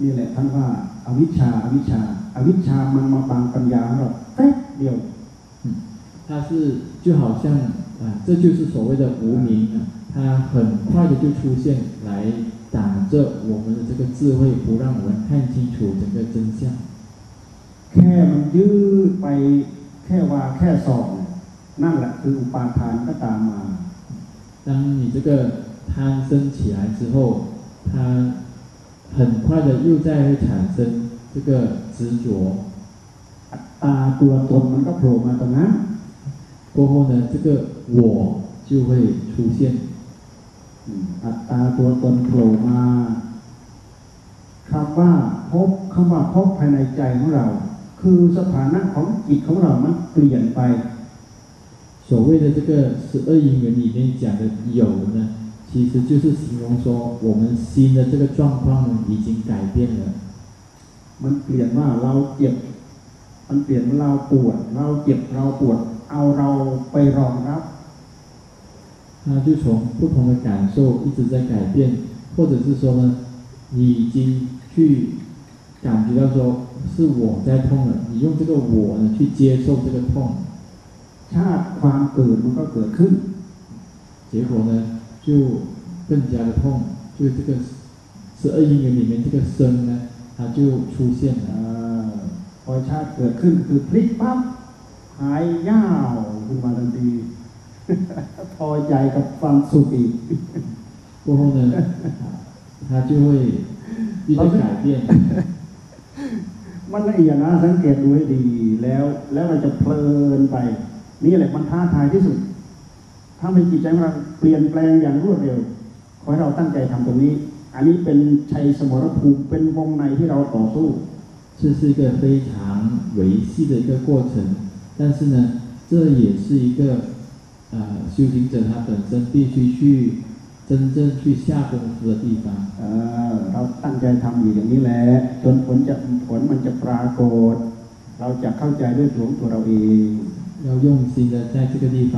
นี่แหละท่านว่าอาวิชชาอาวิชชาอาวิชชามันมาบังปัญญาของเราแป๊บเดียว 它是就好像啊，这就是所谓的无明啊，它很快的就出现来 挡着我们的这个智慧，不让我们看清楚整个真相。 แค่มันยืดไปแค่ว่าแค่สองนั่นแหละคืออุปาทานก็ตามมา 当你这个贪生起来之后，它很快的又再会产生这个执着， อัตตาตัวตนมันก็โผล่มาตรงนั้น 过后呢，这个我就会出现。 อืมอัตตาตัวตนโผล่มาคำว่าพบคำว่าพบภายในใจของเรา คือสถานะของจิตของเรามันเปลี่ยนไป 所谓的这个十二因缘里面讲的有呢，其实就是形容说我们心的这个状况呢已经改变了。 มันเปลี่ยนว่าเราเจ็บ มันเปลี่ยนว่าเราปวด เราเจ็บเราปวด เอาเราไปรองรับ 它就从不同的感受一直在改变，或者是说呢，你已经去感觉到说是我在痛了，你用这个我呢去接受这个痛， ชาติความเกิดมันก็เกิดขึ้น 结果呢就更加的痛，就这个十二因缘里面这个生呢，它就出现 เอ 了。 อพอชาติเกิดขึ้นคือพลิกปั๊บหายยาวขึ้นมาทันที พอใจกับความสุขอีก 过后呢，它就会一直改变。 มันละเอียดนะสังเกตดูให้ดีแล้ว แล้วเราจะเพลินไป นี่แหละมันท้าทายที่สุด ถ้าไม่จิตใจของเราเปลี่ยนแปลงอย่างรวดเร็ว ขอให้เราตั้งใจทำตรงนี้ อันนี้เป็นชัยสมรภูมิเป็นวงในที่เราต่อสู้ 这是一个非常维系的一个过程，但是呢，这也是一个 呃修行者他本身必须去真正去下功夫的地方。 เออเราตั้งใจทำอยู่อย่างนี้แหละจนผลจะผลมันจะปรากฏ เราจะเข้าใจด้วยตัวของตัวเราเอง 要用心的在这个地方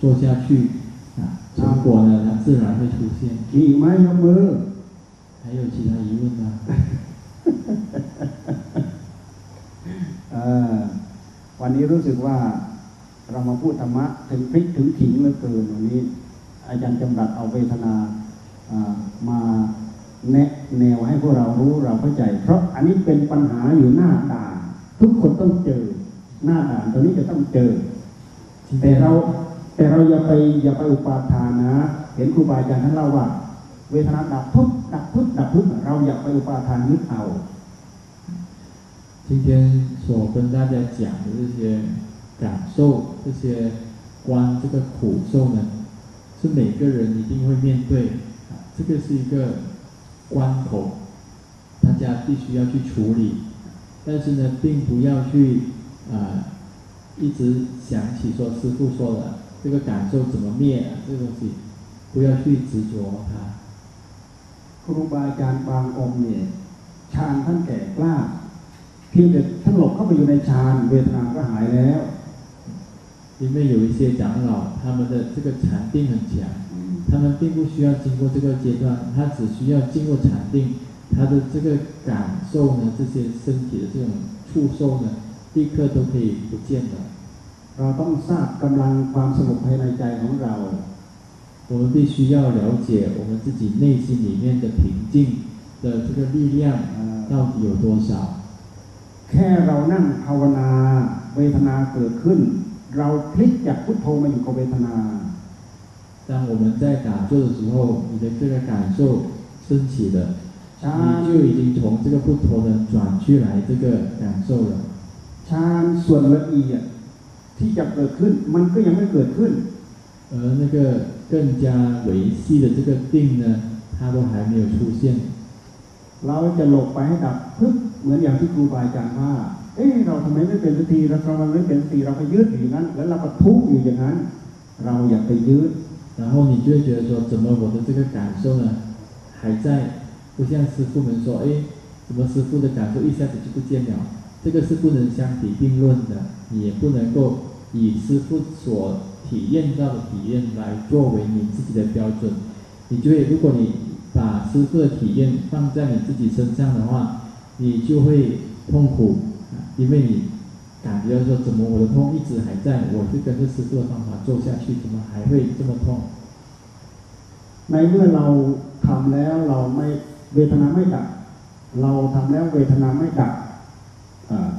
做下去啊，成果呢，它自然会出现。 มีอีกไหมยกมือ 还有其他疑问吗？ เออวันนี้รู้สึกว่า เรามาพูดธรรมะถึงพริกถึงขิงเหลือเกินวันนี้ อาจารย์จำรัดเอาเวทนาอ่ามาแนะแนวให้พวกเรารู้เราเข้าใจ เพราะอันนี้เป็นปัญหาอยู่หน้าด่านทุกคนต้องเจอ หน้าด่านตัวนี้จะต้องเจอ 今 แต่ 天 เราแต่เราอย่าไปอย่าไปอุปาทานนะ เห็นครูบาอาจารย์ท่านเล่าว่า เวทนาดับทุบดับทุบดับทุบเราอย่าไปอุปาทานยึดเอา 今天所跟大家讲的这些 感受、这些观、这个苦受呢，是每个人一定会面对，啊，这个是一个关口，大家必须要去处理。但是呢，并不要去啊、一直想起说师傅说的这个感受怎么灭啊，这个东西不要去执着它。 ครูบาอาจารย์บางองค์เนี่ยฌานท่านแก่กล้า เพียงแต่ท่านหลบเข้าไปอยู่ในฌานเวทนาก็หายแล้ว 因为有一些长老，他们的这个禅定很强，他们并不需要经过这个阶段，他只需要进入禅定，他的这个感受呢，这些身体的这种触受呢，立刻都可以不见了。 เราต้องทราบกำลังความสงบภายในใจของเรา 我们必须要了解我们自己内心里面的平静的这个力量 เอ่อ 到底有多少。 แค่เรานั่งภาวนา เวทนาเกิดขึ้น เราพลิกจากพุทโธมาอยู่กับเวทนา 当我们在打坐的时候，你的这个感受升起了， ฌาน 你就已经从这个不陀呢转去来这个感受了。 ฌานส่วนละเอียดที่จะเกิดขึ้น มันก็ยังไม่เกิดขึ้น 而那个更加维系的这个定呢，它都还没有出现。 เราจะหลบไปให้ดับพึบเหมือนอย่างที่ครูบาอาจารย์ว่า เอ๊ะเราทำไมไม่เป็นสักทีเราทำไมไม่เป็นสักทีเราไปยึดอยู่อย่างนั้น แล้วเราก็ทุกข์อยู่อย่างนั้น เราอย่าไปยึด 然后你就会觉得说，怎么我的这个感受呢，还在，不像师傅们说，哎，怎么师傅的感受一下子就不见了？这个是不能相提并论的，你也不能够以师傅所体验到的体验来作为你自己的标准。你就会，如果你把师傅的体验放在你自己身上的话，你就会痛苦，啊 因为你感觉到说，怎么我的痛一直还在，我是跟着师傅的方法做下去，怎么还会这么痛？ ในเมื่อเราทำแล้วเราไม่เวทนาไม่ดับ เราทำแล้วเวทนาไม่ดับอ่า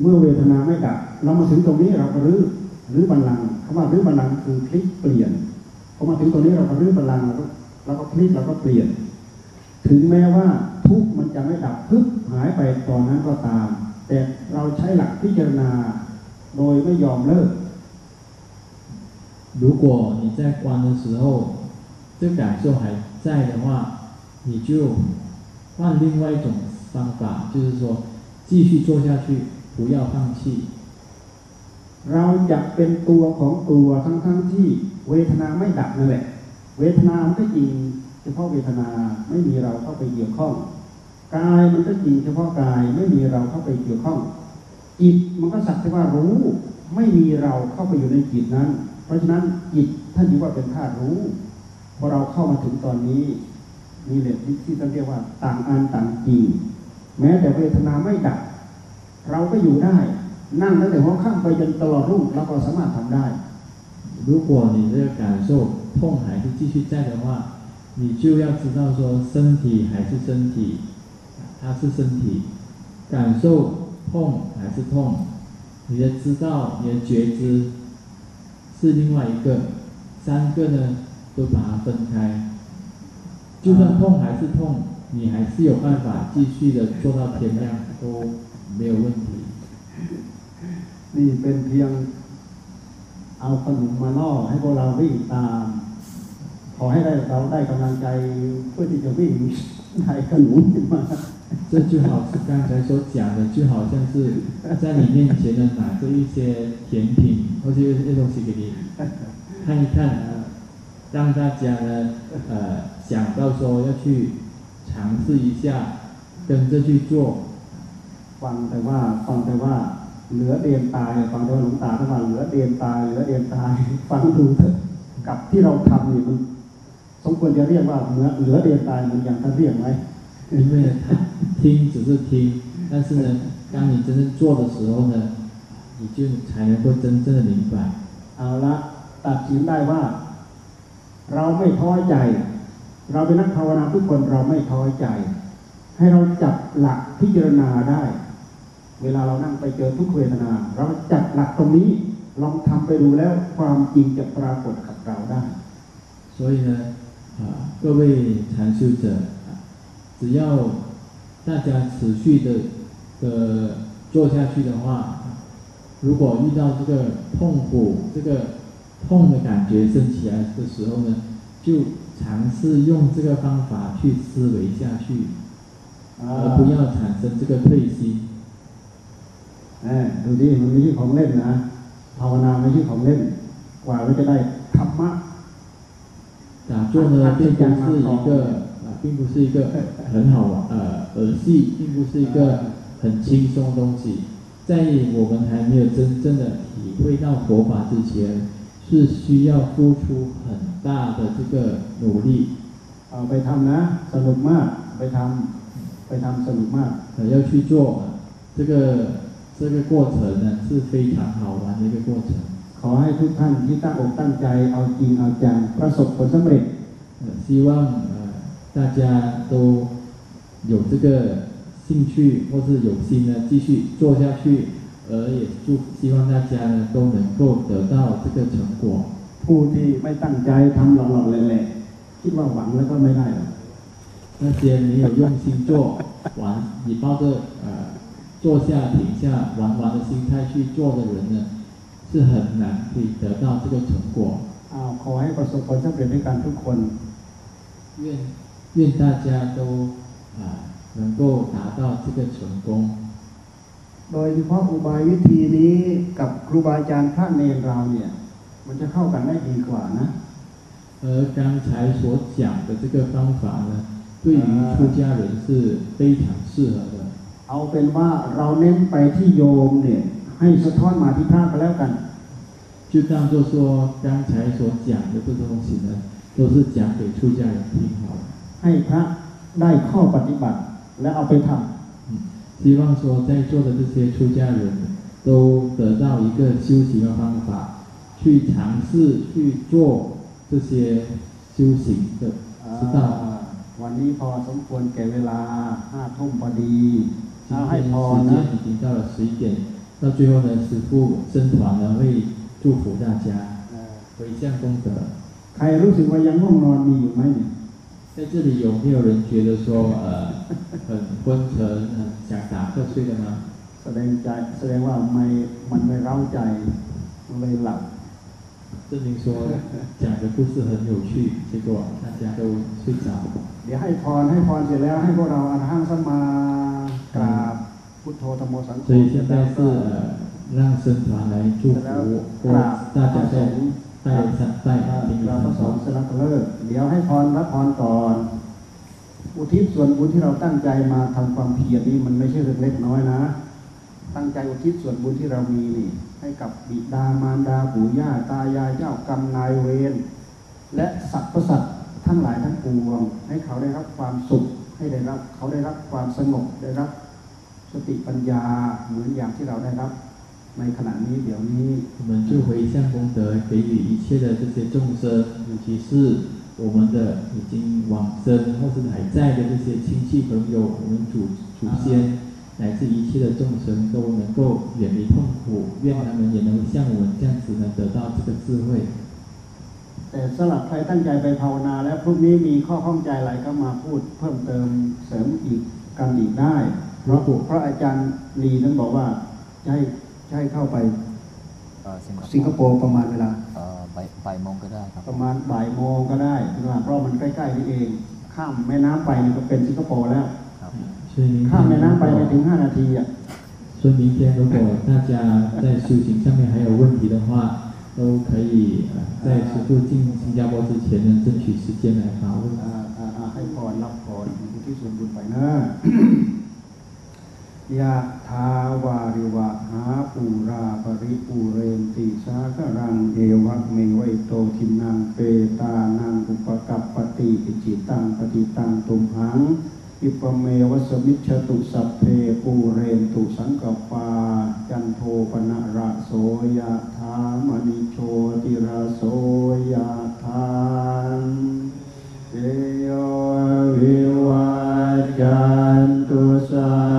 เมื่อเวทนาไม่ดับ เรามาถึงตรงนี้เราก็รื้อรื้อบัลลังก์คำว่ารื้อบัลลังก์คือพลิกเปลี่ยนพอมาถึงตรงนี้เราก็รื้อบัลลังก์เราก็เราก็พลิกเราก็เปลี่ยน ถึงแม้ว่าทุกข์มันจะไม่ดับพึบหายไปตอนนั้นก็ตาม แต่เราใช้หลักพิจารณา โดยไม่ยอมเลิก 如果你在关的时候，这感受还在的话，你就换另外一种方法，就是说继续做下去，不要放弃。 เราจะเป็นตัวของตัวทั้งทั้งๆที่เวทนาไม่ดับนั่นแหละ เวทนามันก็จริงเฉพาะเวทนาไม่มีเราเข้าไปเกี่ยวข้อง กายมันก็จริงเฉพาะกายไม่มีเราเข้าไปเกี่ยวข้อง จิตมันก็สักแต่ว่ารู้ ไม่มีเราเข้าไปอยู่ในจิตนั้น เพราะฉะนั้นจิตท่านถือว่าเป็นธาตุรู้พอเราเข้ามาถึงตอนนี้นี่แหละที่ท่านเรียกว่าต่างอันต่างจริง แม้แต่เวทนาไม่ดับ เราก็อยู่ได้ นั่งตั้งแต่หัวค่ำไปจนตลอดรุ่งเราก็สามารถทำได้ 如果你这个感受痛还是继续在的话，你就要知道说身体还是身体， 它是身体，感受痛还是痛，你的知道、你的觉知是另外一个，三个呢都把它分开。就算痛还是痛，你还是有办法继续的做到天亮，都没有问题。 นี่เป็นเพียงเอาขนมมาล่อให้พวกเราวิ่งตาม ขอให้ได้เราได้กำลังใจเพื่อที่จะวิ่งได้ขนมขึ้นมา 这就好是刚才所讲的，就好像是在你面前呢拿着一些甜品或者一些东西给你看一看，呃，让大家呢呃想到说要去尝试一下，跟着去做。 ฟังแต่ว่าฟังแต่ว่าเหลือเดียนตายฟังแต่ว่าหลวงตาท่านว่าเหลือเดียนตายเหลือเดียนตาย ฟังดูเถอะกับที่เราทำนี่มันสมควรจะเรียกว่าเหลือเหลือเดียนตายมันอย่างท่านเรียกไหม 因为呢，他 听只是听，但是呢，当你真正做的时候呢，你就才能够真正的明白。 เอาละตัดสินได้ว่า เราไม่ท้อใจ เราเป็นนักภาวนาทุกคนเราไม่ท้อใจ ให้เราจับหลักพิจารณาได้ เวลาเรานั่งไปเจอทุกเวทนา เราจับหลักตรงนี้ ลองทำไปดูแล้วความจริงจะปรากฏกับเราได้ 所以呢，啊，各位禅修者，啊只要 大家持续的的做下去的话，如果遇到这个痛苦、这个痛的感觉升起来的时候呢，就尝试用这个方法去思维下去， อ่า 而不要产生这个退心。 เอ้ยดูดิมันไม่ใช่ของเล่นนะ ภาวนาไม่ใช่ของเล่น กว่าเราจะได้ธรรมะ 打坐呢，并不是一个啊， 并不是一个很好呃儿戏，并不是一个很轻松的东西。在我们还没有真正的体会到佛法之前，是需要付出很大的这个努力， เอาไปทำนะ สนุกมาก ไปทำไปทำสนุกมาก 呃，要去做这个这个过程呢是非常好玩的一个过程。 ขอให้ทุกท่านที่ตั้งอกตั้งใจเอาจริงเอาจังประสบผลสำเร็จ 呃，希望呃 大家都有这个兴趣或是有心呢继续做下去，而也祝希望大家呢都能够得到这个成果。 ผู้ที่ไม่ตั้งใจทำหลอกๆแหละๆคิดว่าหวังแล้วก็ไม่ได้หรอก 那些没有用心做玩，你抱着呃坐下停下玩玩的心态去做的人呢，是很难可以得到这个成果。 อ้าวขอให้ประสบผลสำเร็จด้วยกันทุกคน 愿 愿大家都啊、能够达到这个成功。 โดยเฉพาะอุบายวิธีนี้กับครูบาอาจารย์พระเนรเราเนี่ย มันจะเข้ากันได้ดีกว่านะ 而刚才所讲的这个方法呢，对于出家人是非常适合的。 เอาเป็นว่าเราเน้นไปที่โยมเนี่ย ให้สะท้อนมาที่พระก็แล้วกัน 就当做说刚才所讲的这个东西呢，都是讲给出家人听好的。 ให้พระได้ข้อปฏิบัติ และเอาไปทำ 希望说在座的这些出家人都得到一个修行的方法，去尝试去做这些修行的之道。 วันนี้พอสมควรแก่เวลาห้าทุ่มพอดี 今 เอาให้ 天 พร 时 นะ 间已经到了十一点，到最后呢，师父僧团呢会祝福大家 เอ่อ 回向功德。 ใครรู้สึกว่ายังง่วงนอนมีอยู่ไหมเนี่ย 在这里有没有人觉得说呃很昏沉、很想打瞌睡的呢？ แสดงใจแสดงว่าไม่มันไม่เร้าใจมันเลยหลับ 证明说讲的故事很有趣，结果大家都睡着。 เดี๋ยวให้พรให้พรเสร็จแล้วให้พวกเราอรหังสัมมากราบพุทโธธรรมโมสังโฆ 所以现在是呃让僧团来祝 เสร็จแล้ว 福， ก 或 ราบ 大 พระ 家 สัตใต้เราก็สอนสลักเลิกเดี๋ยวให้พรรับพรก่อน อุทิศส่วนบุญที่เราตั้งใจมาทำความเพียรนี่มันไม่ใช่เรื่องเล็กน้อยนะ ตั้งใจอุทิศส่วนบุญที่เรามีนี่ ให้กับบิดามารดาปู่ย่าตายายเจ้ากรรมนายเวรและสัตว์ประสัตทั้งหลายทั้งปวง ให้เขาได้รับความสุขให้ได้รับ เขาได้รับความสงบได้รับ สติปัญญาเหมือนอย่างที่เราได้รับ ในขณะนี้เดี๋ยวนี้ 我们就回向功德，给予一切的这些众生，尤其是我们的已经往生或是还在的这些亲戚朋友，我们祖祖先，乃至一切的众生都能够远离痛苦，愿他们也能像我们这样子呢得到这个智慧。 แต่สำหรับใครตั้งใจไปภาวนา แล้วพรุ่งนี้มีข้อข้องใจอะไรก็มาพูดเพิ่มเติมเสริมอีกกันอีกได้ เพราะเพราะอาจารย์ลีนั้นบอกว่าจะให้จะ ให้เข้าไป เอ่อสิงคโปร์ สิงคโปร์ประมาณเวลา เอ่อบ่ายบ่ายโมงก็ได้ครับ ประมาณบ่ายโมงก็ได้ใช่ไหมเพราะมันใกล้ๆนี่เอง ข้ามแม่น้ำไปนี่ก็เป็นสิงคโปร์แล้ว ครับ 所以明 ข้ามแม่ 天 น้ำไป 如 ไม่ถึง 果 ห้านาทีอ่ะ 所以明天如果大家在修行上面还有问题的话，都可以呃在师父进新加坡之前呢，争取时间来发问。 อ่าอ่าอ่าให้พรรับพรอุที่ส่วนบุญไปนะ ยะทาวาริวะหาปูราปริปูเรนติสาครังเอวะเมวัยโตทินังเปตานังอุปกัปปติอิจิตังปฏิตังตุมหังอิปเมวสมิชตุสัพเพปูเรนตุสังกปาจันโทปนะระโสยะธามณิโชติระโสยะธานเอโยวิวัจจันตุสัพพะ